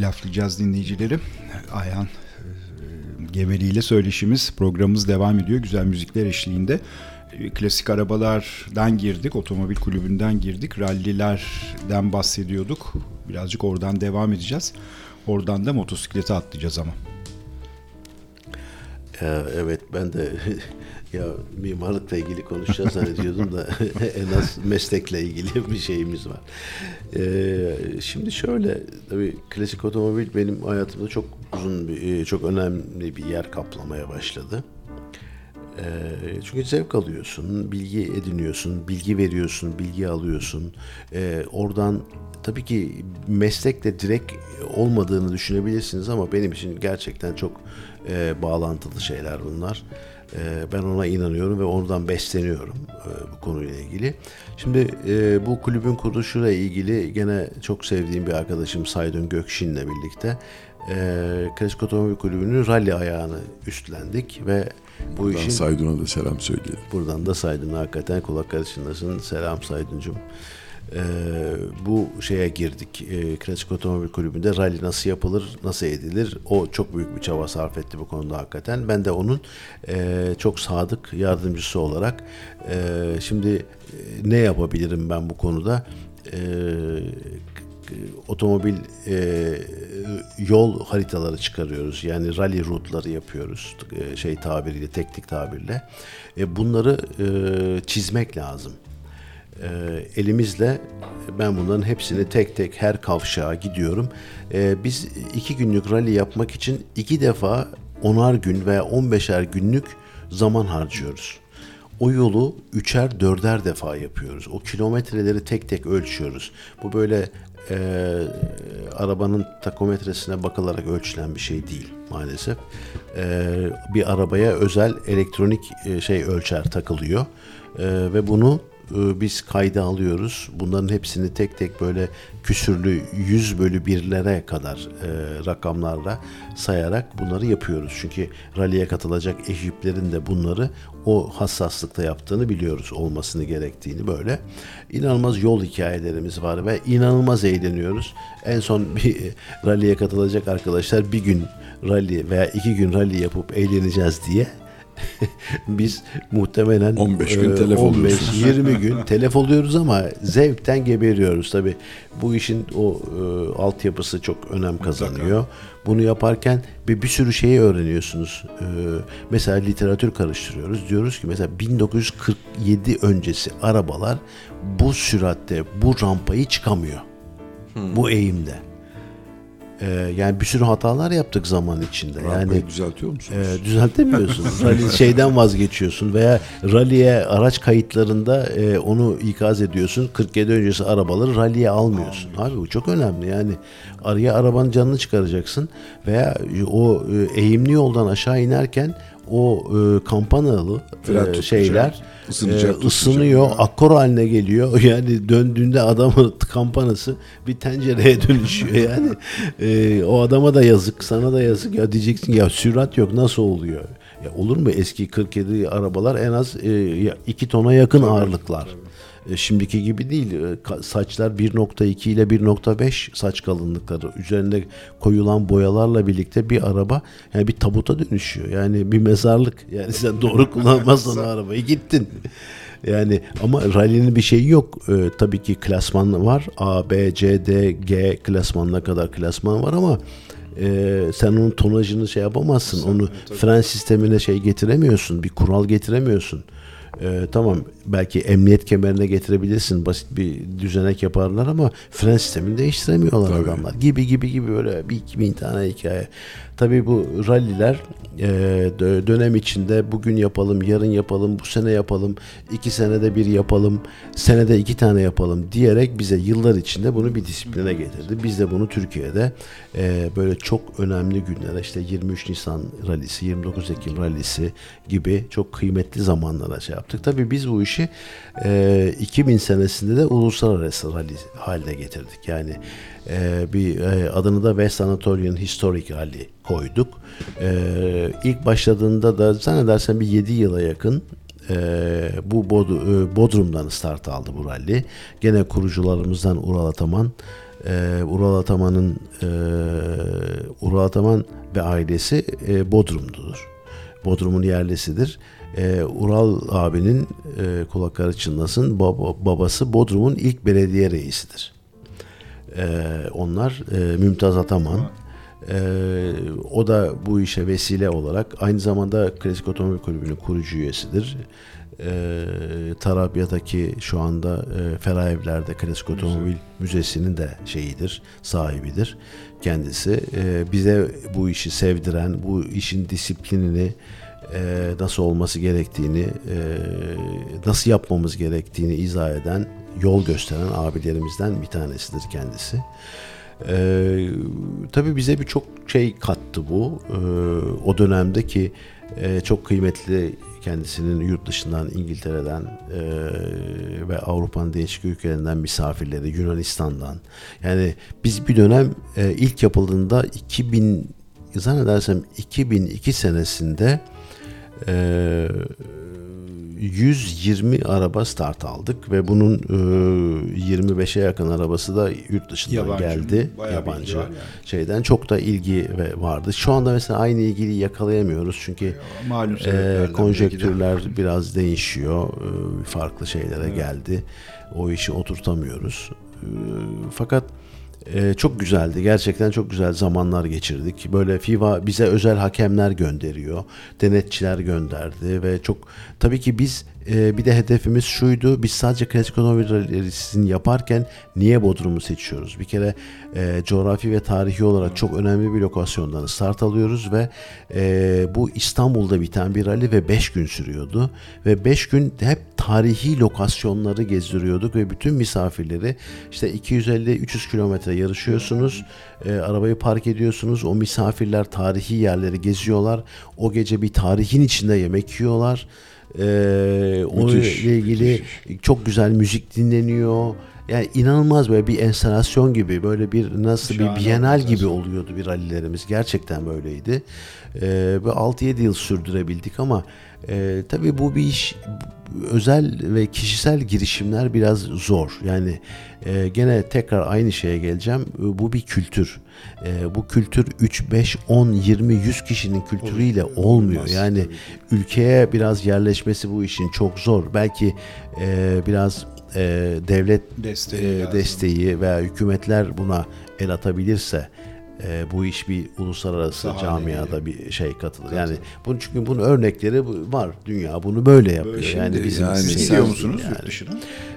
laflayacağız dinleyicileri. Ayhan e, Geveli ile söyleşimiz, programımız devam ediyor. Güzel müzikler eşliğinde. E, Klasik arabalardan girdik, otomobil kulübünden girdik. Rallilerden bahsediyorduk. Birazcık oradan devam edeceğiz. Oradan da motosiklete atlayacağız ama. Evet ben de ya mimarlıkla ilgili konuşacağız zannediyordum da en az meslekle ilgili bir şeyimiz var. Ee, şimdi şöyle tabii klasik otomobil benim hayatımda çok uzun bir, e, çok önemli bir yer kaplamaya başladı. Ee, çünkü zevk alıyorsun, bilgi ediniyorsun, bilgi veriyorsun, bilgi alıyorsun. Ee, oradan tabii ki meslekle direkt olmadığını düşünebilirsiniz ama benim için gerçekten çok e, bağlantılı şeyler bunlar. E, ben ona inanıyorum ve oradan besleniyorum e, bu konuyla ilgili. Şimdi e, bu kulübün kuruluşuyla ilgili gene çok sevdiğim bir arkadaşım Saydın Gökşin'le birlikte e, Klasik Otomobil Kulübü'nün rally ayağını üstlendik ve bu Buradan işin Saydun'a da selam söyleyelim. Buradan da Saydın hakikaten kulak karışındasın. Selam Saydıncım. Ee, bu şeye girdik. Ee, Klasik Otomobil Kulübü'nde rally nasıl yapılır, nasıl edilir? O çok büyük bir çaba sarf etti bu konuda hakikaten. Ben de onun e, çok sadık yardımcısı olarak e, şimdi e, ne yapabilirim ben bu konuda? E, otomobil e, yol haritaları çıkarıyoruz. Yani rally rutları yapıyoruz. E, şey tabiriyle, teknik tabirle. E, bunları e, çizmek lazım. E, elimizle ben bunların hepsini tek tek her kavşağa gidiyorum. E, biz iki günlük rally yapmak için iki defa onar gün veya on beşer günlük zaman harcıyoruz. O yolu üçer dörder defa yapıyoruz. O kilometreleri tek tek ölçüyoruz. Bu böyle e, arabanın takometresine bakılarak ölçülen bir şey değil maalesef. E, bir arabaya özel elektronik e, şey ölçer takılıyor E, ve bunu biz kayda alıyoruz. Bunların hepsini tek tek böyle küsürlü 100 bölü birlere kadar e, rakamlarla sayarak bunları yapıyoruz. Çünkü rally'e katılacak ekiplerin de bunları o hassaslıkta yaptığını biliyoruz olmasını gerektiğini böyle. İnanılmaz yol hikayelerimiz var ve inanılmaz eğleniyoruz. En son bir rally'e katılacak arkadaşlar bir gün rally veya iki gün rally yapıp eğleneceğiz diye biz muhtemelen 15 gün e, telef 15 oluyorsunuz. 20 gün telef oluyoruz ama zevkten geberiyoruz tabi. Bu işin o e, altyapısı çok önem kazanıyor. Bunu yaparken bir bir sürü şeyi öğreniyorsunuz. E, mesela literatür karıştırıyoruz. Diyoruz ki mesela 1947 öncesi arabalar bu süratte bu rampayı çıkamıyor. Bu eğimde. E, yani bir sürü hatalar yaptık zaman içinde. Rampayı yani düzeltiyor musunuz? e, düzeltemiyorsun. Rally şeyden vazgeçiyorsun veya rally'e araç kayıtlarında e, onu ikaz ediyorsun. 47 öncesi arabaları rally'e almıyorsun. Abi bu çok önemli. Yani araya arabanın canını çıkaracaksın veya o e, eğimli yoldan aşağı inerken o e, kampanalı e, şeyler ısınacak, e, tutacak. ısınıyor, akkor haline geliyor. Yani döndüğünde adamın kampanası bir tencereye dönüşüyor. Yani e, o adama da yazık, sana da yazık. Ya diyeceksin ya sürat yok nasıl oluyor? Ya olur mu eski 47 arabalar en az 2 tona yakın ağırlıklar. E, Şimdiki gibi değil. E, Saçlar 1.2 ile 1.5 saç kalınlıkları. Üzerinde koyulan boyalarla birlikte bir araba yani bir tabuta dönüşüyor. Yani bir mezarlık. Yani sen doğru kullanmazsan arabayı gittin. Yani ama rally'nin bir şeyi yok. E, tabii ki klasman var. A, B, C, D, G klasmanına kadar klasman var ama e, sen onun tonajını şey yapamazsın. Onu fren sistemine şey getiremiyorsun. Bir kural getiremiyorsun. Ee, tamam belki emniyet kemerine getirebilirsin basit bir düzenek yaparlar ama fren sistemini değiştiremiyorlar Tabii. adamlar gibi gibi gibi böyle bir iki bin tane hikaye. Tabii bu ralliler e, dö- dönem içinde bugün yapalım, yarın yapalım, bu sene yapalım, iki senede bir yapalım, senede iki tane yapalım diyerek bize yıllar içinde bunu bir disipline getirdi. Biz de bunu Türkiye'de e, böyle çok önemli günlere işte 23 Nisan rallisi, 29 Ekim rallisi gibi çok kıymetli zamanlara şey yaptık. Tabii biz bu işi e, 2000 senesinde de uluslararası rally haline getirdik. Yani e, bir e, adını da West Anatolian Historic Rally koyduk. E, ilk başladığında da zannedersem bir 7 yıla yakın e, bu Bod- Bodrum'dan start aldı bu rally. Gene kurucularımızdan Ural Ataman E, Ural Ataman'ın Ural Ataman ve ailesi Bodrum'dudur. Bodrum'un yerlisidir. E, Ural abinin e, kulakları çınlasın baba, babası Bodrum'un ilk belediye reisidir. E, onlar e, Mümtaz Ataman. E, o da bu işe vesile olarak aynı zamanda Klasik Otomobil Kulübü'nün kurucu üyesidir. E, Tarabya'daki şu anda e, Ferah Evler'de Klasik Otomobil Müzesi'nin de şeyidir, sahibidir kendisi. E, bize bu işi sevdiren, bu işin disiplinini e, nasıl olması gerektiğini, e, nasıl yapmamız gerektiğini izah eden, yol gösteren abilerimizden bir tanesidir kendisi. Ee, tabii bize birçok şey kattı bu. Ee, o dönemdeki e, çok kıymetli kendisinin yurt dışından, İngiltere'den e, ve Avrupa'nın değişik ülkelerinden misafirleri, Yunanistan'dan. Yani biz bir dönem e, ilk yapıldığında 2000 zannedersem 2002 senesinde e, 120 araba start aldık ve bunun e, 25'e yakın arabası da yurt dışından Yabancı, geldi. bir Yabancı yani. şeyden çok da ilgi vardı. Şu anda mesela aynı ilgiyi yakalayamıyoruz çünkü Malum e, konjektürler biraz değişiyor. E, farklı şeylere geldi. O işi oturtamıyoruz. E, fakat e, çok güzeldi. Gerçekten çok güzel zamanlar geçirdik. Böyle FIFA bize özel hakemler gönderiyor. Denetçiler gönderdi ve çok tabii ki biz e, bir de hedefimiz şuydu. Biz sadece klasik rallisini yaparken niye Bodrum'u seçiyoruz? Bir kere e, coğrafi ve tarihi olarak çok önemli bir lokasyondan start alıyoruz ve e, bu İstanbul'da biten bir rally ve 5 gün sürüyordu. Ve 5 gün hep tarihi lokasyonları gezdiriyorduk ve bütün misafirleri işte 250-300 kilometre yarışıyorsunuz. E, arabayı park ediyorsunuz. O misafirler tarihi yerleri geziyorlar. O gece bir tarihin içinde yemek yiyorlar. Ee, onunla Müthiş, ilgili çok güzel müzik dinleniyor. Yani inanılmaz böyle bir enstalasyon gibi böyle bir nasıl Şahane bir bienal gibi oluyordu bir rallilerimiz. Gerçekten böyleydi. Ee, ve 6-7 yıl sürdürebildik ama e, tabii bu bir iş özel ve kişisel girişimler biraz zor. Yani e, gene tekrar aynı şeye geleceğim. E, Bu bir kültür. E, bu kültür 3, 5, 10, 20, 100 kişinin kültürüyle olmuyor. Yani ülkeye biraz yerleşmesi bu işin çok zor. Belki e, biraz e, devlet Desteği e, lazım. desteği veya hükümetler buna el atabilirse e, bu iş bir uluslararası Daha camiada bir şey katılır. Yani bunun çünkü bunun örnekleri var. Dünya bunu böyle yapıyor. Böyle yani şimdi bizim yani Siz gidiyor musunuz yani. yurt dışına?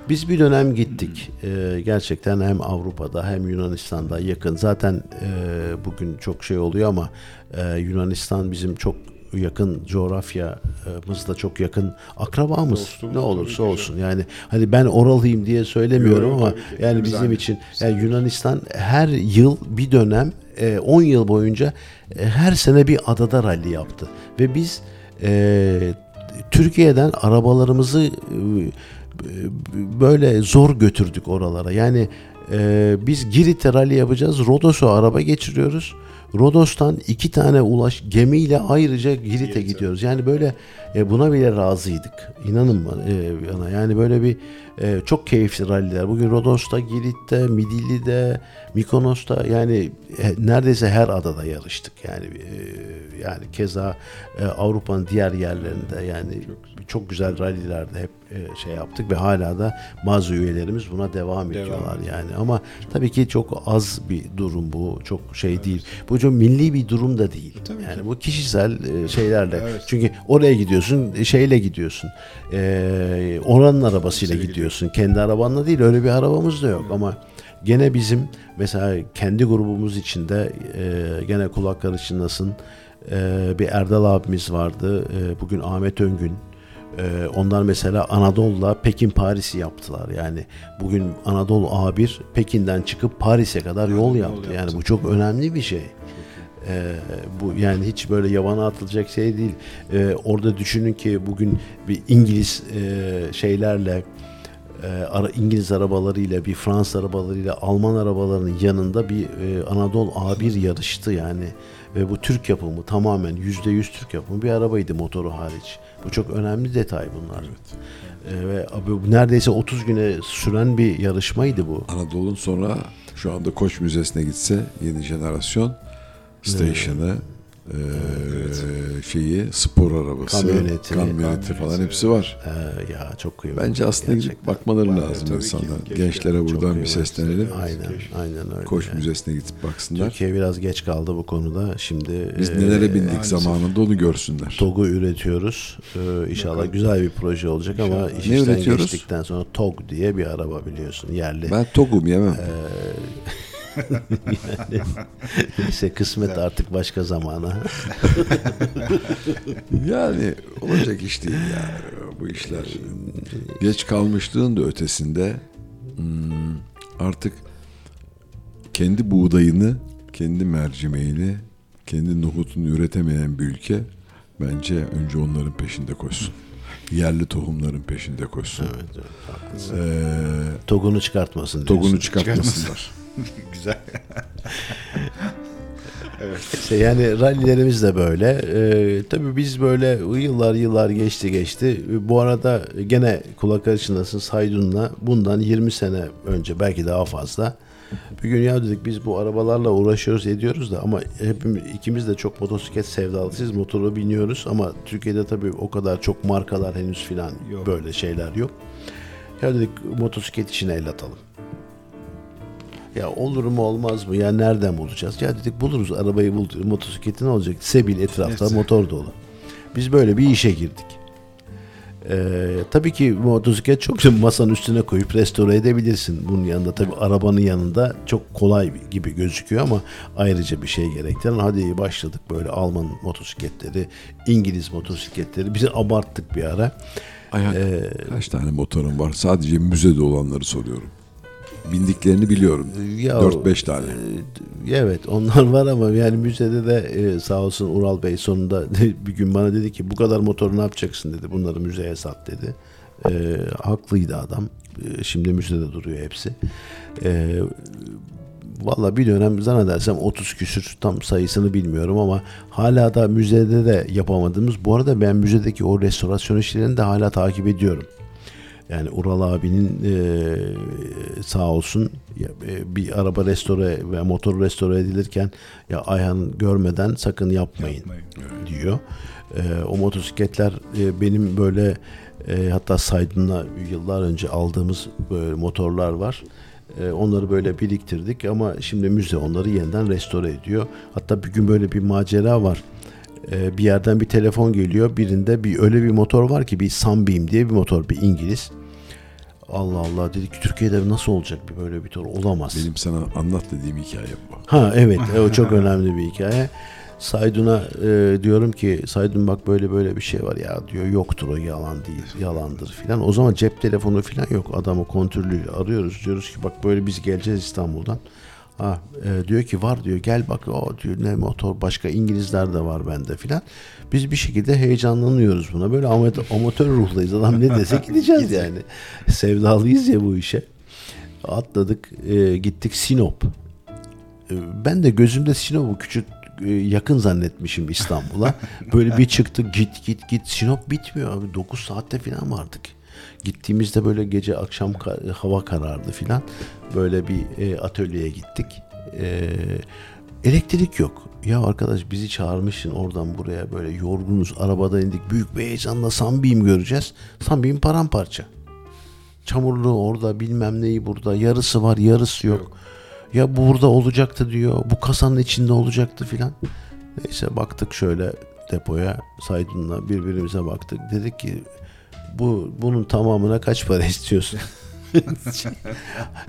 Biz bir dönem gittik. Ee, gerçekten hem Avrupa'da hem Yunanistan'da yakın. Zaten e, bugün çok şey oluyor ama e, Yunanistan bizim çok yakın coğrafyamızda çok yakın akrabamız Dostumuz ne olursa olsun yani hani ben oralıyım diye söylemiyorum Yok, ama yani bizim aynı. için yani Yunanistan her yıl bir dönem e, 10 yıl boyunca e, her sene bir adada rally yaptı ve biz e, Türkiye'den arabalarımızı e, böyle zor götürdük oralara. Yani e, biz Girit'te rally yapacağız. Rodos'a araba geçiriyoruz. Rodos'tan iki tane ulaş gemiyle ayrıca Girit'e gidiyoruz. Yani böyle e, buna bile razıydık. İnanın bana. e, bana. Yani böyle bir e, çok keyifli ralliler. Bugün Rodos'ta, Girit'te, Midilli'de, Mikonos'ta yani e, neredeyse her adada yarıştık. Yani e, yani keza e, Avrupa'nın diğer yerlerinde yani çok güzel rallilerde hep e, şey yaptık ve hala da bazı üyelerimiz buna devam, ediyorlar yani. Ama tabii ki çok az bir durum bu. Çok şey değil. Bu çok milli bir durum da değil. Tabii yani ki. bu kişisel e, şeylerle. Evet. Çünkü oraya gidiyorsun, şeyle gidiyorsun. E, oranın arabasıyla Arabasıyla gidiyorsun. Kendi arabanla değil. Öyle bir arabamız da yok ama gene bizim mesela kendi grubumuz içinde e, gene kulakları çınlasın e, bir Erdal abimiz vardı. E, bugün Ahmet Öngün. E, onlar mesela Anadolu'la Pekin Paris'i yaptılar. Yani bugün Anadolu A1 Pekin'den çıkıp Paris'e kadar yol Yol yaptı. Yani bu çok önemli bir şey. Ee, bu yani hiç böyle yabana atılacak şey değil. Ee, orada düşünün ki bugün bir İngiliz e, şeylerle ara, İngiliz arabalarıyla bir Fransız arabalarıyla Alman arabalarının yanında bir e, Anadolu A1 yarıştı yani ve bu Türk yapımı tamamen yüzde yüz Türk yapımı bir arabaydı motoru hariç. Bu çok önemli detay bunlar. Ee, ve abi, neredeyse 30 güne süren bir yarışmaydı bu. Anadolu'nun sonra Şu anda Koç Müzesi'ne gitse yeni jenerasyon station'ı, eee, şeyi, spor arabası, Kamyoneti. kamyoneti falan hepsi var. Ee, ya çok kıymetli. Bence aslında gidip bakmaları Var, lazım ki. insanlar. Keşke. Gençlere buradan bir seslenelim. Aynen, aynen öyle. Koç yani. Müzesi'ne gidip baksınlar. Türkiye biraz geç kaldı bu konuda. Şimdi Biz e, nelere bindik maalesef. zamanında onu görsünler. TOG'u üretiyoruz. Ee, inşallah güzel bir proje olacak ama iş Ne işten üretiyoruz? geçtikten sonra TOG diye bir araba biliyorsun yerli. Ben togum yemem. Neyse kısmet artık başka zamana. Yani olacak iş değil ya bu işler. Geç kalmışlığın da ötesinde hmm, artık kendi buğdayını, kendi mercimeğini, kendi nohutunu üretemeyen bir ülke bence önce onların peşinde koşsun. Yerli tohumların peşinde koşsun. evet, evet, haklısın. Ee, TOG'unu çıkartmasın diyorsun. togunu çıkartmasınlar. Güzel. İşte yani rallilerimiz de böyle. Ee, tabii biz böyle yıllar yıllar geçti geçti. Bu arada gene kulak arışındasın Saydun'la bundan 20 sene önce belki daha fazla. Bir gün ya dedik biz bu arabalarla uğraşıyoruz ediyoruz da ama hepimiz ikimiz de çok motosiklet sevdalısıyız. Motora biniyoruz ama Türkiye'de tabii o kadar çok markalar henüz filan böyle şeyler yok. Ya dedik motosiklet işine el atalım. Ya olur mu olmaz mı? Ya nereden bulacağız? Ya dedik buluruz arabayı bulduk. Motosikleti ne olacak? Sebil etrafta Evet. motor dolu. Biz böyle bir işe girdik. Ee, tabii ki motosiklet çok masanın üstüne koyup restore edebilirsin. Bunun yanında tabii arabanın yanında çok kolay gibi gözüküyor ama ayrıca bir şey gerektiren. Hadi başladık böyle Alman motosikletleri, İngiliz motosikletleri. Bizi abarttık bir ara. Ayhan, Ee, kaç tane motorun var? Sadece müzede olanları soruyorum. Bindiklerini biliyorum. Ya, 4-5 tane. e, Evet onlar var ama yani müzede de e, sağ olsun Ural Bey sonunda bir gün bana dedi ki bu kadar motoru ne yapacaksın dedi. Bunları müzeye sat dedi. E, haklıydı adam. E, şimdi müzede duruyor hepsi. E, Valla bir dönem zannedersem 30 küsür tam sayısını bilmiyorum ama hala da müzede de yapamadığımız. Bu arada ben müzedeki o restorasyon işlerini de hala takip ediyorum. Yani Ural abinin e, sağ olsun ya, e, bir araba restore ve motor restore edilirken ya Ayhan görmeden sakın yapmayın, Yapmayın. diyor. E, o motosikletler e, benim böyle e, hatta Saydın'la yıllar önce aldığımız böyle motorlar var. E, onları böyle biriktirdik ama şimdi müze onları yeniden restore ediyor. Hatta bir gün böyle bir macera var. E, bir yerden bir telefon geliyor. Birinde bir öyle bir motor var ki bir Sunbeam diye bir motor bir İngiliz. Allah Allah dedik Türkiye'de nasıl olacak bir böyle bir motor olamaz. Benim sana anlat dediğim hikaye bu. Ha evet e, o çok önemli bir hikaye. Saydun'a e, diyorum ki Saydun bak böyle böyle bir şey var ya diyor yoktur o yalan değil yalandır filan. O zaman cep telefonu filan yok adamı kontrollüyle arıyoruz diyoruz ki bak böyle biz geleceğiz İstanbul'dan. Ha, e, diyor ki var diyor gel bak o diyor ne motor başka İngilizler de var bende filan. Biz bir şekilde heyecanlanıyoruz buna böyle amatör, amatör ruhluyuz adam ne dese gideceğiz yani. Sevdalıyız ya bu işe. Atladık e, gittik Sinop. E, Ben de gözümde Sinop'u küçük e, yakın zannetmişim İstanbul'a. Böyle bir çıktık git git git Sinop bitmiyor abi 9 saatte falan vardık. Gittiğimizde böyle gece akşam hava karardı filan. Böyle bir e, atölyeye gittik. E, elektrik yok. Ya arkadaş bizi çağırmışsın oradan buraya böyle yorgunuz arabada indik. Büyük bir heyecanla Sunbeam göreceğiz. Sunbeam paramparça. Çamurlu orada bilmem neyi burada. Yarısı var yarısı yok. Ya burada olacaktı diyor. Bu kasanın içinde olacaktı filan. Neyse baktık şöyle depoya. Saydun'la birbirimize baktık. Dedik ki bu bunun tamamına kaç para istiyorsun?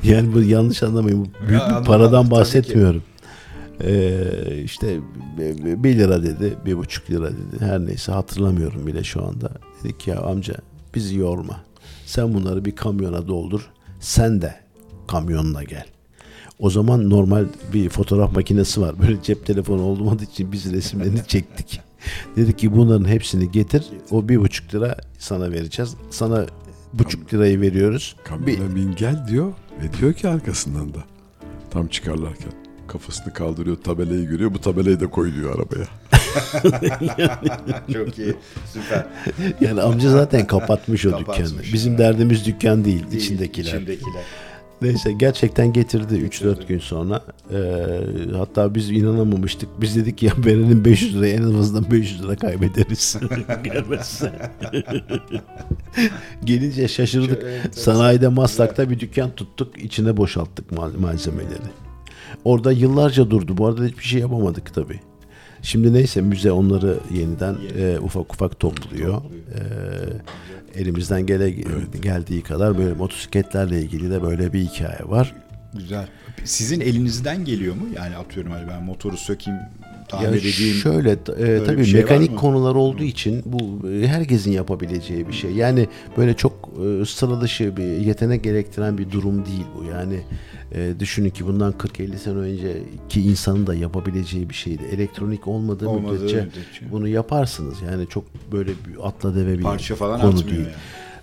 yani bu yanlış anlamayın. Bu büyük bir paradan bahsetmiyorum. Ee, işte 1 lira dedi, bir buçuk lira dedi. Her neyse hatırlamıyorum bile şu anda. Dedik ya amca bizi yorma. Sen bunları bir kamyona doldur. Sen de kamyonla gel. O zaman normal bir fotoğraf makinesi var. Böyle cep telefonu olmadığı için biz resimlerini çektik. Dedik ki bunların hepsini getir. O bir buçuk lira sana vereceğiz. Sana buçuk lirayı veriyoruz. Kamyona bin gel diyor ve diyor ki arkasından da tam çıkarlarken kafasını kaldırıyor tabelayı görüyor bu tabelayı da koy diyor arabaya. Çok iyi. Süper. yani amca zaten kapatmış o Kapatmış, dükkanı. Bizim derdimiz dükkan değil, Değil, içindekiler. içindekiler. Neyse gerçekten getirdi 3-4 gün sonra. Ee, hatta biz inanamamıştık. Biz dedik ya Beren'in 500 lirayı en azından 500 lira kaybederiz. Gelmezse. Gelince şaşırdık. Sanayide Maslak'ta bir dükkan tuttuk. içine boşalttık mal- malzemeleri. Orada yıllarca durdu. Bu arada hiçbir şey yapamadık tabii. Şimdi neyse müze onları yeniden e, ufak ufak topluyor. E, elimizden gele geldiği kadar böyle motosikletlerle ilgili de böyle bir hikaye var. Güzel. Sizin elinizden geliyor mu? Yani atıyorum hani ben motoru sökeyim, tamir Ya edeyim. şöyle e, tabii şey mekanik konular olduğu için bu e, herkesin yapabileceği bir şey. Yani böyle çok e, sıra dışı bir yetenek gerektiren bir durum değil bu. Yani e, düşünün ki bundan 40-50 sene önceki insanın da yapabileceği bir şeydi. Elektronik olmadığı, Olmadığı müddetçe, müddetçe. bunu yaparsınız. Yani çok böyle bir atla deve bir Parça falan konu değil. yani.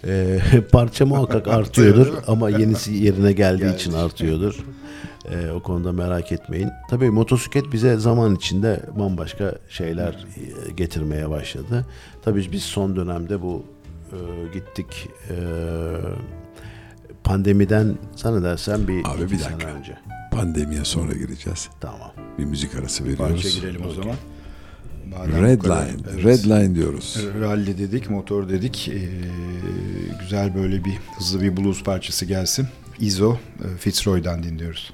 E, parça muhakkak artıyordur ama yenisi yerine geldiği Geldi. için artıyordur. E, o konuda merak etmeyin. Tabii motosiklet bize zaman içinde bambaşka şeyler e, getirmeye başladı. Tabii biz son dönemde bu e, gittik e, pandemiden zannedersem bir, Abi bir sene dakika. önce. Pandemiye sonra gireceğiz. Tamam. Bir müzik arası Parça veriyoruz. girelim o zaman. Madem Red kadar- Line. Evet. Red Line diyoruz. Rally dedik, motor dedik. Ee, güzel böyle bir hızlı bir blues parçası gelsin. Izo e, Fitzroy'dan dinliyoruz.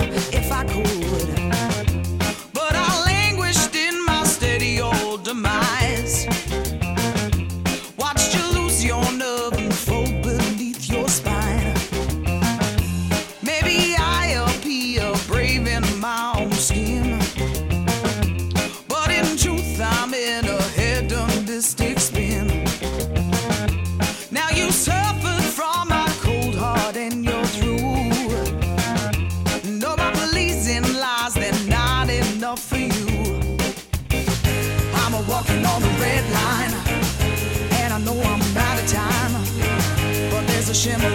shimmer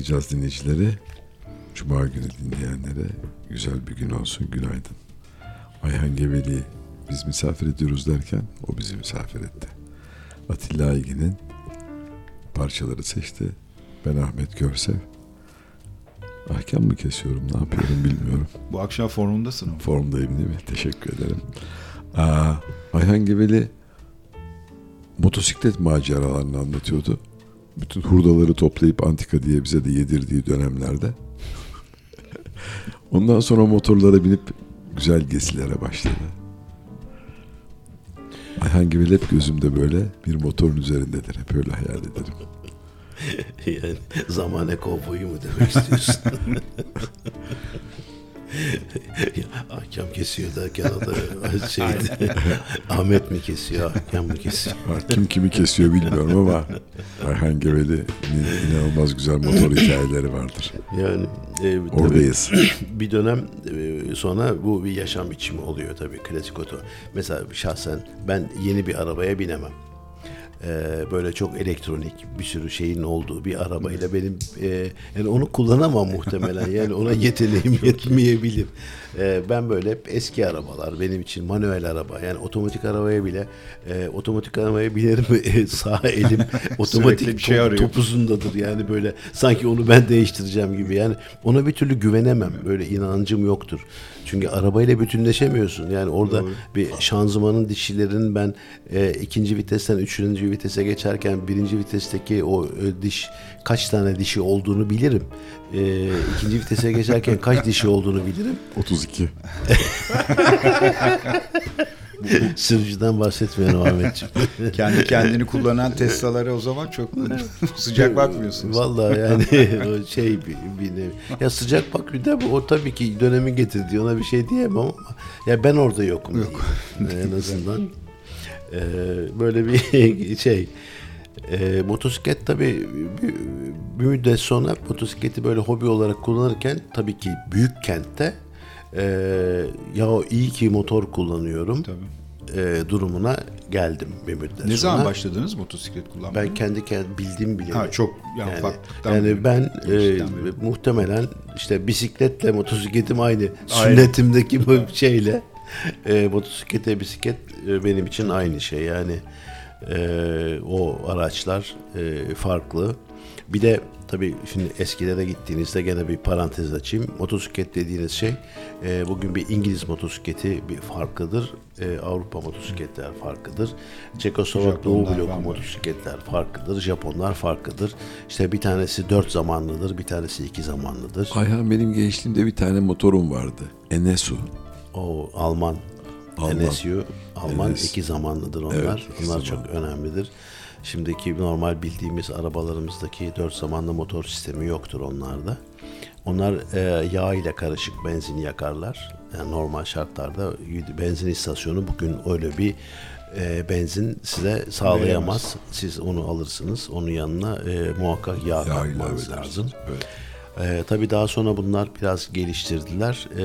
akşamlar laflayacağız dinleyicileri. Cuma günü dinleyenlere güzel bir gün olsun. Günaydın. Ayhan Geveli biz misafir ediyoruz derken o bizi misafir etti. Atilla Aygin'in parçaları seçti. Ben Ahmet Görsev. Ahkam mı kesiyorum ne yapıyorum bilmiyorum. Bu akşam formundasın ama. Formdayım değil mi? Teşekkür ederim. Aa, Ayhan Geveli motosiklet maceralarını anlatıyordu. Bütün hurdaları toplayıp antika diye bize de yedirdiği dönemlerde. Ondan sonra motorlara binip güzel gezilere başladı. Ayhan Geveli hep gözümde böyle bir motorun üzerindedir. Hep öyle hayal ederim. yani zamane kovboyu mu demek istiyorsun? Ahkam kesiyor derken da şeydi. Ahmet mi kesiyor, Ahkam mı kesiyor? Kim kimi kesiyor bilmiyorum ama Ayhan Geveli'nin inanılmaz güzel motor hikayeleri vardır. Yani e, tabii Oradayız. bir dönem e, sonra bu bir yaşam biçimi oluyor tabii klasik oto. Mesela şahsen ben yeni bir arabaya binemem. E, böyle çok elektronik bir sürü şeyin olduğu bir arabayla benim e, yani onu kullanamam muhtemelen. Yani ona yeteneğim yetmeyebilir. E, ben böyle hep eski arabalar benim için manuel araba yani otomatik arabaya bile e, otomatik arabaya binerim e, sağ elim otomatik şey top- topuzundadır. Yani böyle sanki onu ben değiştireceğim gibi. Yani ona bir türlü güvenemem. Böyle inancım yoktur çünkü arabayla bütünleşemiyorsun. Yani orada bir şanzımanın dişilerinin ben e, ikinci vitesten üçüncü vitese geçerken birinci vitesteki o e, diş kaç tane dişi olduğunu bilirim. E, ikinci vitese geçerken kaç dişi olduğunu bilirim. 32. sürücüden bahsetmeyelim Ahmetciğim Kendi kendini kullanan Tesla'lara o zaman çok sıcak bakmıyorsunuz. Vallahi yani o şey bir, bir nevi. Ya sıcak bak bir de bu o tabii ki dönemin getirdiği ona bir şey diyemem ama ya ben orada yokum. Yok. en azından Ee, böyle bir şey ee, motosiklet tabii bir, bir müddet sonra motosikleti böyle hobi olarak kullanırken tabii ki büyük kentte ee, ya iyi ki motor kullanıyorum Tabii. ee, durumuna geldim bir müddet Ne sonra. zaman başladınız motosiklet kullanmaya? Ben kendi kendi bildiğim bile. Ha, çok yani, yani, yani ben e, beri. muhtemelen işte bisikletle motosikletim aynı. Sünnetimdeki bu şeyle e, motosiklete bisiklet e, benim için aynı şey. Yani e, o araçlar e, farklı. Bir de tabii şimdi eskilere gittiğinizde gene bir parantez açayım. Motosiklet dediğiniz şey e, bugün bir İngiliz motosikleti bir farklıdır. E, Avrupa motosikletler farklıdır. Çekoslovak Doğu bloku motosikletler farklıdır. Japonlar farklıdır. İşte bir tanesi dört zamanlıdır, bir tanesi iki zamanlıdır. Ayhan benim gençliğimde bir tane motorum vardı. Enesu. O Alman, Alman. NSU, Alman NS. iki zamanlıdır onlar. Evet, onlar zamanlı. çok önemlidir. Şimdiki normal bildiğimiz arabalarımızdaki dört zamanlı motor sistemi yoktur onlarda. Onlar e, yağ ile karışık benzin yakarlar. Yani normal şartlarda benzin istasyonu bugün öyle bir e, benzin size sağlayamaz. Siz onu alırsınız. Onun yanına e, muhakkak yağ, Yağ katmanız lazım. Evet. Ee, tabii daha sonra bunlar biraz geliştirdiler. Ee,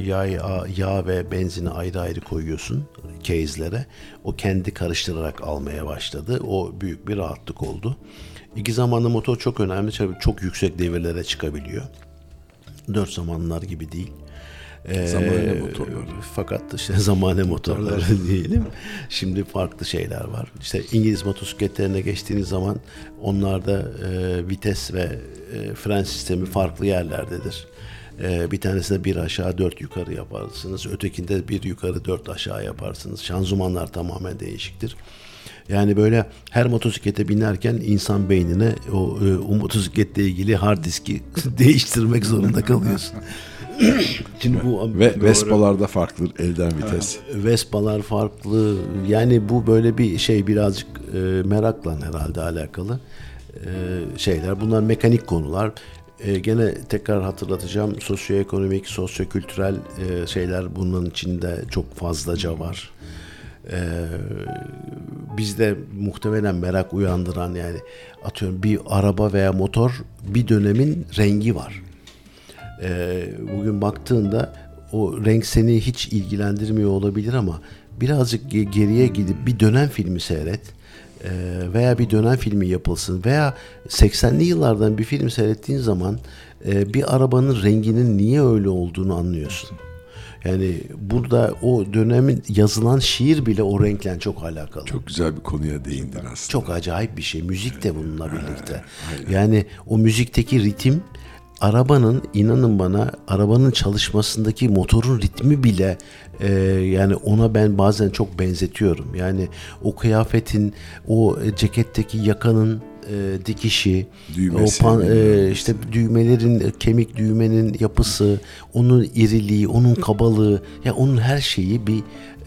yağ, yağ, yağ ve benzini ayrı ayrı koyuyorsun case'lere. O kendi karıştırarak almaya başladı. O büyük bir rahatlık oldu. İki zamanlı motor çok önemli. Tabii çok yüksek devirlere çıkabiliyor. Dört zamanlar gibi değil. Ee, Zamane motorları. Fakat işte zamane motorları diyelim. Şimdi farklı şeyler var. İşte İngiliz motosikletlerine geçtiğiniz zaman onlarda e, vites ve e, fren sistemi farklı yerlerdedir. E, bir tanesinde bir aşağı dört yukarı yaparsınız. Ötekinde bir yukarı dört aşağı yaparsınız. Şanzımanlar tamamen değişiktir. Yani böyle her motosiklete binerken insan beynine o, e, o motosikletle ilgili hard diski değiştirmek zorunda kalıyorsun. Şimdi bu Ve Vespa'larda farklı elden vites. Vespalar farklı. Yani bu böyle bir şey birazcık e, merakla herhalde alakalı e, şeyler. Bunlar mekanik konular. E, gene tekrar hatırlatacağım. Sosyoekonomik, sosyokültürel e, şeyler bunun içinde çok fazlaca var. E, bizde muhtemelen merak uyandıran yani atıyorum bir araba veya motor bir dönemin rengi var. Ee, bugün baktığında o renk seni hiç ilgilendirmiyor olabilir ama birazcık ge- geriye gidip bir dönem filmi seyret. e, veya bir dönem filmi yapılsın veya 80'li yıllardan bir film seyrettiğin zaman e, bir arabanın renginin niye öyle olduğunu anlıyorsun. Yani burada o dönemin yazılan şiir bile o renkle çok alakalı. Çok güzel bir konuya değindin aslında. Çok acayip bir şey. Müzik de bununla birlikte. Yani o müzikteki ritim arabanın inanın bana arabanın çalışmasındaki motorun ritmi bile e, yani ona ben bazen çok benzetiyorum. Yani o kıyafetin o e, ceketteki yakanın e, dikişi, Düğmesi, o pan- e, işte düğmelerin e, kemik düğmenin yapısı, onun iriliği, onun kabalığı ya onun her şeyi bir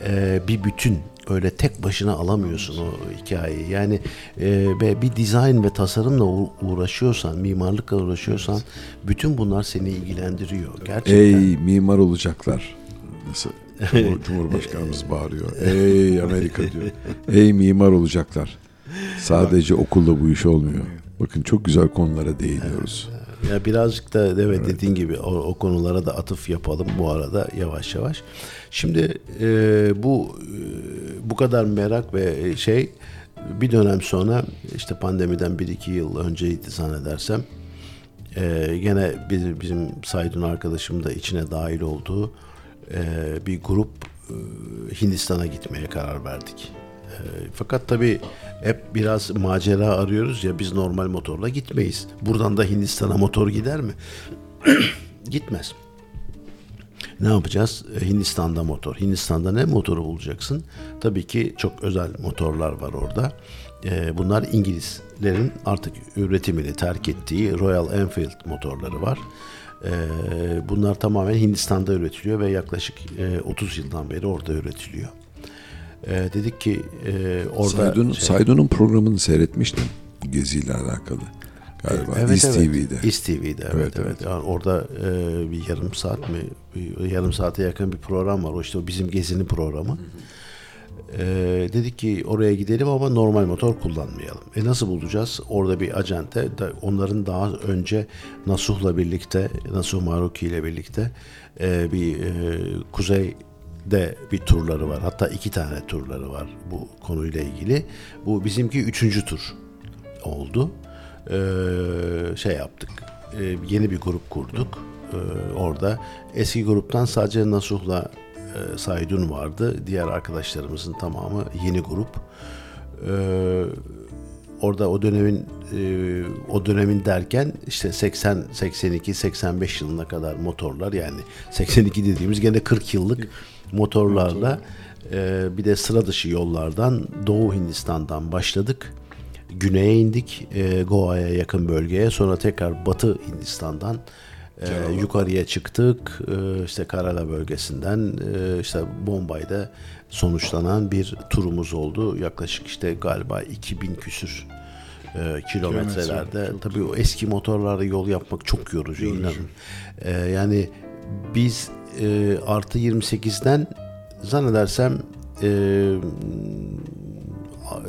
e, bir bütün öyle tek başına alamıyorsun o hikayeyi. Yani e, bir dizayn ve tasarımla uğraşıyorsan, mimarlıkla uğraşıyorsan bütün bunlar seni ilgilendiriyor. Gerçekten. Ey mimar olacaklar. Nasıl Cumhur- Cumhurbaşkanımız bağırıyor. Ey Amerika diyor. Ey mimar olacaklar. Sadece okulla bu iş olmuyor. Bakın çok güzel konulara değiniyoruz. Ya birazcık da evet, dediğin gibi o, o konulara da atıf yapalım bu arada yavaş yavaş. Şimdi e, bu e, bu kadar merak ve şey bir dönem sonra işte pandemiden bir iki yıl önceydi zannedersem e, gene bir, bizim Saydun arkadaşım da içine dahil olduğu e, bir grup e, Hindistan'a gitmeye karar verdik. E, fakat tabii hep biraz macera arıyoruz ya biz normal motorla gitmeyiz. Buradan da Hindistan'a motor gider mi? Gitmez. Ne yapacağız? E, Hindistan'da motor. Hindistan'da ne motoru bulacaksın? Tabii ki çok özel motorlar var orada. E, bunlar İngilizlerin artık üretimini terk ettiği Royal Enfield motorları var. E, bunlar tamamen Hindistan'da üretiliyor ve yaklaşık e, 30 yıldan beri orada üretiliyor. E, dedik ki e, orada Saydun, şey- Saydun'un programını seyretmiştim. Geziyle alakalı. Galiba. Evet, East evet. TV'de. East TV'de evet evet. Evet, Yani orada e, bir yarım saat mi bir yarım saate yakın bir program var. O işte o bizim gezinin programı. E, dedik ki oraya gidelim ama normal motor kullanmayalım. E nasıl bulacağız? Orada bir acente de onların daha önce Nasuh'la birlikte Nasuh Maruki ile birlikte e, bir e, kuzeyde bir turları var. Hatta iki tane turları var bu konuyla ilgili. Bu bizimki üçüncü tur oldu. Ee, şey yaptık. Ee, yeni bir grup kurduk. Ee, orada eski gruptan sadece Nasuh'la e, Saydun vardı. Diğer arkadaşlarımızın tamamı yeni grup. Ee, orada o dönemin e, o dönemin derken işte 80 82 85 yılına kadar motorlar yani 82 dediğimiz gene 40 yıllık motorlarla e, bir de sıra dışı yollardan Doğu Hindistan'dan başladık. Güney'e indik. E, Goa'ya yakın bölgeye. Sonra tekrar Batı Hindistan'dan e, yukarıya çıktık. E, işte Karala bölgesinden e, işte Bombay'da sonuçlanan bir turumuz oldu. Yaklaşık işte galiba 2000 küsür e, kilometrelerde. Tabii o eski motorlarla yol yapmak çok yorucu, inanın. E, yani biz e, artı 28'den zannedersem e,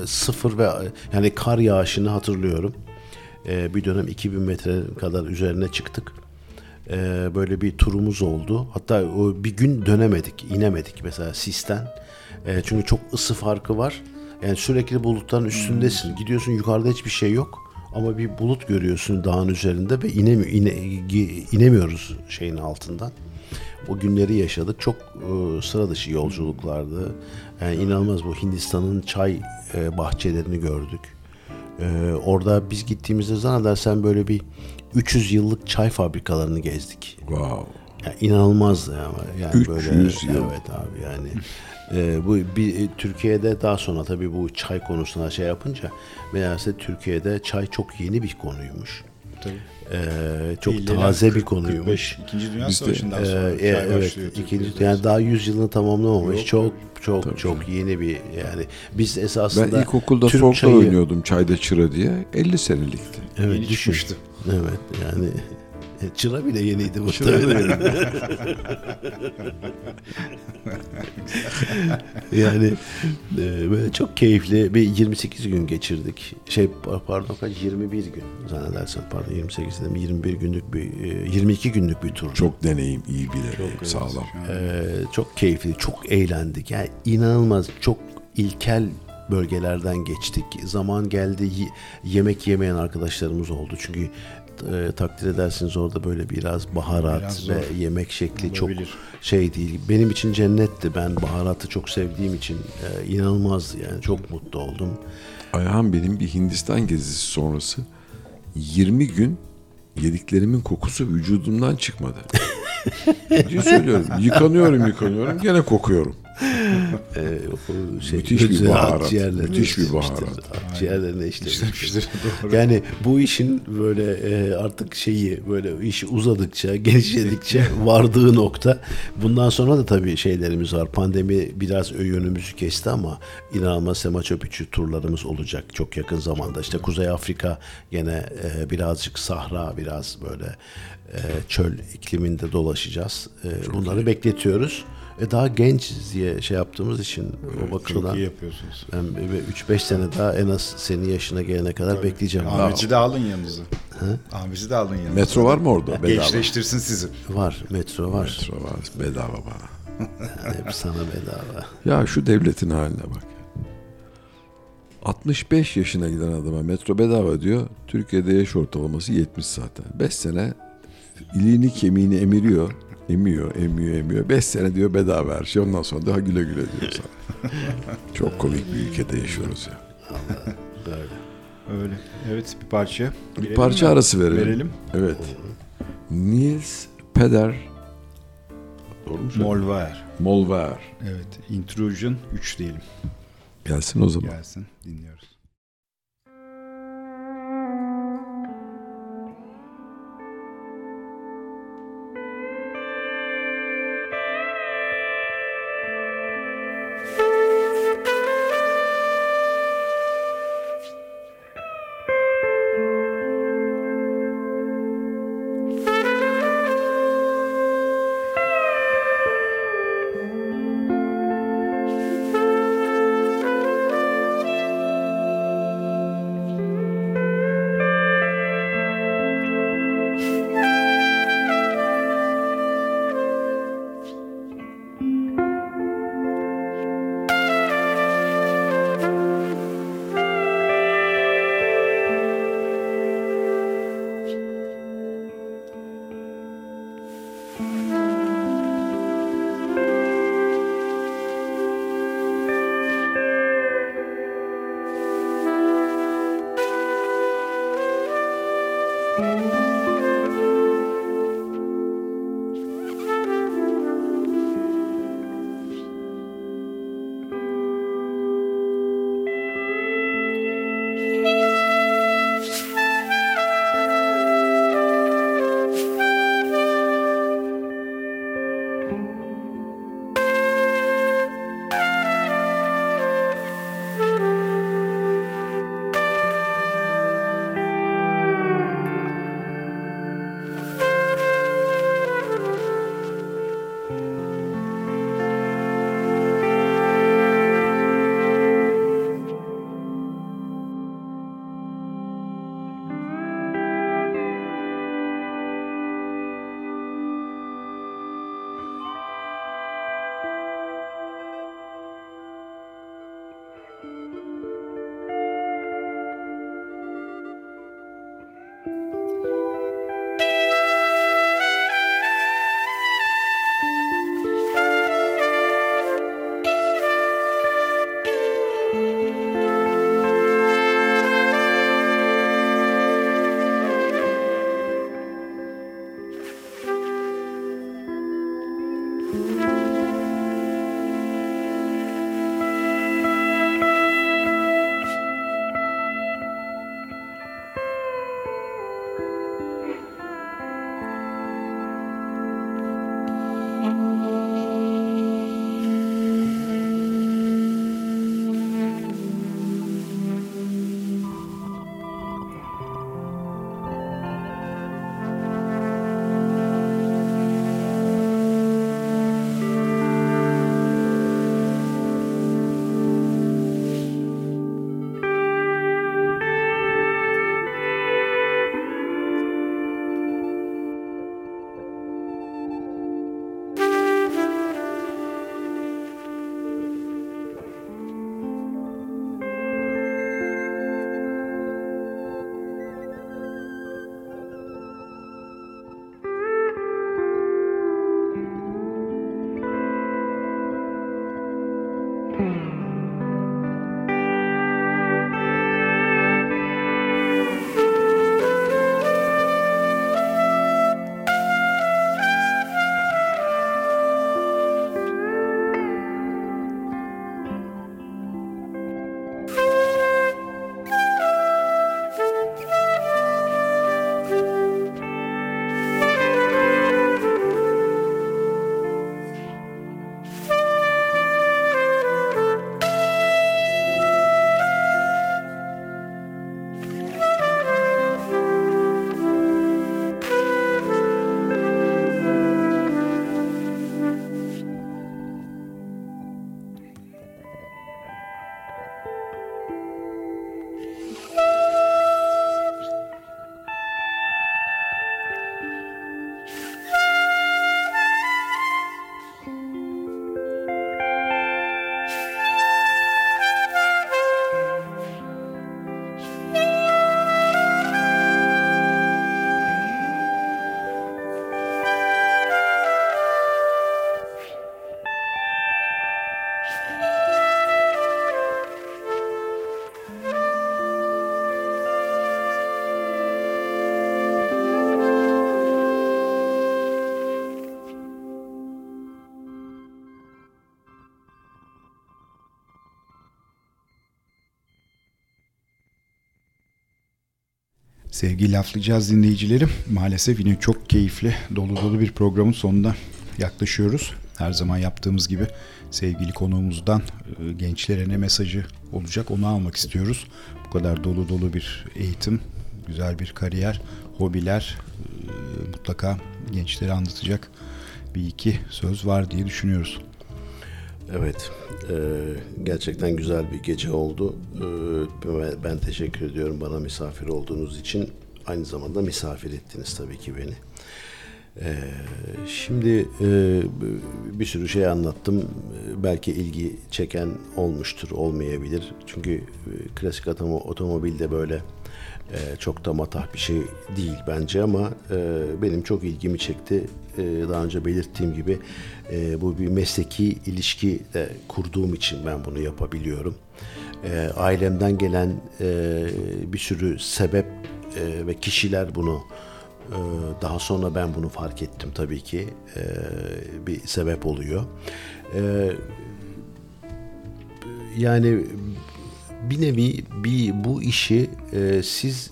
sıfır ve yani kar yağışını hatırlıyorum. Ee, bir dönem 2000 metre kadar üzerine çıktık. Ee, böyle bir turumuz oldu. Hatta o bir gün dönemedik, inemedik mesela sisten. Ee, çünkü çok ısı farkı var. Yani sürekli bulutların üstündesin. Gidiyorsun yukarıda hiçbir şey yok. Ama bir bulut görüyorsun dağın üzerinde ve inemi, ine, inemiyoruz şeyin altından. O günleri yaşadık. Çok e, sıra dışı yolculuklardı. Yani inanılmaz bu Hindistan'ın çay e, bahçelerini gördük. E, orada biz gittiğimizde zannedersem böyle bir 300 yıllık çay fabrikalarını gezdik. Wow. Yani inanılmazdı ama yani 300 böyle yıl. evet abi yani e, bu bir e, Türkiye'de daha sonra tabii bu çay konusuna şey yapınca meğerse Türkiye'de çay çok yeni bir konuymuş. E, çok 50'ler, taze bir 40, konuymuş. 45, İkinci Dünya Savaşı'ndan Ee, sonra e, çay evet ikinci yani daha 100 yılını tamamlamamış. Yok, çok çok çok yeni bir yani biz esasında Ben ilkokulda Türk folklor çayı- oynuyordum çayda çıra diye. 50 senelikti. Evet, Yeni düşün. çıkmıştı. Evet yani e, çıra bile yeniydi bu. yani e, böyle çok keyifli bir 28 gün geçirdik. Şey pardon kaç 21 gün zannedersem pardon 28 dedim 21 günlük bir e, 22 günlük bir tur. Çok deneyim, iyi bile. Sağlam. Ee, çok keyifli, çok eğlendik. Yani inanılmaz, çok ilkel bölgelerden geçtik. Zaman geldi y- yemek yemeyen arkadaşlarımız oldu. Çünkü e, takdir edersiniz orada böyle biraz baharat Biraz ve yemek şekli çok Olabilir. şey değil. Benim için cennetti. Ben baharatı çok sevdiğim için e, inanılmazdı yani. Çok mutlu oldum. Ayhan benim bir Hindistan gezisi sonrası 20 gün yediklerimin kokusu vücudumdan çıkmadı. Ciddi söylüyorum. Yıkanıyorum yıkanıyorum gene kokuyorum. E, o şey, Müthiş bir baharat, akciğerlerine müthiş bir baharat. Akciğerlerine işlemiştir. Doğru. Yani bu işin böyle e, artık şeyi böyle iş uzadıkça, gelişedikçe vardığı nokta. Bundan sonra da tabii şeylerimiz var. Pandemi biraz yönümüzü kesti ama inanılmaz sema çöpüçü turlarımız olacak çok yakın zamanda. İşte Kuzey Afrika gene e, birazcık sahra, biraz böyle e, çöl ikliminde dolaşacağız. E, bunları bekletiyoruz. E, daha gençiz diye şey yaptığımız için o bakımdan Çok iyi yapıyorsunuz. ben 3-5 sene daha en az senin yaşına gelene kadar bekleyeceğim. Ahmet'i de alın yanınıza. Ahmet'i de alın yanınıza. Metro var mı orada? Bedava. Gençleştirsin sizi. Var, metro var. Metro var. Bedava bana. Hep sana bedava. Ya şu devletin haline bak. 65 yaşına giden adama metro bedava diyor. Türkiye'de yaş ortalaması 70 zaten. 5 sene iliğini kemiğini emiriyor. Emiyor, emiyor, emiyor. 5 sene diyor bedava her şey. Ondan sonra daha güle güle diyor sana. Çok komik bir ülkede yaşıyoruz ya. Öyle. Evet bir parça. Bir Verelim parça mi? arası verelim. Verelim. Evet. Niels Peder Doğru mu söyledim? Molver. Molver. Evet. Intrusion 3 diyelim. Gelsin o zaman. Gelsin. Dinliyoruz. Sevgili laflayacağız dinleyicilerim. Maalesef yine çok keyifli, dolu dolu bir programın sonuna yaklaşıyoruz. Her zaman yaptığımız gibi sevgili konuğumuzdan e, gençlere ne mesajı olacak onu almak istiyoruz. Bu kadar dolu dolu bir eğitim, güzel bir kariyer, hobiler e, mutlaka gençlere anlatacak bir iki söz var diye düşünüyoruz. Evet, e, gerçekten güzel bir gece oldu. E, ben teşekkür ediyorum bana misafir olduğunuz için. Aynı zamanda misafir ettiniz tabii ki beni. E, şimdi e, bir sürü şey anlattım. Belki ilgi çeken olmuştur, olmayabilir. Çünkü e, klasik otomo- otomobilde böyle e, çok da matah bir şey değil bence ama e, benim çok ilgimi çekti. E, daha önce belirttiğim gibi e, bu bir mesleki ilişki de kurduğum için ben bunu yapabiliyorum. E, ailemden gelen bir sürü sebep ve kişiler bunu daha sonra ben bunu fark ettim tabii ki bir sebep oluyor. Yani bir nevi bir bu işi siz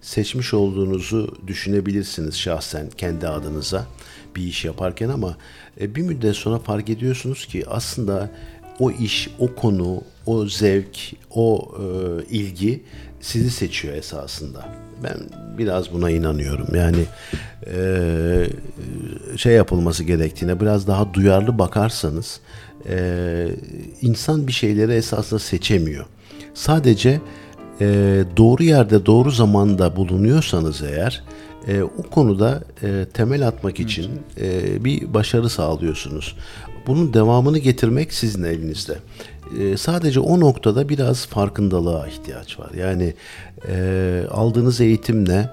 seçmiş olduğunuzu düşünebilirsiniz şahsen kendi adınıza bir iş yaparken ama e, bir müddet sonra fark ediyorsunuz ki aslında o iş, o konu, o zevk, o e, ilgi sizi seçiyor esasında. Ben biraz buna inanıyorum. Yani e, şey yapılması gerektiğine biraz daha duyarlı bakarsanız insan bir şeyleri esasında seçemiyor. Sadece doğru yerde doğru zamanda bulunuyorsanız eğer e, o konuda e, temel atmak için e, bir başarı sağlıyorsunuz. Bunun devamını getirmek sizin elinizde. E, sadece o noktada biraz farkındalığa ihtiyaç var. Yani e, aldığınız eğitimle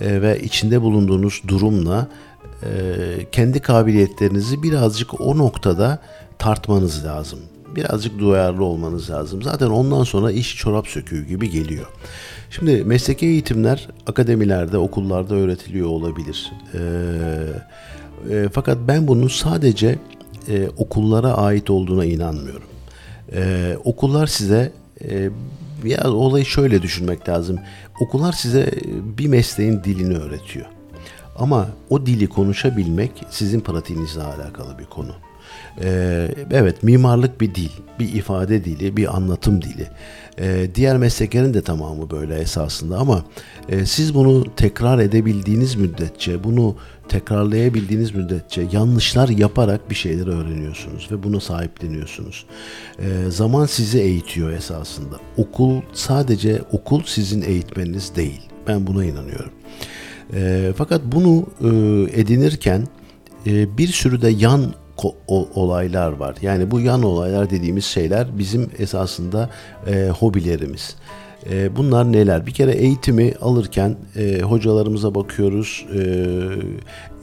e, ve içinde bulunduğunuz durumla e, kendi kabiliyetlerinizi birazcık o noktada tartmanız lazım. Birazcık duyarlı olmanız lazım. Zaten ondan sonra iş çorap söküğü gibi geliyor. Şimdi mesleki eğitimler akademilerde, okullarda öğretiliyor olabilir. Ee, e, fakat ben bunun sadece e, okullara ait olduğuna inanmıyorum. Ee, okullar size e, ya olayı şöyle düşünmek lazım. Okullar size bir mesleğin dilini öğretiyor. Ama o dili konuşabilmek sizin pratiğinizle alakalı bir konu. Ee, evet mimarlık bir dil, bir ifade dili, bir anlatım dili. Ee, diğer mesleklerin de tamamı böyle esasında ama e, siz bunu tekrar edebildiğiniz müddetçe, bunu tekrarlayabildiğiniz müddetçe yanlışlar yaparak bir şeyleri öğreniyorsunuz ve buna sahipleniyorsunuz. Ee, zaman sizi eğitiyor esasında. Okul sadece okul sizin eğitmeniniz değil. Ben buna inanıyorum. Fakat bunu e, edinirken e, bir sürü de yan olaylar var. Yani bu yan olaylar dediğimiz şeyler bizim esasında e, hobilerimiz. E, bunlar neler? Bir kere eğitimi alırken e, hocalarımıza bakıyoruz, e,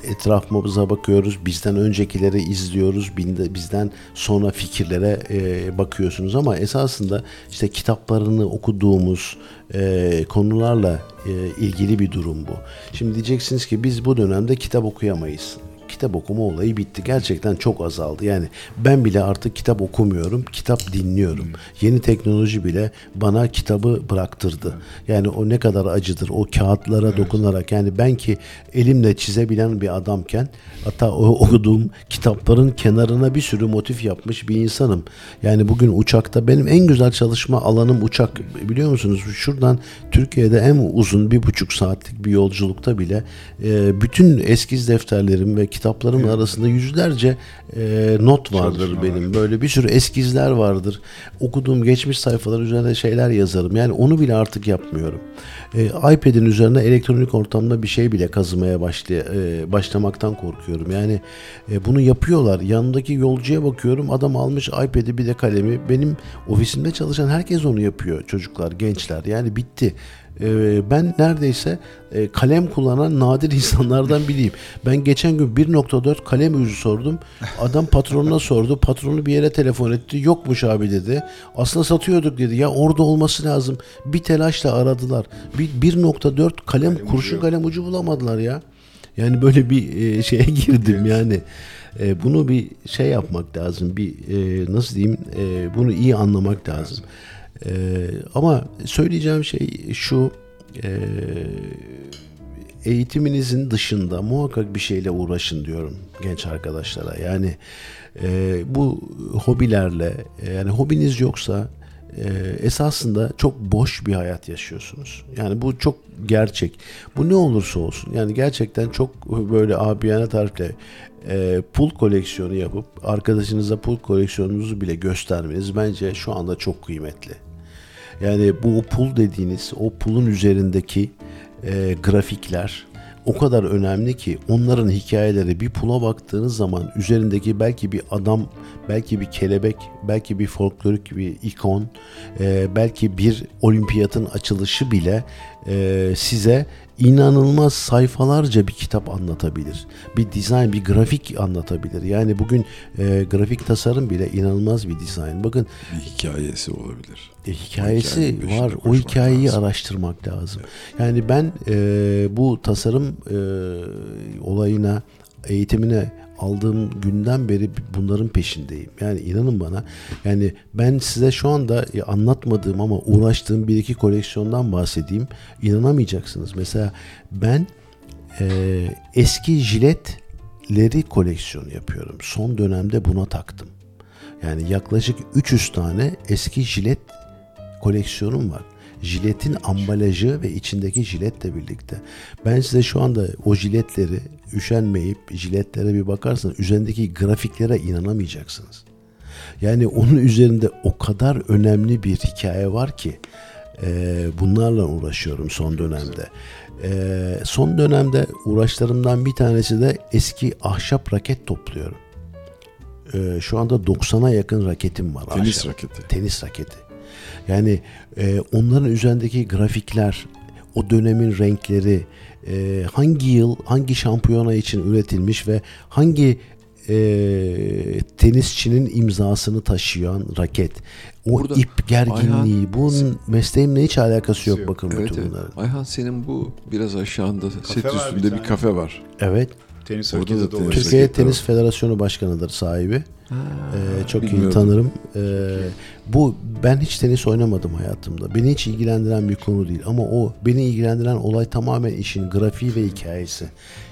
etrafımıza bakıyoruz, bizden öncekileri izliyoruz, bizden sonra fikirlere e, bakıyorsunuz ama esasında işte kitaplarını okuduğumuz e, konularla e, ilgili bir durum bu. Şimdi diyeceksiniz ki biz bu dönemde kitap okuyamayız kitap okuma olayı bitti. Gerçekten çok azaldı. Yani ben bile artık kitap okumuyorum, kitap dinliyorum. Yeni teknoloji bile bana kitabı bıraktırdı. Yani o ne kadar acıdır. O kağıtlara dokunarak yani ben ki elimle çizebilen bir adamken hatta o okuduğum kitapların kenarına bir sürü motif yapmış bir insanım. Yani bugün uçakta benim en güzel çalışma alanım uçak. Biliyor musunuz? Şuradan Türkiye'de en uzun bir buçuk saatlik bir yolculukta bile e, bütün eskiz defterlerim ve kitaplarımın arasında yüzlerce e, not vardır Çalışma benim. Böyle bir sürü eskizler vardır. Okuduğum geçmiş sayfalar üzerine şeyler yazarım. Yani onu bile artık yapmıyorum. E, iPad'in üzerine elektronik ortamda bir şey bile kazımaya başlay e, başlamaktan korkuyorum. Yani e, bunu yapıyorlar. Yanındaki yolcuya bakıyorum. Adam almış iPad'i bir de kalemi. Benim ofisimde çalışan herkes onu yapıyor. Çocuklar, gençler. Yani bitti. E, ben neredeyse e, kalem kullanan nadir insanlardan biriyim. Ben geçen gün 1.4 kalem yüzü sordum. Adam patronuna sordu. Patronu bir yere telefon etti. Yokmuş abi dedi. Aslında satıyorduk dedi. Ya orada olması lazım. Bir telaşla aradılar. Bir 1.4 kalem, kurşun kalem ucu bulamadılar ya. Yani böyle bir e, şeye girdim yani. E, bunu bir şey yapmak lazım. Bir e, nasıl diyeyim? E, bunu iyi anlamak lazım. E, ama söyleyeceğim şey şu. e, eğitiminizin dışında muhakkak bir şeyle uğraşın diyorum genç arkadaşlara. Yani e, bu hobilerle yani hobiniz yoksa e, esasında çok boş bir hayat yaşıyorsunuz. Yani bu çok gerçek. Bu ne olursa olsun. Yani gerçekten çok böyle abiyane tarifle e, pul koleksiyonu yapıp arkadaşınıza pul koleksiyonunuzu bile göstermeniz bence şu anda çok kıymetli. Yani bu pul dediğiniz o pulun üzerindeki e, grafikler o kadar önemli ki onların hikayeleri bir pula baktığınız zaman üzerindeki belki bir adam, belki bir kelebek, belki bir folklorik bir ikon, e, belki bir olimpiyatın açılışı bile e, size inanılmaz sayfalarca bir kitap anlatabilir. Bir dizayn, bir grafik anlatabilir. Yani bugün e, grafik tasarım bile inanılmaz bir dizayn. Bakın Bir hikayesi olabilir. E, hikayesi Hikayenin var. O hikayeyi lazım. araştırmak lazım. Yani ben e, bu tasarım e, olayına, eğitimine aldığım günden beri bunların peşindeyim. Yani inanın bana. Yani ben size şu anda e, anlatmadığım ama uğraştığım bir iki koleksiyondan bahsedeyim. İnanamayacaksınız. Mesela ben e, eski jiletleri koleksiyonu yapıyorum. Son dönemde buna taktım. Yani yaklaşık 300 tane eski jilet koleksiyonum var. Jiletin ambalajı ve içindeki jiletle birlikte. Ben size şu anda o jiletleri üşenmeyip jiletlere bir bakarsanız üzerindeki grafiklere inanamayacaksınız. Yani onun üzerinde o kadar önemli bir hikaye var ki e, bunlarla uğraşıyorum son dönemde. E, son dönemde uğraşlarımdan bir tanesi de eski ahşap raket topluyorum. E, şu anda 90'a yakın raketim var. Tenis ahşap. raketi. Tenis raketi. Yani e, onların üzerindeki grafikler, o dönemin renkleri, e, hangi yıl, hangi şampiyona için üretilmiş ve hangi e, tenisçinin imzasını taşıyan raket. O Burada ip gerginliği, Ayhan- bunun mesleğimle hiç alakası yok Yok. bakın Evet, bütün evet. bunların. Ayhan senin bu biraz aşağında set var bir üstünde bir, tane. kafe var. Evet. Tenis Orada da tenis. Türkiye Tenis var. Federasyonu Başkanı'dır sahibi. Ee, çok iyi bilmiyordum. tanırım. Ee, bu ben hiç tenis oynamadım hayatımda. Beni hiç ilgilendiren bir konu değil ama o beni ilgilendiren olay tamamen işin grafiği ve hikayesi.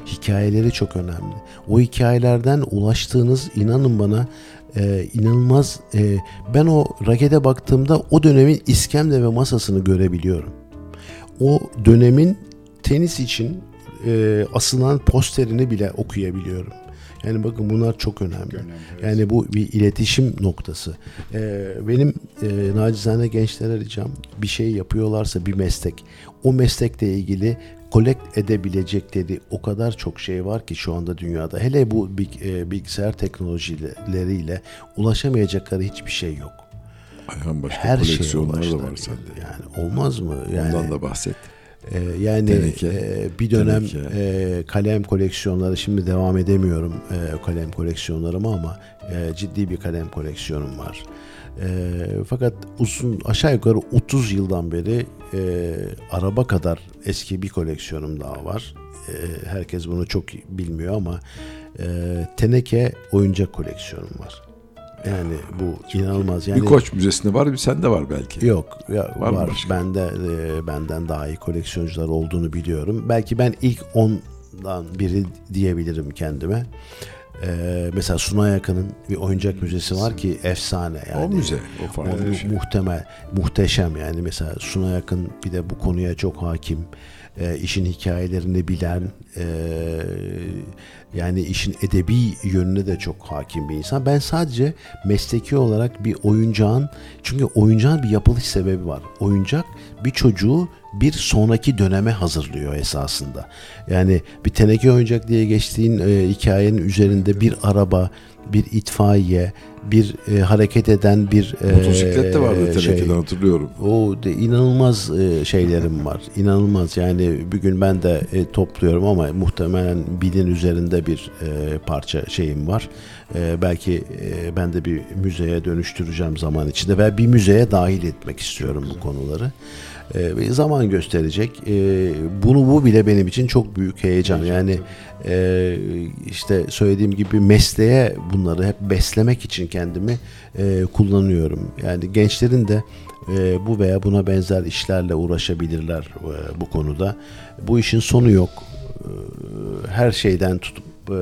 Hikayeleri çok önemli. O hikayelerden ulaştığınız inanın bana e, inanılmaz e, ben o rakete baktığımda o dönemin iskemle ve masasını görebiliyorum. O dönemin tenis için e, asılan posterini bile okuyabiliyorum. Yani bakın bunlar çok önemli. Önemli, evet. Yani bu bir iletişim noktası. Ee, benim e, nacizane gençlere ricam bir şey yapıyorlarsa bir meslek. O meslekle ilgili kolekt edebilecekleri o kadar çok şey var ki şu anda dünyada. Hele bu e, bilgisayar teknolojileriyle ulaşamayacakları hiçbir şey yok. Ayhan başka Her koleksiyonlar da ulaştılar. var sende. Yani olmaz mı? Yani Ondan da bahset. Ee, yani Teneke, e, bir dönem teneke. e, kalem koleksiyonları şimdi devam edemiyorum e, kalem koleksiyonlarıma ama e, ciddi bir kalem koleksiyonum var. E, fakat uzun aşağı yukarı 30 yıldan beri e, araba kadar eski bir koleksiyonum daha var. E, herkes bunu çok bilmiyor ama e, teneke oyuncak koleksiyonum var. Yani bu inanılmaz. Yani bir Koç Müzesi'nde var, bir sende var belki. Yok ya Var var. başka? Bende e, benden daha iyi koleksiyoncular olduğunu biliyorum. Belki ben ilk 10'dan biri diyebilirim kendime. E, mesela Sunay Akın'ın bir oyuncak müzesi var ki efsane yani. O müze, o farklı bir şey. Muhtemel, muhteşem yani mesela Sunay Akın bir de bu konuya çok hakim. E, işin hikayelerini bilen, e, yani işin edebi yönüne de çok hakim bir insan. Ben sadece mesleki olarak bir oyuncağın, çünkü oyuncağın bir yapılış sebebi var. Oyuncak bir çocuğu bir sonraki döneme hazırlıyor esasında. Yani bir teneke oyuncak diye geçtiğin e, hikayenin üzerinde bir araba, bir itfaiye, bir e, hareket eden bir e, Motosiklet de vardı şey. tenekeden hatırlıyorum. O de, inanılmaz e, şeylerim var. İnanılmaz yani bir gün ben de e, topluyorum ama muhtemelen binin üzerinde bir e, parça şeyim var. E, belki e, ben de bir müzeye dönüştüreceğim zaman içinde ve bir müzeye dahil etmek istiyorum bu konuları. E, zaman gösterecek. E, bunu bu bile benim için çok büyük heyecan. Yani e, işte söylediğim gibi mesleğe bunları hep beslemek için kendimi e, kullanıyorum. Yani gençlerin de e, bu veya buna benzer işlerle uğraşabilirler e, bu konuda. Bu işin sonu yok. E, her şeyden tutup e,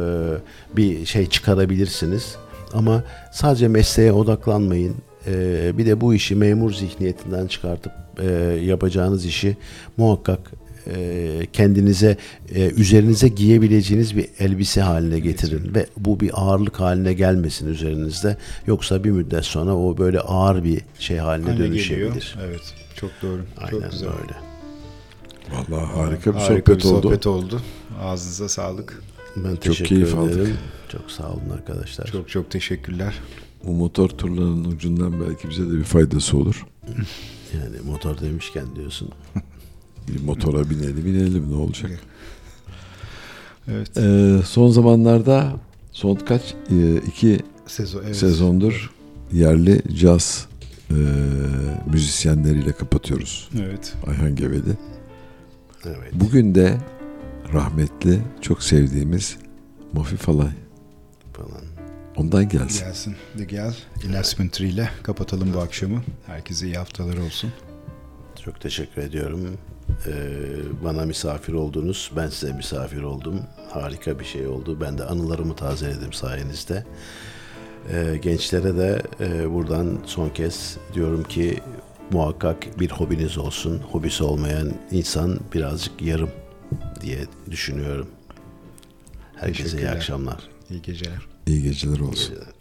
bir şey çıkarabilirsiniz. Ama sadece mesleğe odaklanmayın. E, bir de bu işi memur zihniyetinden çıkartıp e, yapacağınız işi muhakkak e, kendinize e, üzerinize giyebileceğiniz bir elbise haline getirin ve bu bir ağırlık haline gelmesin üzerinizde. Yoksa bir müddet sonra o böyle ağır bir şey haline Haline dönüşebilir. geliyor. Evet. Çok doğru. Aynen çok güzel. öyle. Vallahi harika bir Harika sohbet oldu. sohbet oldu. Ağzınıza sağlık. Ben Çok teşekkür keyif ederim. aldık. Çok sağ olun arkadaşlar. Çok çok teşekkürler. Bu motor turlarının ucundan belki bize de bir faydası olur. Yani motor demişken diyorsun. Bir motora binelim binelim ne olacak. Evet. Ee, son zamanlarda son kaç Ee, iki Sezon, evet. sezondur yerli caz e, müzisyenleriyle kapatıyoruz. Evet. Ayhan Geveli. Evet. Bugün de rahmetli çok sevdiğimiz Mafi Falay. Ondan gelsin. Gelsin de gel. Ilaspentry ile kapatalım bu akşamı. Herkese iyi haftalar olsun. Çok teşekkür ediyorum. Ee, bana misafir oldunuz. Ben size misafir oldum. Harika bir şey oldu. Ben de anılarımı tazeledim sayenizde. Ee, gençlere de e, buradan son kez diyorum ki muhakkak bir hobiniz olsun. Hobisi olmayan insan birazcık yarım diye düşünüyorum. Herkese iyi akşamlar. İyi geceler. İyi geceler olsun. Geceler.